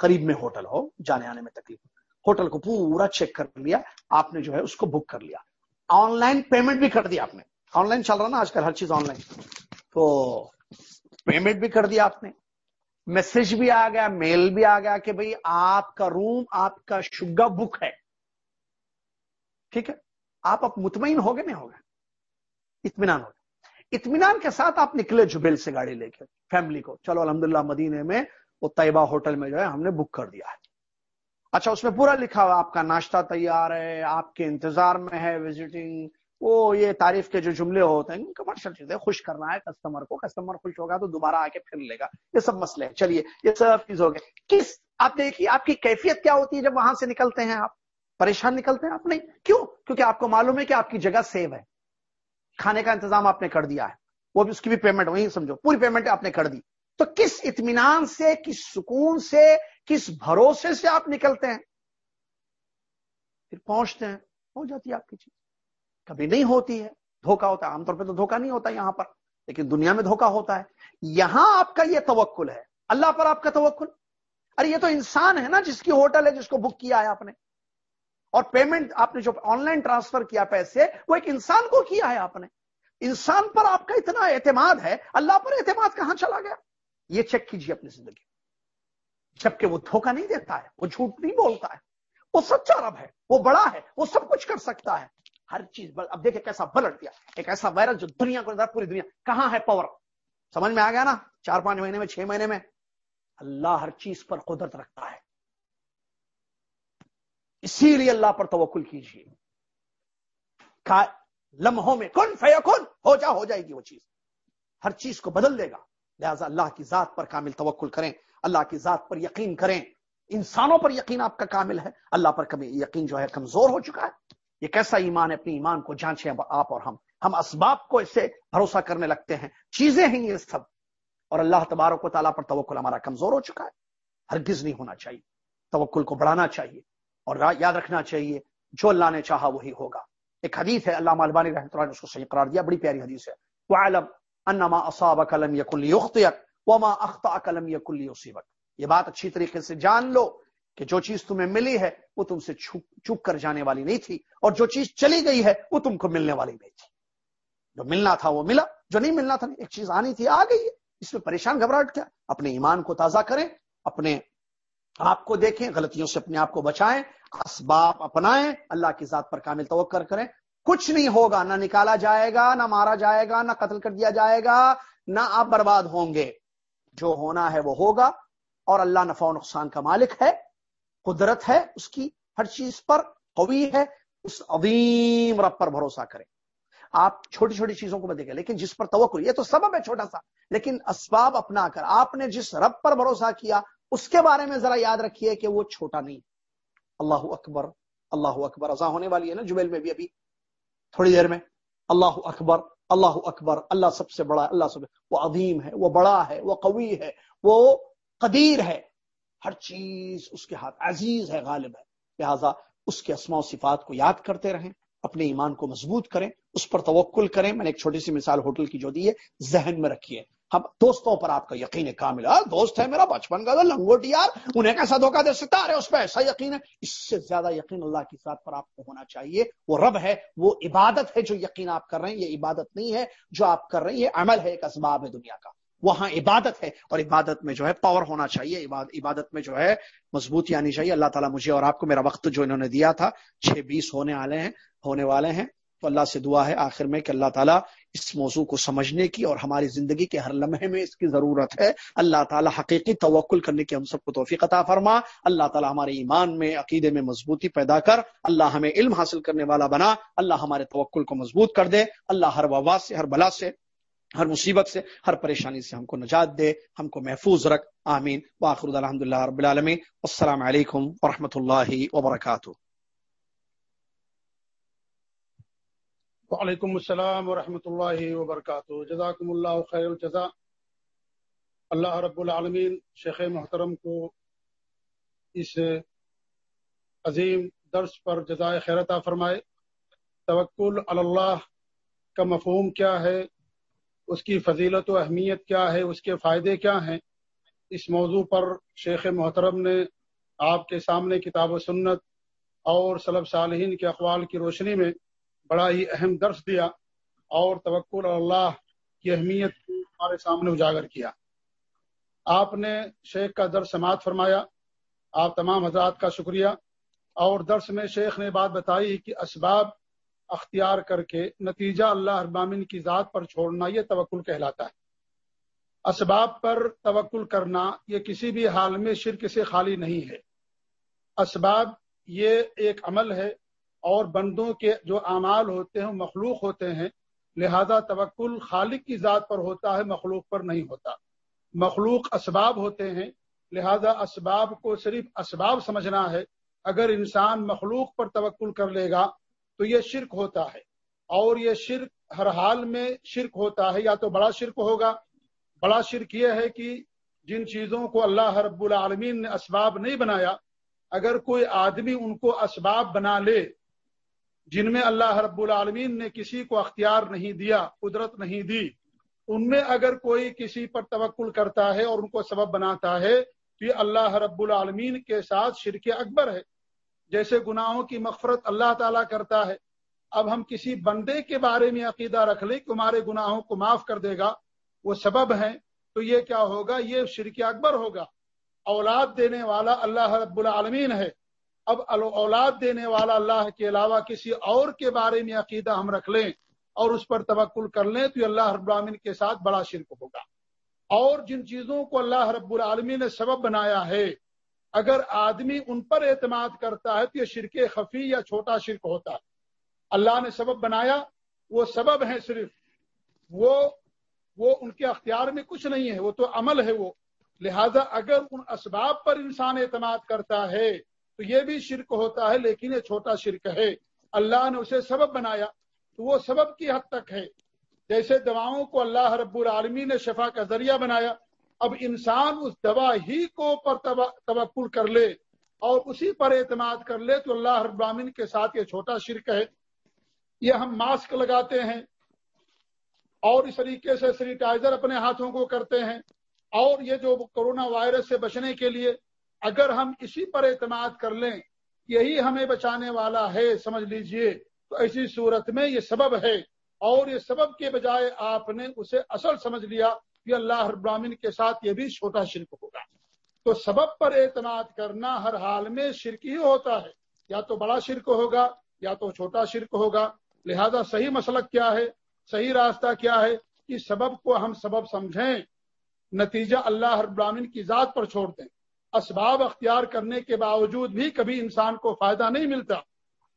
قریب میں ہوٹل ہو، جانے آنے میں تکلیف۔ ہوٹل کو پورا چیک کر لیا، آپ نے جو ہے اس کو بک کر لیا۔ آن لائن پیمنٹ بھی کر دیا آپ نے۔ آن لائن چل رہا نا آج کل ہر چیز آن لائن۔ تو پیمنٹ بھی کر دیا آپ نے۔ میسج بھی آ گیا، میل بھی آ گیا کہ بھئی آپ کا روم، آپ کا شگا بک ہے۔ ٹھیک ہے؟ آپ اب مطمئن ہو گئے؟ نہیں ہو گئے۔ اطمینان ہو گئے۔ اطمینان کے ساتھ آپ نکلے جبیل سے گاڑی لے کے، فیملی کو۔ چلو الحمدللہ مدینے میں وہ طیبہ ہوٹل میں جو ہے ہم نے بک کر دیا ہے۔ اچھا اس میں پورا لکھا ہوا، آپ کا ناشتہ تیار ہے، آپ کے انتظار میں ہے وزٹنگ وہ یہ تعریف کے جو جملے ہوتے ہیں کمرشل چیزیں، خوش کرنا ہے کسٹمر کو کسٹمر خوش ہوگا تو دوبارہ آ کے پھر لے گا۔ یہ سب مسئلے ہیں۔ چلیے، یہ سب چیز ہو گئے کس، آپ دیکھیے، آپ کی کیفیت کیا ہوتی ہے جب وہاں سے نکلتے ہیں آپ؟ پریشان نکلتے ہیں آپ؟ نہیں۔ کیوں؟ کیونکہ آپ کو معلوم ہے کہ آپ کی جگہ سیو ہے۔ کھانے کا انتظام آپ نے کر دیا ہے۔ وہ بھی اس کی بھی پیمنٹ وہی سمجھو، پوری پیمنٹ آپ نے کر دی۔ تو کس اطمینان سے، کس سکون سے، کس بھروسے سے آپ نکلتے ہیں؟ پھر پہنچتے ہیں، ہو جاتی ہے آپ کی چیز۔ کبھی نہیں ہوتی ہے، دھوکا ہوتا ہے۔ عام طور پہ تو دھوکا نہیں ہوتا یہاں پر، لیکن دنیا میں دھوکا ہوتا ہے۔ یہاں آپ کا یہ توکل ہے۔ اللہ پر آپ کا توکل۔ ارے، یہ تو انسان ہے نا، جس کی ہوٹل ہے، جس کو بک کیا ہے آپ نے۔ اور پیمنٹ آپ نے جو آن لائن ٹرانسفر کیا پیسے، وہ ایک انسان کو کیا ہے آپ نے۔ انسان پر آپ کا اتنا اعتماد ہے، اللہ پر اعتماد کہاں چلا گیا؟ یہ چیک کیجیے اپنی زندگی جبکہ وہ دھوکا نہیں دیتا ہے، وہ جھوٹ نہیں بولتا ہے، وہ سچا رب ہے، وہ بڑا ہے، وہ سب کچھ کر سکتا ہے۔ ہر چیز اب دیکھیں کیسا بلٹ دیا ایک ایسا وائرس جو دنیا کو پوری دنیا، کہاں ہے پاور سمجھ میں آ گیا نا؟ چار پانچ مہینے میں، چھ مہینے میں۔ اللہ ہر چیز پر قدرت رکھتا ہے۔ اسی لیے اللہ پر توکل کیجیے۔ لمحوں میں کن فیکن، ہو جا، ہو جائے گی وہ چیز۔ ہر چیز کو بدل دے گا۔ لہذا اللہ کی ذات پر کامل توکل کریں، اللہ کی ذات پر یقین کریں۔ انسانوں پر یقین آپ کا کامل ہے، اللہ پر کبھی یقین جو ہے کمزور ہو چکا ہے۔ یہ کیسا ایمان ہے اپنی ایمان کو جانچیں آپ اور ہم۔ ہم اسباب کو اس سے بھروسہ کرنے لگتے ہیں۔ چیزیں ہیں یہ سب۔ اور اللہ تبارک و تعالیٰ پر توکل ہمارا کمزور ہو چکا ہے۔ ہرگز نہیں ہونا چاہیے۔ توکل کو بڑھانا چاہیے۔ اور یاد رکھنا چاہیے، جو اللہ نے چاہا وہی ہوگا۔ ایک حدیث ہے اللہ مالبانی رحمۃ اللہ نے اس کو صحیح قرار دیا، بڑی پیاری حدیث ہے۔ وَعَلَمْ أَنَّمَا أَصَابَكَ لَمْ يَكُنْ لِيُخْطِئَكَ وَمَا أَخْطَأَكَ لَمْ يَكُنْ لِيُصِيبَكَ. یہ بات اچھی طریقے سے جان لو کہ جو چیز تمہیں ملی ہے وہ تم سے چپ کر جانے والی نہیں تھی اور جو چیز چلی گئی ہے وہ تم کو ملنے والی نہیں تھی۔ جو ملنا تھا وہ ملا، جو نہیں ملنا تھا، ایک چیز آنی تھی، آ گئی ہے۔ اس میں پریشان گھبراہٹ کیا؟ اپنے ایمان کو تازہ کریں، اپنے آپ کو دیکھیں، غلطیوں سے اپنے آپ کو بچائیں، اسباب اپنائیں، اللہ کی ذات پر کامل توقع کریں۔ کچھ نہیں ہوگا، نہ نکالا جائے گا، نہ مارا جائے گا، نہ قتل کر دیا جائے گا، نہ آپ برباد ہوں گے۔ جو ہونا ہے وہ ہوگا۔ اور اللہ نفع و نقصان کا مالک ہے، قدرت ہے، اس کی ہر چیز پر قوی ہے، اس عظیم رب پر بھروسہ کریں آپ چھوٹی چھوٹی چیزوں کو دیکھیں، لیکن جس پر توقع، یہ تو سبب ہے چھوٹا سا۔ لیکن اسباب اپنا کر، آپ نے جس رب پر بھروسہ کیا، اس کے بارے میں ذرا یاد رکھیے کہ وہ چھوٹا نہیں۔ اللہ اکبر اللہ اکبر ازا ہونے والی ہے نا جبیل میں بھی ابھی۔ تھوڑی دیر میں اللہ اکبر اللہ اکبر، اللہ سب سے بڑا، اللہ سب وہ عظیم ہے، وہ بڑا ہے، وہ قوی ہے، وہ قدیر ہے۔ ہر چیز اس کے ہاتھ عزیز ہے، غالب ہے۔ لہذا اس کے اسماء و صفات کو یاد کرتے رہیں، اپنے ایمان کو مضبوط کریں، اس پر توکل کریں۔ میں نے ایک چھوٹی سی مثال ہوٹل کی جو دی ہے، ذہن میں رکھیے۔ ہم دوستوں پر آپ کا یقین کامل ہے۔ دوست ہے میرا، بچپن کا لنگوٹ یار۔ انہیں کیسا دھوکہ دے سکتا اس پہ، ایسا یقین ہے۔ اس سے زیادہ یقین اللہ کی ذات پر آپ کو ہونا چاہیے۔ وہ رب ہے، وہ عبادت ہے جو یقین آپ کر رہے ہیں۔ یہ عبادت نہیں ہے جو آپ کر رہے ہیں، یہ عمل ہے ایک اسباب ہے دنیا کا۔ وہاں عبادت ہے اور عبادت میں جو ہے پاور ہونا چاہیے۔ عبادت میں جو ہے مضبوطی آنی چاہیے۔ اللہ تعالیٰ مجھے اور آپ کو، میرا وقت جو انہوں نے دیا تھا، چھ بیس ہونے والے ہیں، ہونے والے ہیں۔ تو اللہ سے دعا ہے آخر میں کہ اللہ تعالیٰ اس موضوع کو سمجھنے کی اور ہماری زندگی کے ہر لمحے میں اس کی ضرورت ہے۔ اللہ تعالیٰ حقیقی توکل کرنے کی ہم سب کو توفیق عطا فرما۔ اللہ تعالیٰ ہمارے ایمان میں، عقیدے میں مضبوطی پیدا کر۔ اللہ ہمیں علم حاصل کرنے والا بنا۔ اللہ ہمارے توکل کو مضبوط کر دے۔ اللہ ہر وبا سے، ہر بلا سے، ہر مصیبت سے، ہر پریشانی سے ہم کو نجات دے، ہم کو محفوظ رکھ۔ آمین۔ واخر الحمد اللہ رب العالمین۔ السلام علیکم ورحمۃ اللہ وبرکاتہ۔ وعلیکم السلام ورحمۃ اللہ وبرکاتہ۔ جزاکم اللہ خیر الجزا اللہ رب العالمین شیخ محترم کو اس عظیم درس پر جزائے خیرتا فرمائے۔ توکل اللہ کا مفہوم کیا ہے؟ اس کی فضیلت و اہمیت کیا ہے؟ اس کے فائدے کیا ہیں؟ اس موضوع پر شیخ محترم نے آپ کے سامنے کتاب و سنت اور صلب صالحین کے اقوال کی روشنی میں بڑا ہی اہم درس دیا اور توکل اللہ کی اہمیت کو ہمارے سامنے اجاگر کیا۔ آپ نے شیخ کا درس سماعت فرمایا۔ آپ تمام حضرات کا شکریہ۔ اور درس میں شیخ نے بات بتائی کہ اسباب اختیار کر کے نتیجہ اللہ ابامن کی ذات پر چھوڑنا یہ توکل کہلاتا ہے۔ اسباب پر توکل کرنا یہ کسی بھی حال میں شرک سے خالی نہیں ہے۔ اسباب یہ ایک عمل ہے اور بندوں کے جو اعمال ہوتے ہیں مخلوق ہوتے ہیں، لہذا توکل خالق کی ذات پر ہوتا ہے، مخلوق پر نہیں ہوتا۔ مخلوق اسباب ہوتے ہیں، لہذا اسباب کو صرف اسباب سمجھنا ہے۔ اگر انسان مخلوق پر توکل کر لے گا تو یہ شرک ہوتا ہے۔ اور یہ شرک ہر حال میں شرک ہوتا ہے، یا تو بڑا شرک ہوگا۔ بڑا شرک یہ ہے کہ جن چیزوں کو اللہ رب العالمین نے اسباب نہیں بنایا، اگر کوئی آدمی ان کو اسباب بنا لے جن میں اللہ رب العالمین نے کسی کو اختیار نہیں دیا، قدرت نہیں دی، ان میں اگر کوئی کسی پر توکل کرتا ہے اور ان کو سبب بناتا ہے، تو یہ اللہ رب العالمین کے ساتھ شرک اکبر ہے۔ جیسے گناہوں کی مغفرت اللہ تعالیٰ کرتا ہے۔ اب ہم کسی بندے کے بارے میں عقیدہ رکھ لیں کہ ہمارے گناہوں کو معاف کر دے گا، وہ سبب ہیں، تو یہ کیا ہوگا؟ یہ شرک اکبر ہوگا۔ اولاد دینے والا اللہ رب العالمین ہے۔ اب اولاد دینے والا اللہ کے علاوہ کسی اور کے بارے میں عقیدہ ہم رکھ لیں اور اس پر توکل کر لیں، تو اللہ رب العالمین کے ساتھ بڑا شرک ہوگا۔ اور جن چیزوں کو اللہ رب العالمین نے سبب بنایا ہے، اگر آدمی ان پر اعتماد کرتا ہے تو یہ شرک خفی یا چھوٹا شرک ہوتا ہے۔ اللہ نے سبب بنایا، وہ سبب ہے صرف۔ وہ وہ ان کے اختیار میں کچھ نہیں ہے، وہ تو عمل ہے وہ۔ لہذا اگر ان اسباب پر انسان اعتماد کرتا ہے تو یہ بھی شرک ہوتا ہے، لیکن یہ چھوٹا شرک ہے۔ اللہ نے اسے سبب بنایا، تو وہ سبب کی حد تک ہے۔ جیسے دواؤں کو اللہ رب العالمین نے شفا کا ذریعہ بنایا، اب انسان اس دوا ہی کو پر توقل کر لے اور اسی پر اعتماد کر لے، تو اللہ ابراہین کے ساتھ یہ چھوٹا شرک ہے۔ یہ ہم ماسک لگاتے ہیں اور اس طریقے سے سینیٹائزر اپنے ہاتھوں کو کرتے ہیں اور یہ جو کرونا وائرس سے بچنے کے لیے اگر ہم اسی پر اعتماد کر لیں، یہی ہمیں بچانے والا ہے، سمجھ لیجیے۔ تو ایسی صورت میں یہ سبب ہے۔ اور یہ سبب کے بجائے آپ نے اسے اصل سمجھ لیا۔ کہ اللہ ابراہین کے ساتھ یہ بھی چھوٹا شرک ہوگا۔ تو سبب پر اعتماد کرنا ہر حال میں شرک ہی ہوتا ہے۔ یا تو بڑا شرک ہوگا، یا تو چھوٹا شرک ہوگا۔ لہذا صحیح مسلک کیا ہے؟ صحیح راستہ کیا ہے؟ کہ سبب کو ہم سبب سمجھیں۔ نتیجہ اللہ ابراہین کی ذات پر چھوڑ دیں۔ اسباب اختیار کرنے کے باوجود بھی کبھی انسان کو فائدہ نہیں ملتا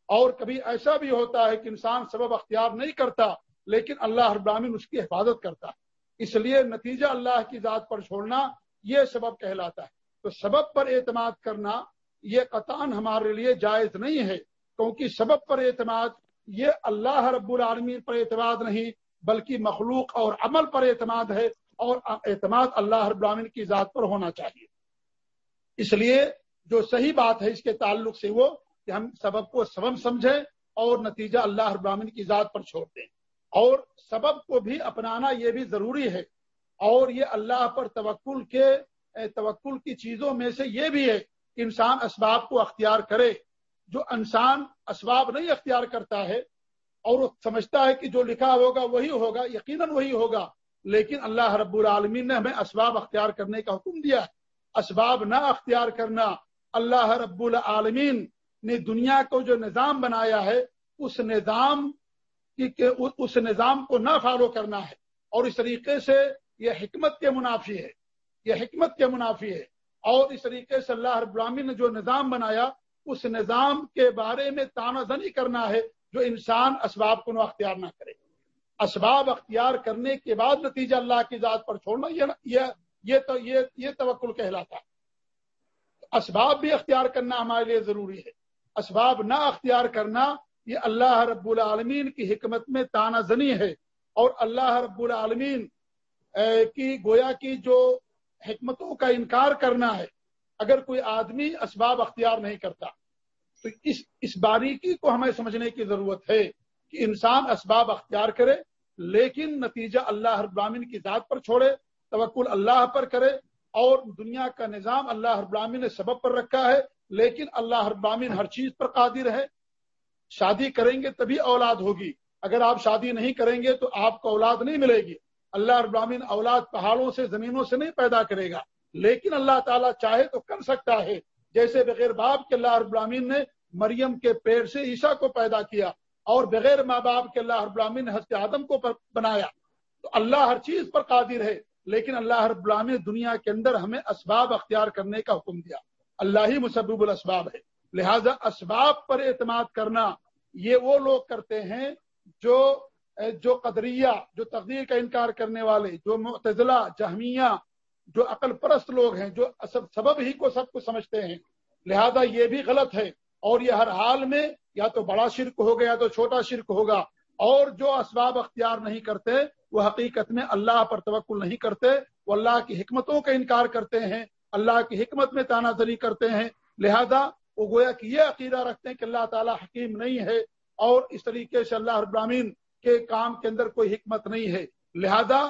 اور کبھی ایسا بھی ہوتا ہے کہ انسان سبب اختیار نہیں کرتا لیکن اللہ ابراہین اس کی حفاظت کرتا ہے۔ اس لیے نتیجہ اللہ کی ذات پر چھوڑنا یہ سبب کہلاتا ہے۔ تو سبب پر اعتماد کرنا یہ قطان ہمارے لیے جائز نہیں ہے کیونکہ سبب پر اعتماد یہ اللہ رب العالمین پر اعتماد نہیں بلکہ مخلوق اور عمل پر اعتماد ہے اور اعتماد اللہ رب العالمین کی ذات پر ہونا چاہیے۔ اس لیے جو صحیح بات ہے اس کے تعلق سے وہ کہ ہم سبب کو سبب سمجھیں اور نتیجہ اللہ رب العالمین کی ذات پر چھوڑ دیں۔ اور سبب کو بھی اپنانا یہ بھی ضروری ہے۔ اور یہ اللہ پر توکل کے توکل کی چیزوں میں سے یہ بھی ہے کہ انسان اسباب کو اختیار کرے۔ جو انسان اسباب نہیں اختیار کرتا ہے اور وہ سمجھتا ہے کہ جو لکھا ہوگا وہی ہوگا، یقیناً وہی ہوگا، لیکن اللہ رب العالمین نے ہمیں اسباب اختیار کرنے کا حکم دیا ہے۔ اسباب نہ اختیار کرنا اللہ رب العالمین نے دنیا کو جو نظام بنایا ہے، اس نظام کی اس نظام کو نہ فالو کرنا ہے۔ اور اس طریقے سے یہ حکمت کے منافی ہے۔ یہ حکمت کے منافی ہے۔ اور اس طریقے سے اللہ رب العالمین نے جو نظام بنایا، اس نظام کے بارے میں تانہ زنی کرنا ہے جو انسان اسباب کو نہ اختیار نہ کرے۔ اسباب اختیار کرنے کے بعد نتیجہ اللہ کی ذات پر چھوڑنا یہ یہ تو یہ یہ توکل کہلاتا ہے۔ اسباب بھی اختیار کرنا ہمارے لیے ضروری ہے۔ اسباب نہ اختیار کرنا یہ اللہ رب العالمین کی حکمت میں تانہ زنی ہے۔ اور اللہ رب العالمین کی گویا کی جو حکمتوں کا انکار کرنا ہے، اگر کوئی آدمی اسباب اختیار نہیں کرتا، تو اس اس باریکی کو ہمیں سمجھنے کی ضرورت ہے کہ انسان اسباب اختیار کرے، لیکن نتیجہ اللہ رب العالمین کی ذات پر چھوڑے توکل اللہ پر کرے اور دنیا کا نظام اللہ ابراہین نے سبب پر رکھا ہے، لیکن اللہ ابراہین ہر چیز پر قادر ہے۔ شادی کریں گے تبھی اولاد ہوگی۔ اگر آپ شادی نہیں کریں گے تو آپ کو اولاد نہیں ملے گی۔ اللہ ابراہین اولاد پہاڑوں سے، زمینوں سے نہیں پیدا کرے گا۔ لیکن اللہ تعالیٰ چاہے تو کر سکتا ہے۔ جیسے بغیر باپ کے اللہ ابراہین نے مریم کے پیڑ سے عیشا کو پیدا کیا اور بغیر ماں باپ کے اللہ ابراہین نے حضرت آدم کو بنایا۔ تو اللہ ہر چیز پر قادر ہے۔ لیکن اللہ رب اللہ نے دنیا کے اندر ہمیں اسباب اختیار کرنے کا حکم دیا۔ اللہ ہی مسبب الاسباب ہے۔ لہذا اسباب پر اعتماد کرنا، یہ وہ لوگ کرتے ہیں جو جو قدریہ، جو تقدیر کا انکار کرنے والے، جو معتزلہ، جہمیہ، جو عقل پرست لوگ ہیں، جو سبب ہی کو سب کو سمجھتے ہیں۔ لہذا یہ بھی غلط ہے۔ اور یہ ہر حال میں یا تو بڑا شرک ہوگا یا تو چھوٹا شرک ہوگا۔ اور جو اسباب اختیار نہیں کرتے، وہ حقیقت میں اللہ پر توقل نہیں کرتے، وہ اللہ کی حکمتوں کا انکار کرتے ہیں، اللہ کی حکمت میں تانہ زری کرتے ہیں۔ لہذا وہ گویا کہ یہ عقیدہ رکھتے ہیں کہ اللہ تعالیٰ حکیم نہیں ہے اور اس طریقے سے اللہ ابراہین کے کام کے اندر کوئی حکمت نہیں ہے۔ لہذا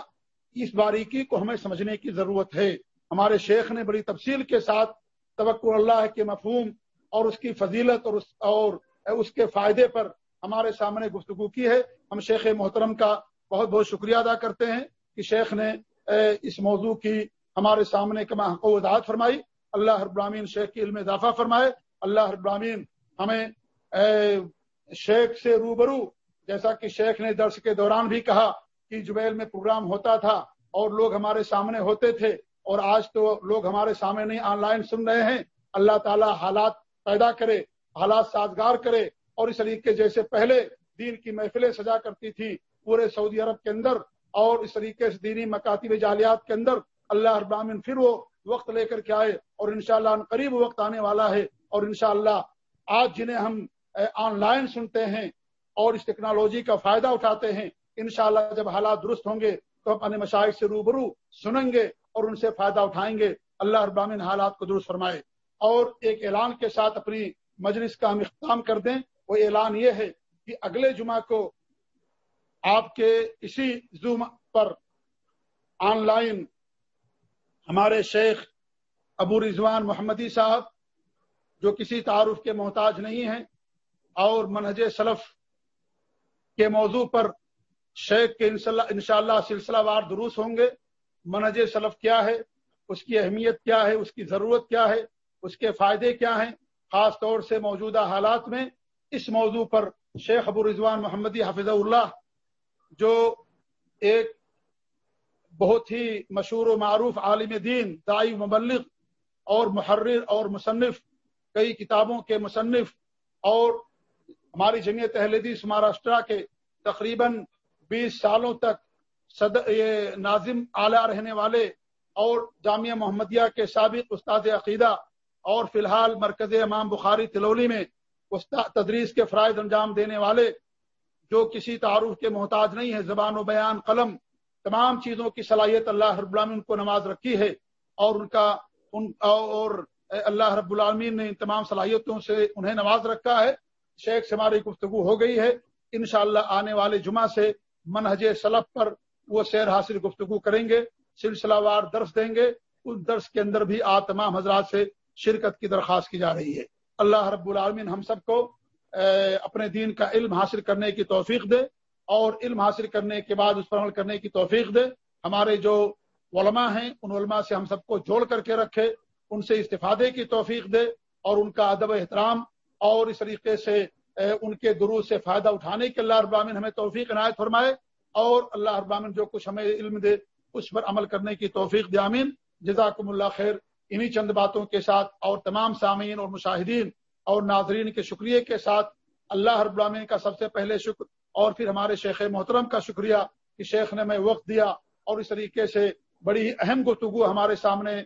اس باریکی کو ہمیں سمجھنے کی ضرورت ہے۔ ہمارے شیخ نے بڑی تفصیل کے ساتھ توقع اللہ کے مفہوم اور اس کی فضیلت اور اس اور اس کے فائدے پر ہمارے سامنے گفتگو کی ہے۔ ہم شیخ محترم کا بہت بہت شکریہ ادا کرتے ہیں کہ شیخ نے اس موضوع کی ہمارے سامنے کما وضاحت فرمائی۔ اللہ ابراہین شیخ کی علم اضافہ فرمائے۔ اللہ ابراہین ہمیں شیخ سے روبرو، جیسا کہ شیخ نے درس کے دوران بھی کہا کہ جبیل میں پروگرام ہوتا تھا اور لوگ ہمارے سامنے ہوتے تھے اور آج تو لوگ ہمارے سامنے نہیں، آن لائن سن رہے ہیں۔ اللہ تعالی حالات پیدا کرے، حالات سازگار کرے۔ اور اس طریقے جیسے پہلے دین کی محفلیں سجا کرتی تھی، پورے سعودی عرب کے اندر، اور اس طریقے سے دینی مکاتب جالیات کے اندر اللہ ابراہین پھر وہ وقت لے کر کے آئے، اور انشاءاللہ ان قریب وقت آنے والا ہے، اور انشاءاللہ آج جنہیں ہم آن لائن سنتے ہیں اور اس ٹیکنالوجی کا فائدہ اٹھاتے ہیں، انشاءاللہ جب حالات درست ہوں گے تو ہم اپنے مشاہد سے روبرو سنیں گے اور ان سے فائدہ اٹھائیں گے، اللہ ابراہین حالات کو درست فرمائے۔ اور ایک اعلان کے ساتھ اپنی مجلس کا ہم اختتام کر دیں۔ وہ اعلان یہ ہے کہ اگلے جمعہ کو آپ کے اسی زوم پر آن لائن ہمارے شیخ ابو رضوان محمدی صاحب، جو کسی تعارف کے محتاج نہیں ہیں، اور منہج سلف کے موضوع پر شیخ کے انشاء اللہ سلسلہ وار دروس ہوں گے۔ منہج سلف کیا ہے؟ اس کی اہمیت کیا ہے؟ اس کی ضرورت کیا ہے؟ اس کے فائدے کیا ہیں؟ خاص طور سے موجودہ حالات میں اس موضوع پر شیخ ابو رضوان محمدی حافظ اللہ، جو ایک بہت ہی مشہور و معروف عالم دین دائی مبلغ اور محرر اور مصنف، کئی کتابوں کے مصنف اور ہماری جمعیت اہل حدیث مہاراشٹرا کے تقریباً بیس سالوں تک صد یہ ناظم اعلیٰ رہنے والے اور جامعہ محمدیہ کے سابق استاد عقیدہ اور فی الحال مرکز امام بخاری تلولی میں تدریس کے فرائض انجام دینے والے جو کسی تعارف کے محتاج نہیں ہے زبان و بیان، قلم، تمام چیزوں کی صلاحیت اللہ رب العالمین کو نماز رکھی ہے اور ان کا ان اور اللہ رب العالمین نے ان تمام صلاحیتوں سے انہیں نواز رکھا ہے۔ شیخ سے ہماری گفتگو ہو گئی ہے۔ انشاءاللہ آنے والے جمعہ سے منہج سلف پر وہ سیر حاصل گفتگو کریں گے، سلسلہ وار درس دیں گے۔ اس درس کے اندر بھی آ تمام حضرات سے شرکت کی درخواست کی جا رہی ہے۔ اللہ رب العالمین ہم سب کو اپنے دین کا علم حاصل کرنے کی توفیق دے اور علم حاصل کرنے کے بعد اس پر عمل کرنے کی توفیق دے۔ ہمارے جو علماء ہیں، ان علماء سے ہم سب کو جوڑ کر کے رکھے، ان سے استفادے کی توفیق دے اور ان کا ادب احترام اور اس طریقے سے ان کے دروس سے فائدہ اٹھانے کے اللہ ابامن ہمیں توفیق عنایت فرمائے اور اللہ ابامن جو کچھ ہمیں علم دے، اس پر عمل کرنے کی توفیق دے امین جزاکم اللہ خیر۔ انہی چند باتوں کے ساتھ اور تمام سامعین اور مشاہدین اور ناظرین کے شکریہ کے ساتھ اللہ رب العالمین کا سب سے پہلے شکر اور پھر ہمارے شیخ محترم کا شکریہ کہ شیخ نے میں وقت دیا اور اس طریقے سے بڑی اہم گفتگو ہمارے سامنے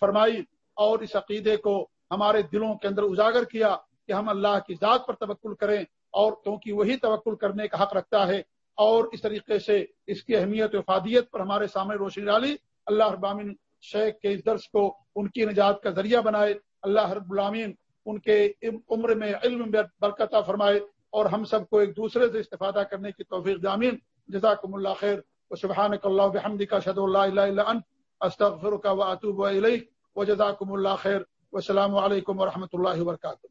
فرمائی اور اس عقیدے کو ہمارے دلوں کے اندر اجاگر کیا کہ ہم اللہ کی ذات پر توکل کریں اور کیونکہ وہی توکل کرنے کا حق رکھتا ہے اور اس طریقے سے اس کی اہمیت و افادیت پر ہمارے سامنے روشنی ڈالی۔ اللہ ابامن شیخ کے اس درس کو ان کی نجات کا ذریعہ بنائے، اللہ رب العامین ان کے عمر میں علم میں برکتہ فرمائے اور ہم سب کو ایک دوسرے سے استفادہ کرنے کی توفیق جامین جزاکم اللہ خیر۔ و سبحان اللہ بحمد کا شد اللہ اللہ استغفر کا و اطوب و جزاکم اللہ خیر۔ والسلام السلام علیکم و رحمۃ اللہ وبرکاتہ۔